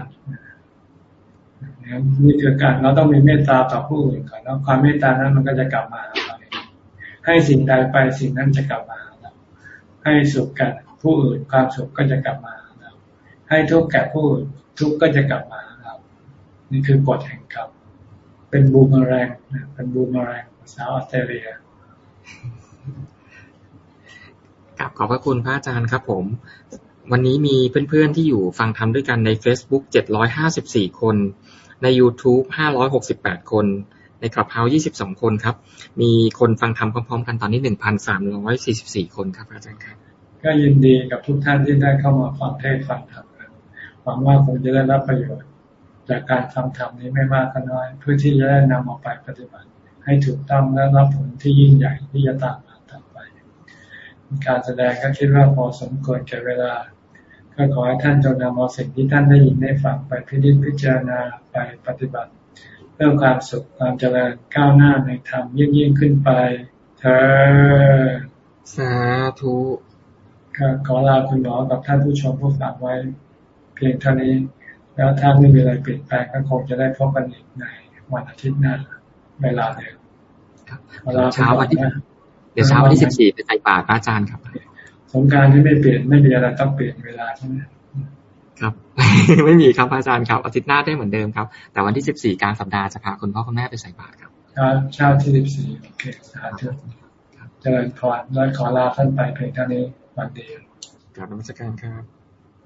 นี่คือการเราต้องมีเมตตาต่อผู้อื่นก่อนแล้วความเมตตานั้นมันก็จะกลับมาเราให้สิ่งใดไปสิ่งนั้นจะกลับมาให้สุขแก่ผู้อื่นความสุขก็จะกลับมาเราให้ทุกข์แก่ผู้อื่นทุกข์ก็จะกลับมาเรานี่คือกฎแห่งกรรม เป็นบูมแรงเป็นบูมแรงภาษาออสเตรเลียกับขอบพระคุณพระอาจารย์ครับผม วันนี้มีเพื่อนๆที่อยู่ฟังทำด้วยกันใน Facebook 754 คน ใน YouTube 568 คน ในคลับเฮาส์22 คนครับ มีคนฟังธรรมพร้อมๆ กันตอนนี้ 1,344 คนครับอาจารย์ครับ ก็ยินดีกับทุกท่านที่ได้เข้ามาฟังเทศฟังธรรมกันหวังว่าคงจะได้รับประโยชน์ จากการฟังธรรมนี้ไม่มากก็น้อย เพื่อที่จะได้นำเอาไปปฏิบัติ ให้ถูกต้องและรับผลที่ยิ่งใหญ่ที่จะตามมาต่อไป การแสดงก็คิดว่าพอสมควรแก่เวลา ก็ขอให้ท่านจงนำเอาสิ่งที่ท่านได้ยินได้ฟังไปพิจิตพิจารณาไปปฏิบัติ เพื่อความสุขความเจริญก้าวหน้าในธรรมยิ่งยิ่งขึ้นไปเธอสาธุก็ขอลาคุณหมอกับท่านผู้ชมผู้ฟังไว้ เพียงเท่านี้ แล้วถ้าไม่มีอะไรเปลี่ยนแปลงก็คงจะได้พบกันอีกในวันอาทิตย์หน้าเวลาเดิมเช้าวันที่เดี๋ยวเช้าวันที่สิบสี่ไปใส่บาตรพระอาจารย์ครับ สงการที่ไม่เปลี่ยนไม่มีอะไรต้องเปลี่ยนเวลาใช่ไหมครับ ไม่มีครับอาจารย์ครับอาทิตย์หน้าได้เหมือนเดิมครับ แต่วันที่สิบสี่กลางสัปดาห์จะพาคุณพ่อคุณแม่ไปใส่บาตรครับเช้าที่สิบสี่โอเคสาธุเจริญพรแล้วขอลาท่านไปเพียงเท่านี้วันเดียวกลับนมัสการครับ